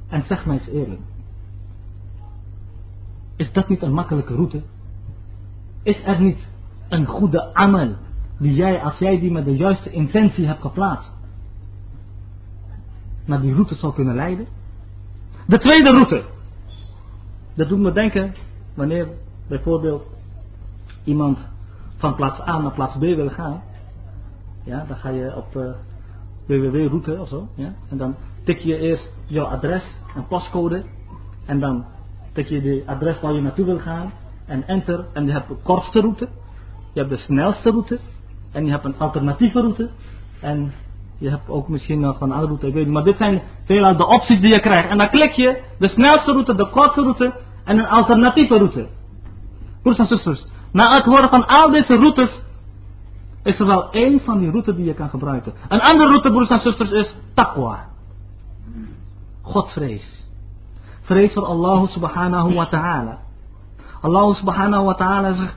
Speaker 2: En zeg mij eens eerlijk. Is dat niet een makkelijke route? Is er niet een goede amal die jij, als jij die met de juiste intentie hebt geplaatst, naar die route zou kunnen leiden? De tweede route. Dat doet me denken wanneer bijvoorbeeld iemand van plaats A naar plaats B wil gaan. Ja, dan ga je op uh, www-route of zo. Ja, en dan tik je eerst jouw adres en pascode. En dan tik je de adres waar je naartoe wil gaan. En enter. En je hebt de kortste route. Je hebt de snelste route. En je hebt een alternatieve route. En je hebt ook misschien nog een andere route, ik weet niet. Maar dit zijn veelal de opties die je krijgt. En dan klik je de snelste route, de kortste route en een alternatieve route. Broers en zusters, na het horen van al deze routes is er wel één van die routes die je kan gebruiken. Een andere route, broers en zusters, is taqwa. Godvrees. Vrees voor Allah subhanahu wa ta'ala. Allah subhanahu wa ta'ala zegt,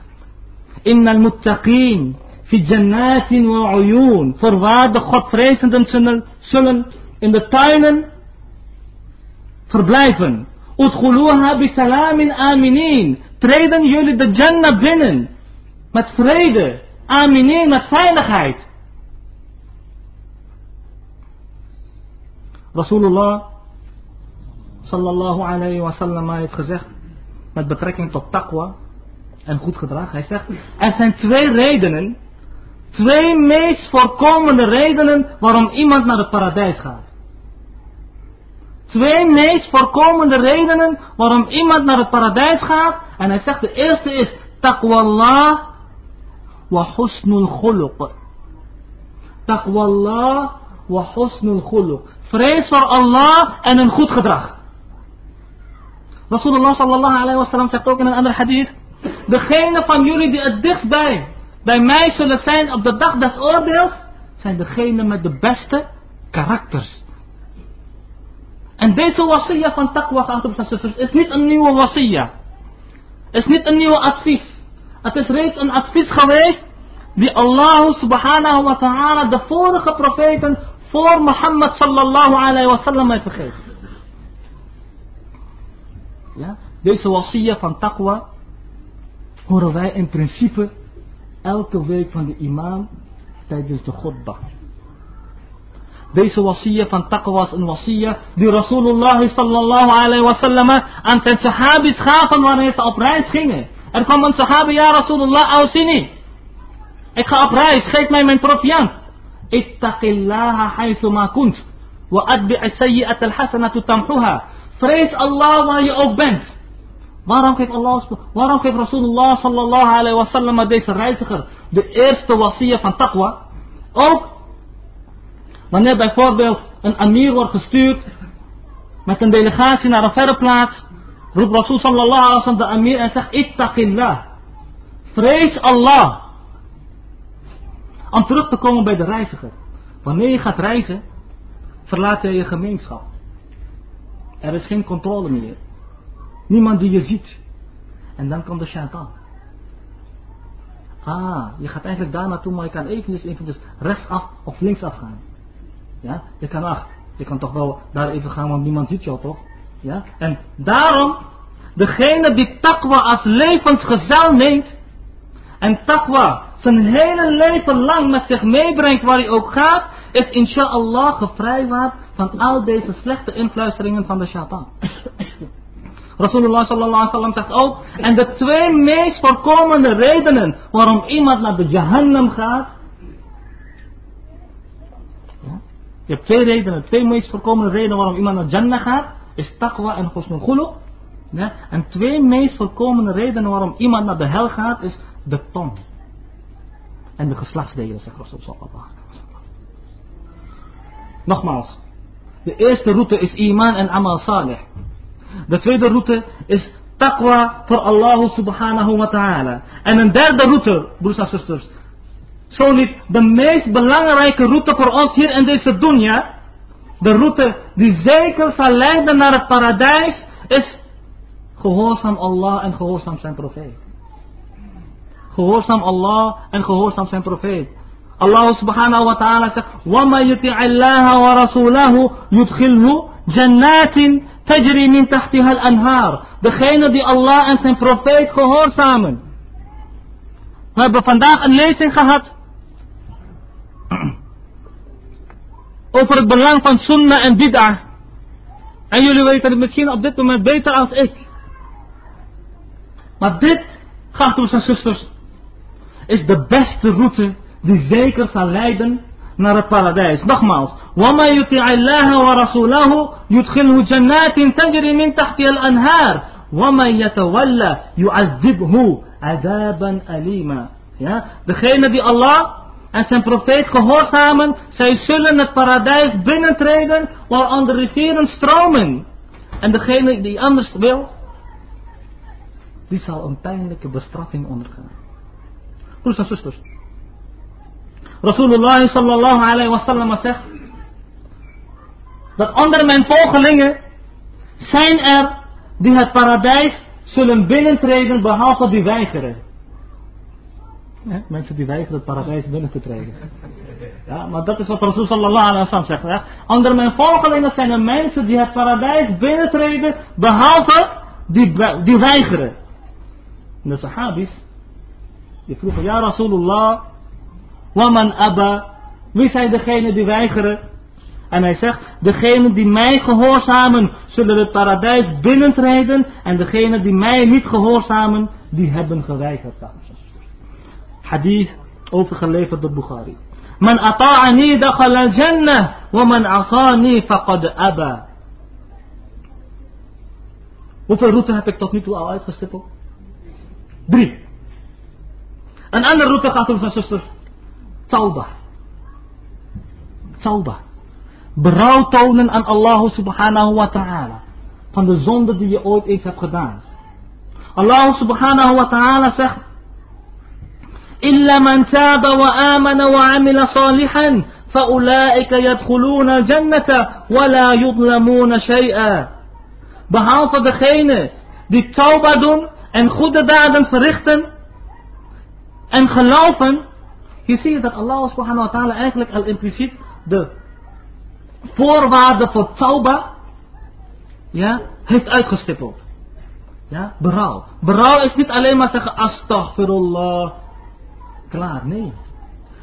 Speaker 2: Inna al-muttaqeen fi jannatin wa uyun. Voorwaar de godvrezenden zullen, in de tuinen verblijven. Udkhuluha bi salamin aminin. Treden jullie de Jannah binnen. Met vrede. Aminin, met veiligheid. Rasulullah sallallahu alayhi wa sallam heeft gezegd met betrekking tot taqwa en goed gedrag. Hij zegt, er zijn twee redenen, twee meest voorkomende redenen waarom iemand naar het paradijs gaat. Twee meest voorkomende redenen waarom iemand naar het paradijs gaat. En hij zegt, de eerste is taqwallah wa husnul khuluq. Taqwallah wa khuluq. Vrees voor Allah en een goed gedrag. Rasulullah sallallahu alayhi wa sallam zegt ook in een ander hadith. Degene van jullie die het dichtstbij bij mij zullen zijn op de dag des oordeels, zijn degene met de beste karakters. En deze wasiyah van taqwa, geachte is niet een nieuwe wasiyah. Is niet een nieuwe advies. Het is reeds een advies geweest die Allah subhanahu wa ta'ala de vorige profeten voor Mohammed sallallahu alayhi wa sallam heeft gegeven. Ja? Deze wasiyah van taqwa horen wij in principe elke week van de imam tijdens de goddag. Deze wasiyah van taqwa was een wasiyah die Rasulullah sallallahu alayhi wa sallam aan zijn sahabis gaven wanneer ze op reis gingen. Er kwam een sahabi, ja Rasulullah, ausini. Ik ga op reis, geef mij mijn proviant. Ittaqillaha haythu ma kunt. Wa adbi'i sayyi'at al-hasanatu tamhuha. Vrees Allah waar je ook bent. Waarom geeft, Allah, waarom geeft Rasulullah sallallahu alayhi wa sallam deze reiziger de eerste wasiyah van taqwa? Ook wanneer bijvoorbeeld een amir wordt gestuurd met een delegatie naar een verre plaats, roept Rasul sallallahu alayhi wa sallam de amir en zegt ittaqillah. Vrees Allah. Om terug te komen bij de reiziger. Wanneer je gaat reizen, verlaat je je gemeenschap. Er is geen controle meer. Niemand die je ziet. En dan komt de shaitan. Ah, je gaat eigenlijk daar naartoe, maar je kan eventjes, eventjes rechtsaf of linksaf gaan. Ja, je kan ach, je kan toch wel daar even gaan, want niemand ziet jou toch? Ja, en daarom, degene die takwa als levensgezel neemt, en takwa zijn hele leven lang met zich meebrengt waar hij ook gaat, is inshallah gevrijwaard van al deze slechte influisteringen van de shaitan. Rasulullah sallallahu alaihi wasallam zegt ook, en de twee meest voorkomende redenen waarom iemand naar de Jahannam gaat. Je hebt twee redenen, twee meest voorkomende redenen waarom iemand naar Jannah gaat, is taqwa en husnul. Ja? En twee meest voorkomende redenen waarom iemand naar de hel gaat, is de tong. en de geslachtsdelen, zegt Rasul. Nogmaals, de eerste route is iman en amal salih. De tweede route is taqwa voor Allah subhanahu wa ta'ala. En een derde route, broers en zusters, zo niet de meest belangrijke route voor ons hier in deze dunya, de route die zeker zal leiden naar het paradijs is gehoorzaam Allah en gehoorzaam zijn profeet. Gehoorzaam Allah en gehoorzaam zijn profeet. Allah subhanahu wa ta'ala zegt: "Wama yuti'allaha wa rasulahu yudkhilhu jannatin tajri min tahtiha al-anhar." Degene die Allah en zijn profeet gehoorzamen. We hebben vandaag een lezing gehad over het belang van sunnah en bid'ah. En jullie weten het misschien op dit moment beter als ik. Maar dit, gasten en zusters, is de beste route die zeker zal leiden naar het paradijs. Nogmaals, وَمَا يُطِعِ اللَّهَ وَرَسُولَهُ يُدْخِلْهُ جَنَّاتٍ تَجْرِي مِنْ تَحْتِهَا الْأَنْهَارِ وَمَنْ يَتَوَلَّى يُعَذِّبْهُ عَذَابًا أَلِيمًا Ja, degene die Allah en zijn profeet gehoorzamen, zij zullen het paradijs binnentreden waaronder rivieren stromen. En degene die anders wil, die zal een pijnlijke bestraffing ondergaan. Broers en zusters. Rasulullah sallallahu alayhi wa sallam zegt dat onder mijn volgelingen zijn er die het paradijs zullen binnentreden behalve die weigeren. Mensen die weigeren het paradijs binnen te treden. Ja, maar dat is wat Rasul sallallahu alaihi wasallam zegt. Ja. Onder mijn volgelingen zijn er mensen die het paradijs binnentreden, behalve die, die weigeren. En de sahabis, die vroegen, ja Rasulullah, waman abba, wie zijn degenen die weigeren? En hij zegt, degenen die mij gehoorzamen, zullen het paradijs binnentreden. En degenen die mij niet gehoorzamen, die hebben geweigerd حديث أو في خليفة البخاري. من أطاعني دخل الجنة ومن عصاني فقد أبى. وفي روتا هبك تطنيت وآوائد خستفو بري أن أنا الروتا قاتل فسسر توبة توبة براو تونا أن الله سبحانه وتعالى. فان الزندة دي يؤد إيسا بخدان الله سبحانه وتعالى سخت إلا من تاب وآمن وعمل صالحا فأولئك يدخلون الجنة ولا يظلمون شيئا behalve degene die tauba doen en goede daden verrichten en geloven hier zie je dat Allah subhanahu wa ta'ala eigenlijk al impliciet de voorwaarden voor tauba ja, heeft uitgestippeld ja, berouw berouw is niet alleen maar zeggen astaghfirullah Klaar, nee.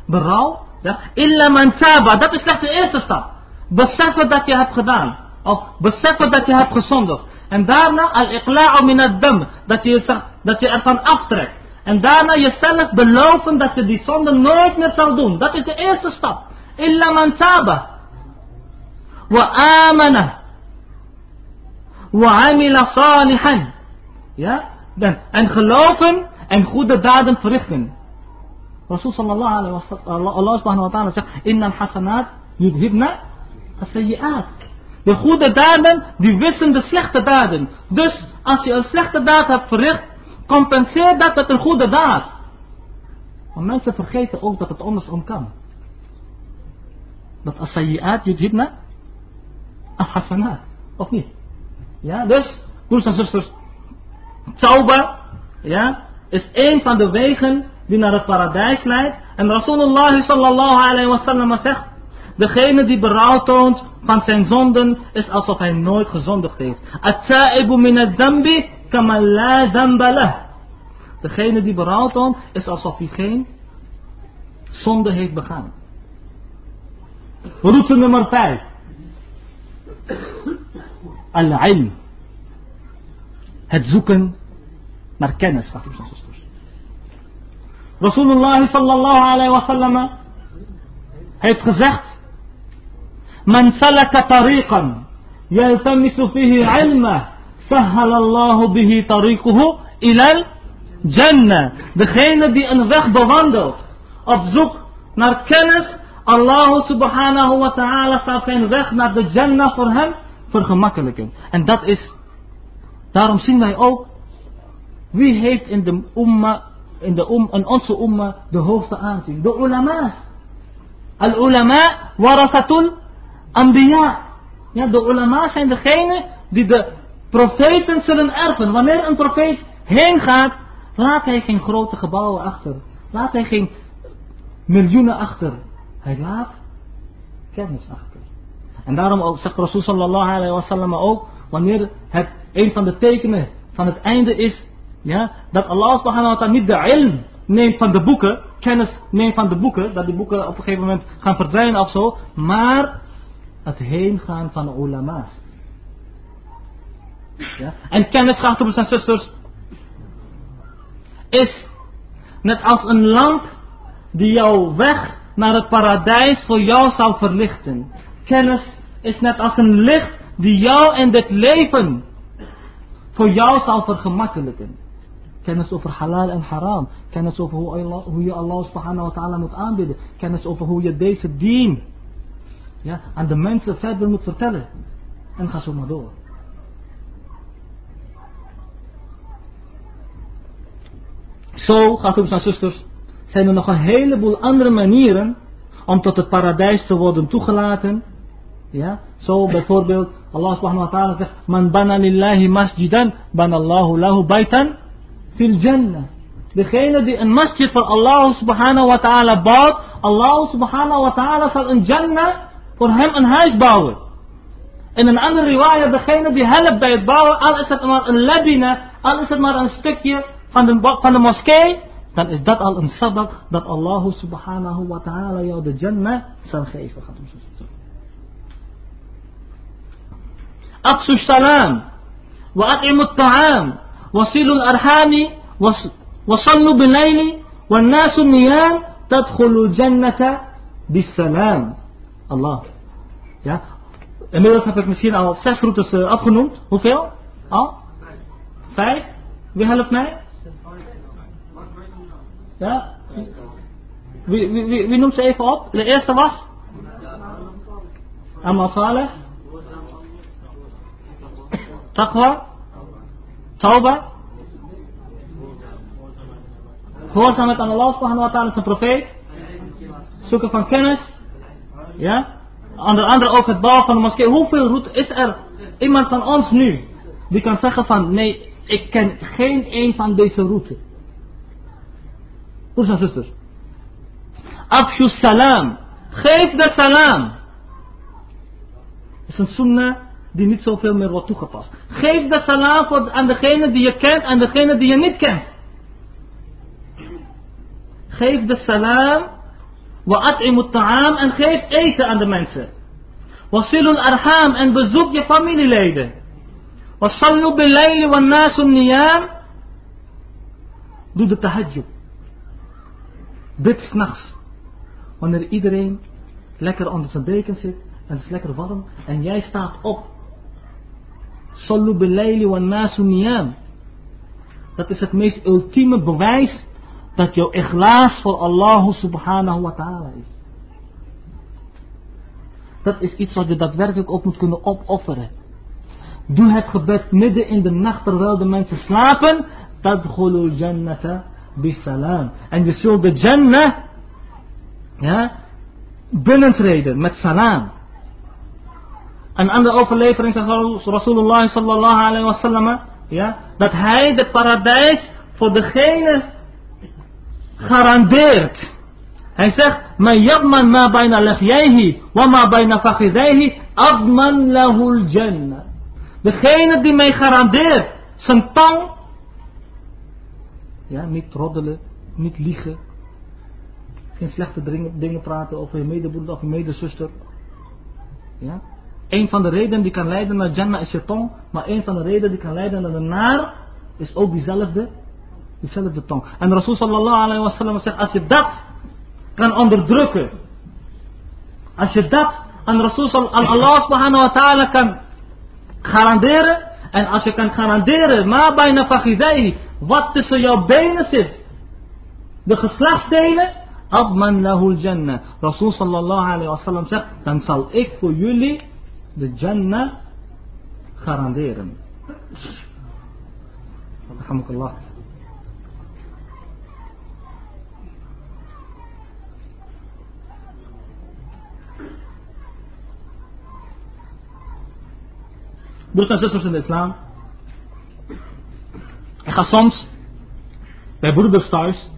Speaker 2: Berouw, ja. Illa man taba, dat is slechts de eerste stap. Beseffen dat je hebt gedaan. Of beseffen dat je hebt gezondigd. En daarna al-iqla'u min. Dat je, dat je ervan aftrekt. En daarna jezelf beloven dat je die zonde nooit meer zal doen. Dat is de eerste stap. Illa man taba. Wa amana. Wa amila salihan. Ja? En geloven en goede daden verrichten. Rasul sallallahu alaihi wasallam, Allah subhanahu wa ta'ala zegt, Innal hasanat yudhibna as-sayyi'at. De goede daden, die wissen de slechte daden. Dus, als je een slechte daad hebt verricht, compenseer dat met een goede daad. Want mensen vergeten ook dat het andersom kan. Dat as-sayyi'at yudhibna as-hasanat. Of niet? Ja, dus, broers en zusters, tauba, ja, is een van de wegen die naar het paradijs leidt. En Rasulullah sallallahu alayhi wa sallam zegt, degene die berouw toont van zijn zonden is alsof hij nooit gezondigd heeft. At-ta'ibu min ad-dambi kama la Degene die berouw toont is alsof hij geen zonde heeft begaan. Route nummer 5. Al-ilm. Het zoeken naar kennis, en zusters. Rasulullah sallallahu alayhi wa sallam heeft gezegd: Man salaka tariqan yaltamisu fihi ilma sahhalallahu bihi tariquhu ilal jannah. Degene die een weg bewandelt op zoek naar kennis, Allah subhanahu wa ta'ala zal zijn weg naar de Jannah voor hem vergemakkelijken. En dat is, daarom zien wij ook, wie heeft in de umma, in, de um, in onze umma de hoogste aanzien? De ulama's. Al-ulama warasatul anbiya. Ja, de ulama zijn degene die de profeten zullen erven. Wanneer een profeet heen gaat, laat hij geen grote gebouwen achter. Laat hij geen miljoenen achter. Hij laat kennis achter. En daarom ook, zegt Rasul sallallahu alayhi wa sallam ook, wanneer het een van de tekenen van het einde is, ja, dat Allah subhanahu wa ta'ala niet de ilm neemt van de boeken, kennis neemt van de boeken, dat die boeken op een gegeven moment gaan verdwijnen of zo, maar het heen gaan van de ulama's. Ja? En kennis, broers en zusters, is net als een lamp die jouw weg naar het paradijs voor jou zal verlichten. Kennis is net als een licht die jou in dit leven voor jou zal vergemakkelijken. Kennis over halal en haram. Kennis over hoe, Allah, je Allah subhanahu wa ta'ala moet aanbidden. Kennis over hoe je deze dien ja, aan de mensen verder moet vertellen. En ga zo maar door. Zo, het aan zusters, zijn er nog een heleboel andere manieren om tot het paradijs te worden toegelaten. Ja, zo bijvoorbeeld, Allah subhanahu wa ta'ala zegt, Man bana lillahi masjidan, banallahu lahu baitan في الجنة بخير دي إن مسجد الله سبحانه وتعالى باب الله سبحانه وتعالى صار إن جنة فرهم إن هاي باوي إن إن عن الرواية بخير دي هل بدا يتباوي قال إسد امار إن لبنة قال إسد امار إن ستكية فان فان المسكي dan is dat al een sabab dat Allah subhanahu wa ta'ala jou de jannah zal geven. Atsu salam. Wa at'imu ta'am. Al-arhami, wasallu bilayli, wa nasu niyam, tadkhulu jannata bisalam. Allah. Ja. Inmiddels heb ik misschien al zes routes uh, opgenoemd. Hoeveel? Al? Vijf? Wie helpt mij? Ja? Wie, wie, wie, wie noemt ze even op? De eerste was? Amal Saleh. Taqwa. Tauba. Gehoorzaamheid aan Allah subhanahu wa ta'ala zijn profeet. Zoeken van kennis. Ja? Onder andere ook het bouwen van de moskee. Hoeveel route is er iemand van ons nu die kan zeggen van nee, ik ken geen een van deze routes. Broers en zusters. Salam. Geef de salam. is een sunnah die niet zoveel meer wordt toegepast. Geef de salam aan degene die je kent en degene die je niet kent. Geef de salam. Wa at'imu ta'am en geef eten aan de mensen. Wasilul arham en bezoek je familieleden. Wasallu bilayli wa nasu niyam. Doe de tahajjud. Bid s'nachts. Wanneer iedereen lekker onder zijn deken zit en het is lekker warm en jij staat op. Sallu bilayli wa nasu niyam. Dat is het meest ultieme bewijs dat jouw iglaas voor Allah subhanahu wa ta'ala is. Dat is iets wat je daadwerkelijk ook moet kunnen opofferen. Doe het gebed midden in de nacht terwijl de mensen slapen. Tadkhulu jannata bisalam. En je zult de Jannah ja, binnentreden met salam. Een andere overlevering zegt Rasulullah sallallahu alayhi wa sallam, ja, dat hij de paradijs voor degene garandeert. Hij zegt, man yabman ma bijna lefjayhi, wa ma bijna fakhidayhi, adman lahul jannah. Degene die mij garandeert zijn tong ja, niet roddelen, niet liegen. Geen slechte dingen praten over je medebroeder of je medezuster. Ja? Een van de redenen die kan leiden naar Jannah is je tong. Maar een van de redenen die kan leiden naar de naar is ook diezelfde, diezelfde tong. En Rasul sallallahu alayhi wa sallam zegt, als je dat kan onderdrukken. Als je dat aan Rasul Allah subhanahu wa ta'ala kan garanderen. En als je kan garanderen, ma bijna fakhidai, wat tussen jouw benen zit. De geslachtsdelen, Abman lahul jannah. Rasul sallallahu alayhi wa sallam zegt, dan zal ik voor jullie de Jannah garanderen. Alhamdulillah. Broers en zusters in de islam. Ik ga soms bij broeders thuis.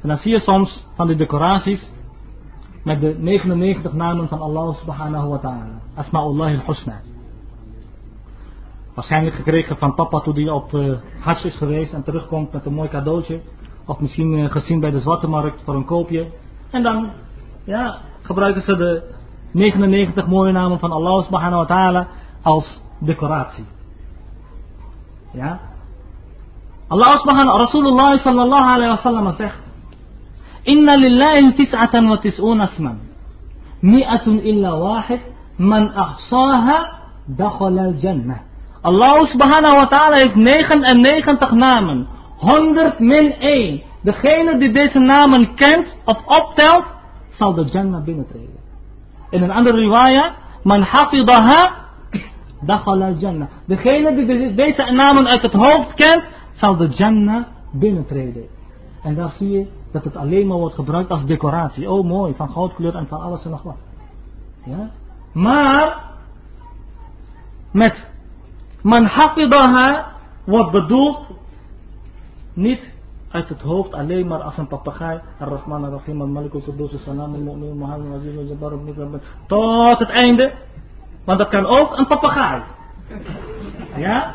Speaker 2: En dan zie je soms van die decoraties met de 99 namen van Allah subhanahu wa ta'ala. Asma'ullah al-Husna. Waarschijnlijk gekregen van papa toen hij op uh, is geweest en terugkomt met een mooi cadeautje. Of misschien uh, gezien bij de zwarte markt voor een koopje. En dan ja, gebruiken ze de 99 mooie namen van Allah subhanahu wa ta'ala als decoratie. Ja. Allah subhanahu Rasulullah sallallahu alayhi wa sallam zegt. Inna lillahi tis'atan wa tis'una asman. Mi'atun illa wahid. Man ahsaha dakhala al-jannah. Allah subhanahu wa ta'ala heeft 99 namen. 100 min 1. Degene die deze namen kent of optelt, zal de Jannah binnentreden. In een andere riwaya, man hafidaha, dakhala al-Jannah. Degene die deze namen uit het hoofd kent, zal de Jannah binnentreden. En daar zie je dat het alleen maar wordt gebruikt als decoratie. Oh mooi, van goudkleur en van alles en nog wat. Ja? Maar, met Man hafidaha wordt bedoeld niet uit het hoofd alleen maar als een papegaai. Ar-Rahman ar-Rahim al-Malik al-Qudus al-Salam al-Mu'min Muhammad Aziz al-Jabbar al Tot het einde. Want dat kan ook een papegaai. Ja?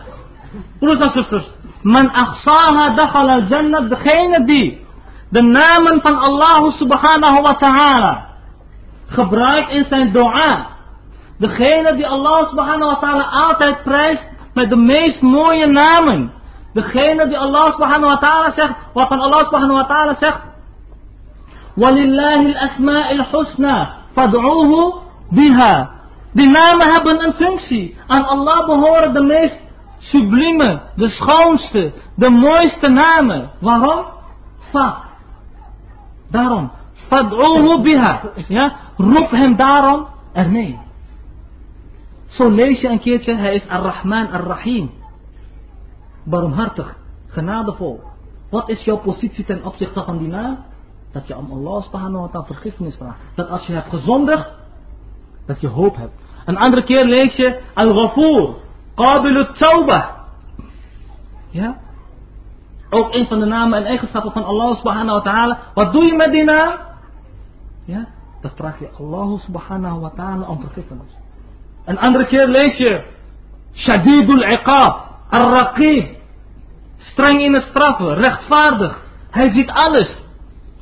Speaker 2: Broers en zusters. Man ahsaha dakhal al-Jannah. Degene die de namen van Allah subhanahu wa ta'ala gebruikt in zijn dua. Degene die Allah subhanahu wa ta'ala altijd prijst met de meest mooie namen. Degene die Allah subhanahu wa ta'ala zegt, waarvan Allah subhanahu wa ta'ala zegt, Walillahi al-asma'il husna, fad'uhu biha. Die namen hebben een functie. Aan Allah behoren de meest sublieme, de schoonste, de mooiste namen. Waarom? Fa. Daarom. Fad'uhu biha. Ja? Roep hem daarom ermee. Zo lees je een keertje, hij is Ar-Rahman Ar-Rahim. Barmhartig, genadevol. Wat is jouw positie ten opzichte van die naam? Dat je om Allah subhanahu wa ta'ala vergiffenis vraagt. Dat als je hebt gezondigd, dat je hoop hebt. Een andere keer lees je Al-Ghafoor, Qabilu Tawbah. Ja? Ook een van de namen en eigenschappen van Allah subhanahu wa ta'ala. Wat doe je met die naam? Ja? Dan vraag je Allah subhanahu wa ta'ala om vergiffenis. Een andere keer lees je Shadidul Iqab, Ar-Raqib. Streng in het straffen, rechtvaardig. Hij ziet alles.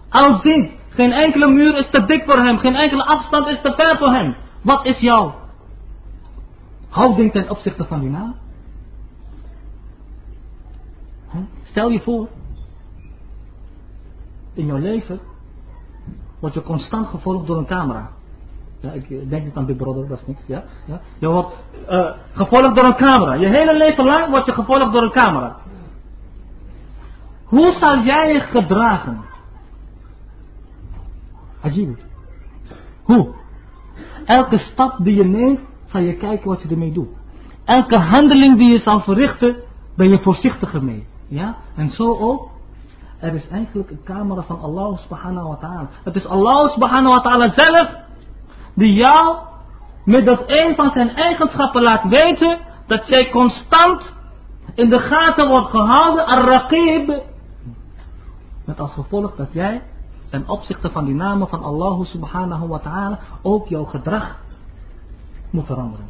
Speaker 2: Alziend. Geen enkele muur is te dik voor hem. Geen enkele afstand is te ver voor hem. Wat is jouw houding ten opzichte van die naam? Stel je voor. In jouw leven word je constant gevolgd door een camera. Ja, ik denk niet aan Big Brother, dat is niks. Ja? Ja? Je wordt uh, gevolgd door een camera. Je hele leven lang word je gevolgd door een camera. Hoe zal jij je gedragen? Ajib. Hoe? Elke stap die je neemt, zal je kijken wat je ermee doet. Elke handeling die je zal verrichten, ben je voorzichtiger mee. Ja? En zo ook. Er is eigenlijk een camera van Allah subhanahu wa ta'ala. Het is Allah subhanahu wa ta'ala zelf die jou met dat een van zijn eigenschappen laat weten dat jij constant in de gaten wordt gehouden, ar-raqib. Met als gevolg dat jij ten opzichte van die namen van Allah subhanahu wa ta'ala ook jouw gedrag moet veranderen.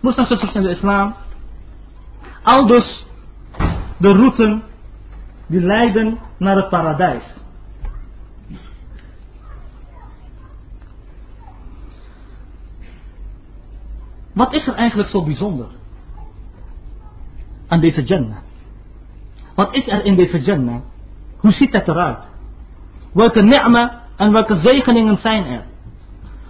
Speaker 2: Moslims zusters in de islam, al dus de routen die leiden naar het paradijs. Wat is er eigenlijk zo bijzonder aan deze Jannah? Wat is er in deze Jannah? Hoe ziet het eruit? Welke ni'ma en welke zegeningen zijn er?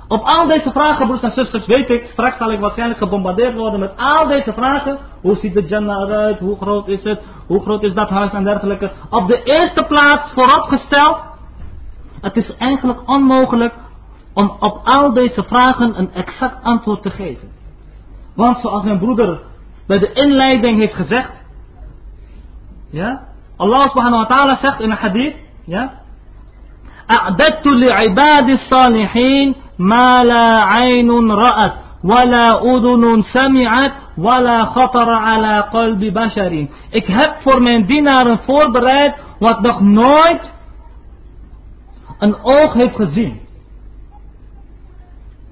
Speaker 2: Op al deze vragen, broers en zusters, weet ik, straks zal ik waarschijnlijk gebombardeerd worden met al deze vragen. Hoe ziet de Jannah eruit? Hoe groot is het? Hoe groot is dat huis en dergelijke? Op de eerste plaats vooropgesteld. Het is eigenlijk onmogelijk om op al deze vragen een exact antwoord te geven. Want zoals mijn broeder bij de inleiding heeft gezegd. Ja? Allah subhanahu wa ta'ala zegt in een hadith. Ja? أعددت لعبادي الصالحين ما لا عين رأت ولا أذن سمعت ولا خطر على قلب بشر Ik heb voor mijn dienaren voorbereid wat nog nooit een oog heeft gezien.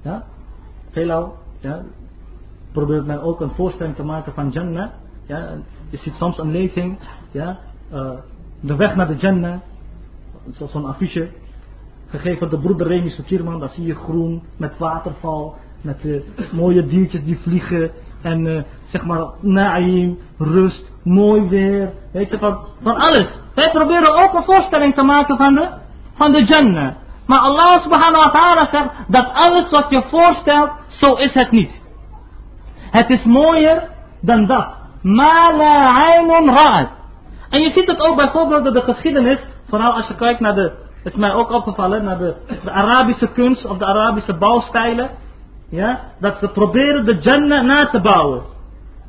Speaker 2: Ja? Veelal, ja, probeert men ook een voorstelling te maken van Jannah. Ja? Je ziet soms een lezing, ja, uh, de weg naar de Jannah, zo'n affiche gegeven de broeder Remy Sotirman, dan zie je groen met waterval, met uh, mooie diertjes die vliegen en uh, zeg maar naïm, rust, mooi weer, weet je, van, van alles. Wij proberen ook een voorstelling te maken van de, van de Jannah. Maar Allah subhanahu wa ta'ala zegt dat alles wat je voorstelt, zo is het niet. Het is mooier dan dat. Ma aynun. En je ziet het ook bijvoorbeeld in de geschiedenis, vooral als je kijkt naar de is mij ook opgevallen naar de, Arabische kunst of de Arabische bouwstijlen. Ja, dat ze proberen de Jannah na te bouwen.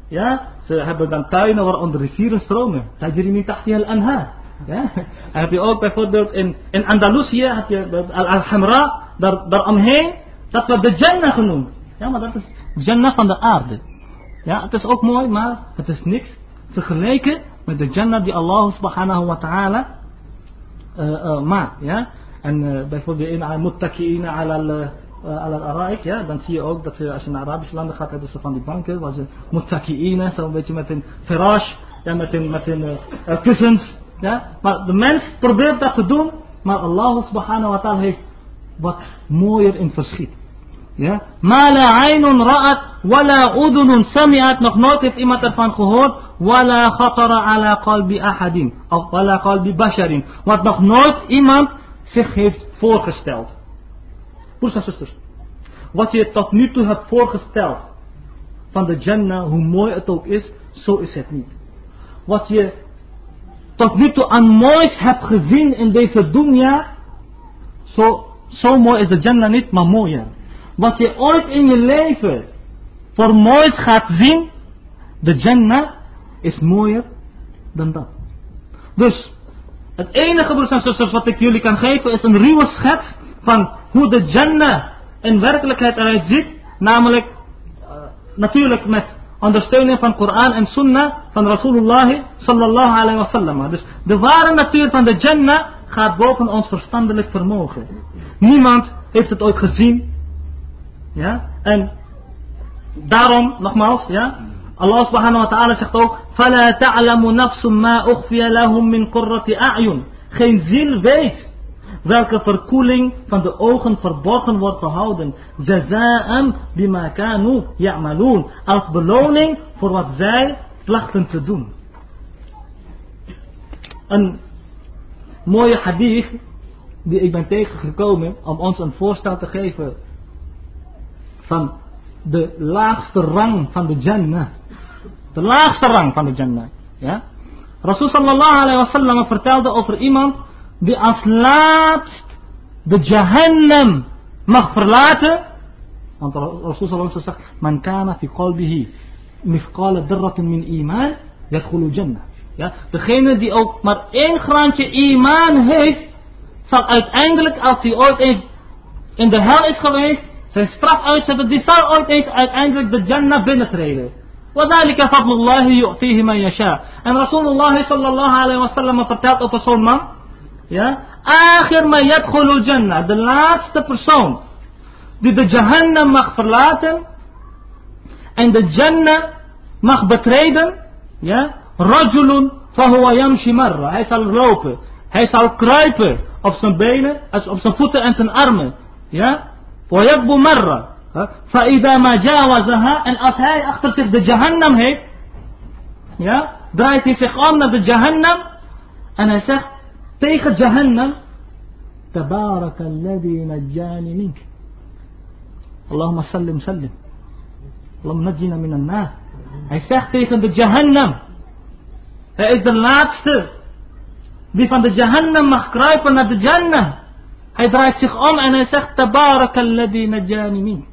Speaker 2: Ja, ze hebben dan tuinen waaronder rivieren stromen. Tajri tahti al-anhar. Ja, heb je ook bijvoorbeeld in, in Andalusië, heb je Al-Hamra, daar, daar omheen, dat wordt de Jannah genoemd. Ja, maar dat is Jannah van de aarde. Ja, het is ook mooi, maar het is niks vergeleken met de Jannah die Allah subhanahu wa ta'ala maakt. Ja? En bijvoorbeeld in muttaki'ina ala al-araik, ja, dan zie je ook dat als je naar Arabische landen gaat, hebben ze van die banken waar ze muttaki'ina, zo'n beetje met een firash, ja, met een, met een kussens. Ja? Maar de mens probeert dat te doen, maar Allah subhanahu wa ta'ala heeft wat mooier in verschiet. Ja? Ma la aynun ra'at, wala udunun sami'at, nog nooit heeft iemand ervan gehoord, wala khatara ala qalbi ahadin, of wala qalbi basharin, wat nog nooit iemand zich heeft voorgesteld. Broers en zusters, wat je tot nu toe hebt voorgesteld van de Jannah, hoe mooi het ook is, zo is het niet. Wat je tot nu toe aan moois hebt gezien in deze dunya, zo, zo mooi is de Jannah niet, maar mooier. Wat je ooit in je leven voor moois gaat zien, de Jannah is mooier dan dat. Dus, het enige broers en wat ik jullie kan geven is een ruwe schets van hoe de Jannah in werkelijkheid eruit ziet. Namelijk, uh, natuurlijk met ondersteuning van Koran en Sunnah van Rasulullah sallallahu alayhi wa sallam. Dus de ware natuur van de Jannah gaat boven ons verstandelijk vermogen. Niemand heeft het ooit gezien. Ja? En daarom, nogmaals, ja, Allah subhanahu wa ta'ala zegt ook, فَلَا تَعْلَمُ نَفْسٌ مَا أُخْفِيَ لَهُم مِّن قُرَّةِ أَعْيُنٍ Geen ziel weet welke verkoeling van de ogen verborgen wordt gehouden. Jaza'an bima kanu ya'malun. Als beloning voor wat zij plachten te doen. Een mooie hadith die ik ben tegengekomen om ons een voorstel te geven van de laagste rang van de Jannah. De laagste rang van de Jannah. Ja? Rasul sallallahu alayhi wa sallam vertelde over iemand die als laatst de Jahannam mag verlaten. Want Rasul sallallahu alayhi wa zegt, man kana fi qalbihi mifqala darratun min iman, yadkhulu jannah. Ja? Degene die ook maar één graantje iman heeft, zal uiteindelijk als hij ooit in de hel is geweest, zijn straf uitzetten, die zal ooit eens uiteindelijk de Jannah binnentreden. وذلك فضل الله يؤتيه من يشاء. En Rasulullah sallallahu alayhi wa sallam vertelt over zo'n man. Ja. Akhir ma yadkhulu jannah. De laatste persoon. Die de Jahannam mag verlaten. En de Jannah mag betreden. Ja. Rajulun fahuwa yamshi marra. Hij zal lopen. Hij zal kruipen op zijn benen, op zijn voeten en zijn armen. Ja. ويبو مرة. فإذا ما جاوزها إن أسهاي أختر سيخ دي جهنم هيك. يا؟ درايتي سيخ أمنا دي جهنم. أنا سيخ تيخ جهنم. تبارك الذي نجاني منك. اللهم سلم سلم. اللهم نجينا من النار. Hij سيخ تيخ دي جهنم. هي is de دي فان دي جهنم Jahannam mag kruipen. Hij draait zich om en hij zegt Tabarakalladhi najani min.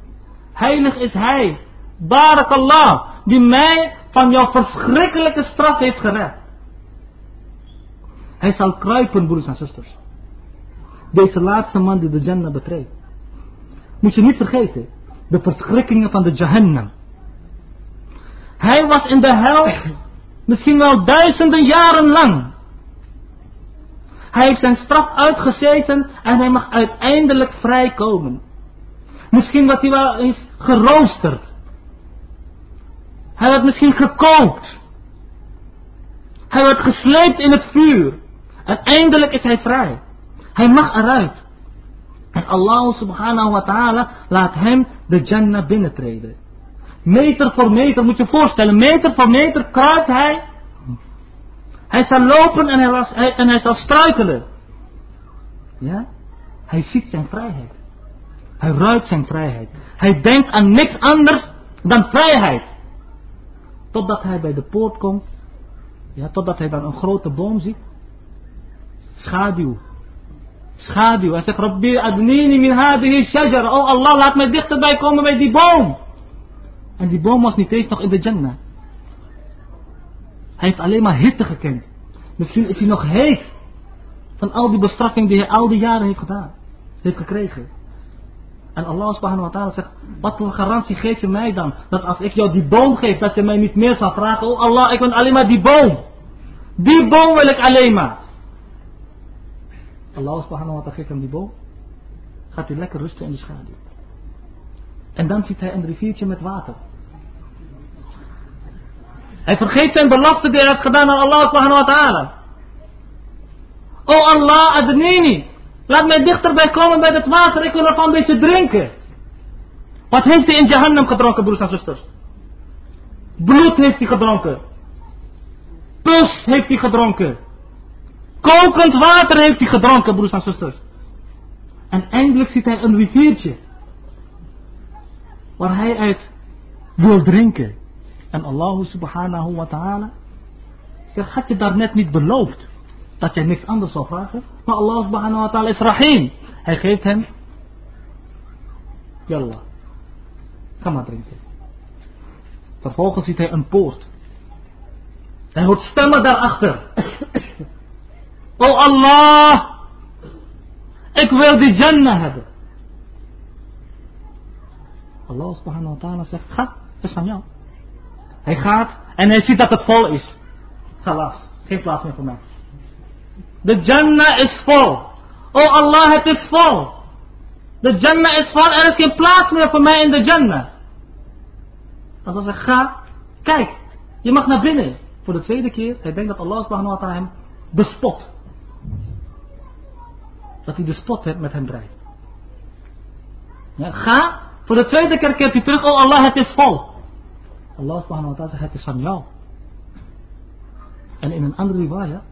Speaker 2: Heilig is hij. Barakallah. Die mij van jouw verschrikkelijke straf heeft gered. Hij zal kruipen, broers en zusters. Deze laatste man die de Jannah betreedt. Moet je niet vergeten. De verschrikkingen van de Jahannam. Hij was in de hel misschien wel duizenden jaren lang. Hij heeft zijn straf uitgezeten en hij mag uiteindelijk vrijkomen. Misschien wordt hij wel eens geroosterd. Hij wordt misschien gekookt. Hij wordt gesleept in het vuur. Uiteindelijk is hij vrij. Hij mag eruit. En Allah subhanahu wa ta'ala laat hem de Jannah binnentreden. Meter voor meter, moet je je voorstellen, meter voor meter kruipt hij. Hij zal lopen en hij, hij zal struikelen. Ja? Hij ziet zijn vrijheid. Hij ruikt zijn vrijheid. Hij denkt aan niks anders dan vrijheid. Totdat hij bij de poort komt. Ja, totdat hij dan een grote boom ziet. Schaduw. Schaduw. Hij zegt, Rabbi adnini min hadihi shajar. Oh Allah, laat mij dichterbij komen bij die boom. En die boom was niet eens nog in de Jannah. Hij heeft alleen maar hitte gekend. Misschien is hij nog heet van al die bestraffing die hij al die jaren heeft gedaan. Heeft gekregen. En Allah subhanahu wa ta'ala zegt, wat voor garantie geef je mij dan? Dat als ik jou die boom geef, dat je mij niet meer zal vragen. Oh Allah, ik wil alleen maar die boom. Die boom wil ik alleen maar. Allah subhanahu wa ta'ala geeft hem die boom. Gaat hij lekker rusten in de schaduw. En dan ziet hij een riviertje met water. Hij vergeet zijn belofte die hij heeft gedaan aan Allah subhanahu wa ta'ala. Oh Allah, adnini. Laat mij dichterbij komen bij het water. Ik wil ervan een beetje drinken. Wat heeft hij in Jahannam gedronken, broers en zusters? Bloed heeft hij gedronken. Pus heeft hij gedronken. Kokend water heeft hij gedronken, broers en zusters. En eindelijk ziet hij een riviertje. Waar hij uit wil drinken. En Allah subhanahu wa ta'ala zegt, had je daar net niet beloofd dat jij niks anders zou vragen? Maar Allah subhanahu wa ta'ala is rahim. Hij geeft hem, yallah, ga maar drinken. Vervolgens ziet hij een poort. Hij hoort stemmen daarachter. oh Allah, ik wil die Jannah hebben. Allah subhanahu wa ta'ala zegt, ga, is van jou. Hij gaat en hij ziet dat het vol is. Galas, geen plaats meer voor mij. De Jannah is vol. Oh Allah, het is vol. De Jannah is vol, er is geen plaats meer voor mij in de Jannah. Als hij ga, kijk, je mag naar binnen. Voor de tweede keer, hij denkt dat Allah subhanahu wa ta'ala hem bespot. Dat hij de spot met hem drijft. Ja, ga, voor de tweede keer keert hij terug, oh Allah, het is vol. Allah subhanahu wa ta'ala zegt, het is van jou. En in een andere riwaya,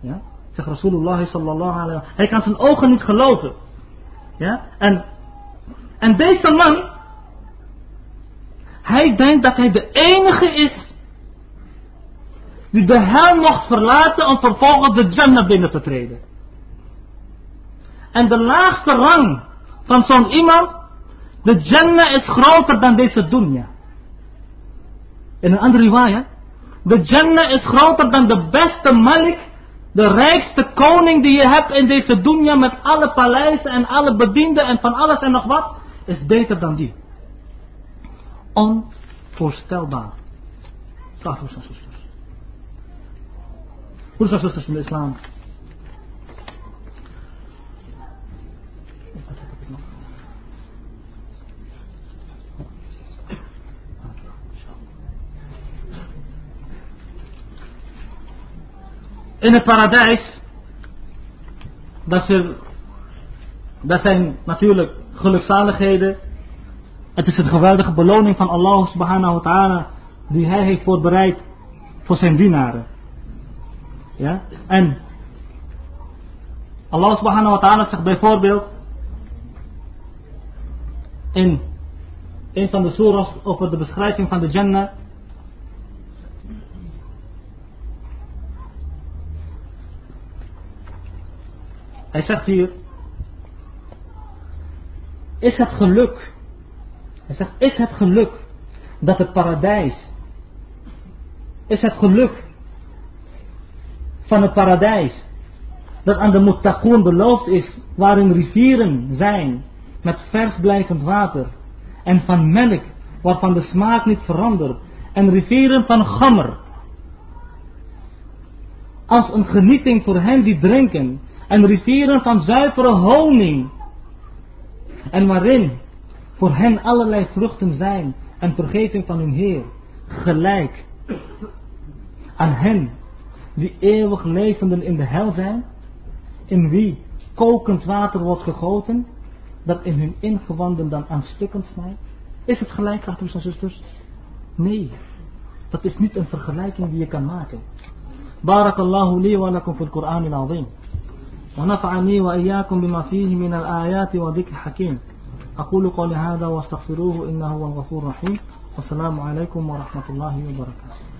Speaker 2: ja, zegt Rasulullah sallallahu alaihi wa hij kan zijn ogen niet geloven. Ja, en, en deze man, hij denkt dat hij de enige is die de hel mocht verlaten om vervolgens de Jannah binnen te treden. En de laagste rang van zo'n iemand, de Jannah is groter dan deze dunya. In een andere riwaya. De Jannah is groter dan de beste malik. De rijkste koning die je hebt in deze dunya met alle paleizen en alle bedienden en van alles en nog wat. Is beter dan die. Onvoorstelbaar. Vraag broers en zusters. Broers en zusters in de islam. In het paradijs, dat, zijn natuurlijk gelukzaligheden. Het is een geweldige beloning van Allah subhanahu wa ta'ala die hij heeft voorbereid voor zijn dienaren. Ja? En Allah subhanahu wa ta'ala zegt bijvoorbeeld in een van de surahs over de beschrijving van de Jannah. Hij zegt hier, is het geluk, hij zegt, is het geluk dat het paradijs, is het geluk van het paradijs dat aan de muttaqoon beloofd is, waarin rivieren zijn met vers blijvend water en van melk waarvan de smaak niet verandert en rivieren van gammer. Als een genieting voor hen die drinken en rivieren van zuivere honing en waarin voor hen allerlei vruchten zijn en vergeving van hun Heer gelijk aan hen die eeuwig levenden in de hel zijn in wie kokend water wordt gegoten, dat in hun ingewanden dan aanstikkend snijdt? Is het gelijk, broeders en zusters? Nee, dat is niet een vergelijking die je kan maken. بارك الله لي ولكم في القرآن العظيم ونفعني وإياكم بما فيه من الآيات وذكر الحكيم أقول قولي هذا واستغفروه إنه هو الغفور الرحيم. والسلام عليكم ورحمة الله وبركاته.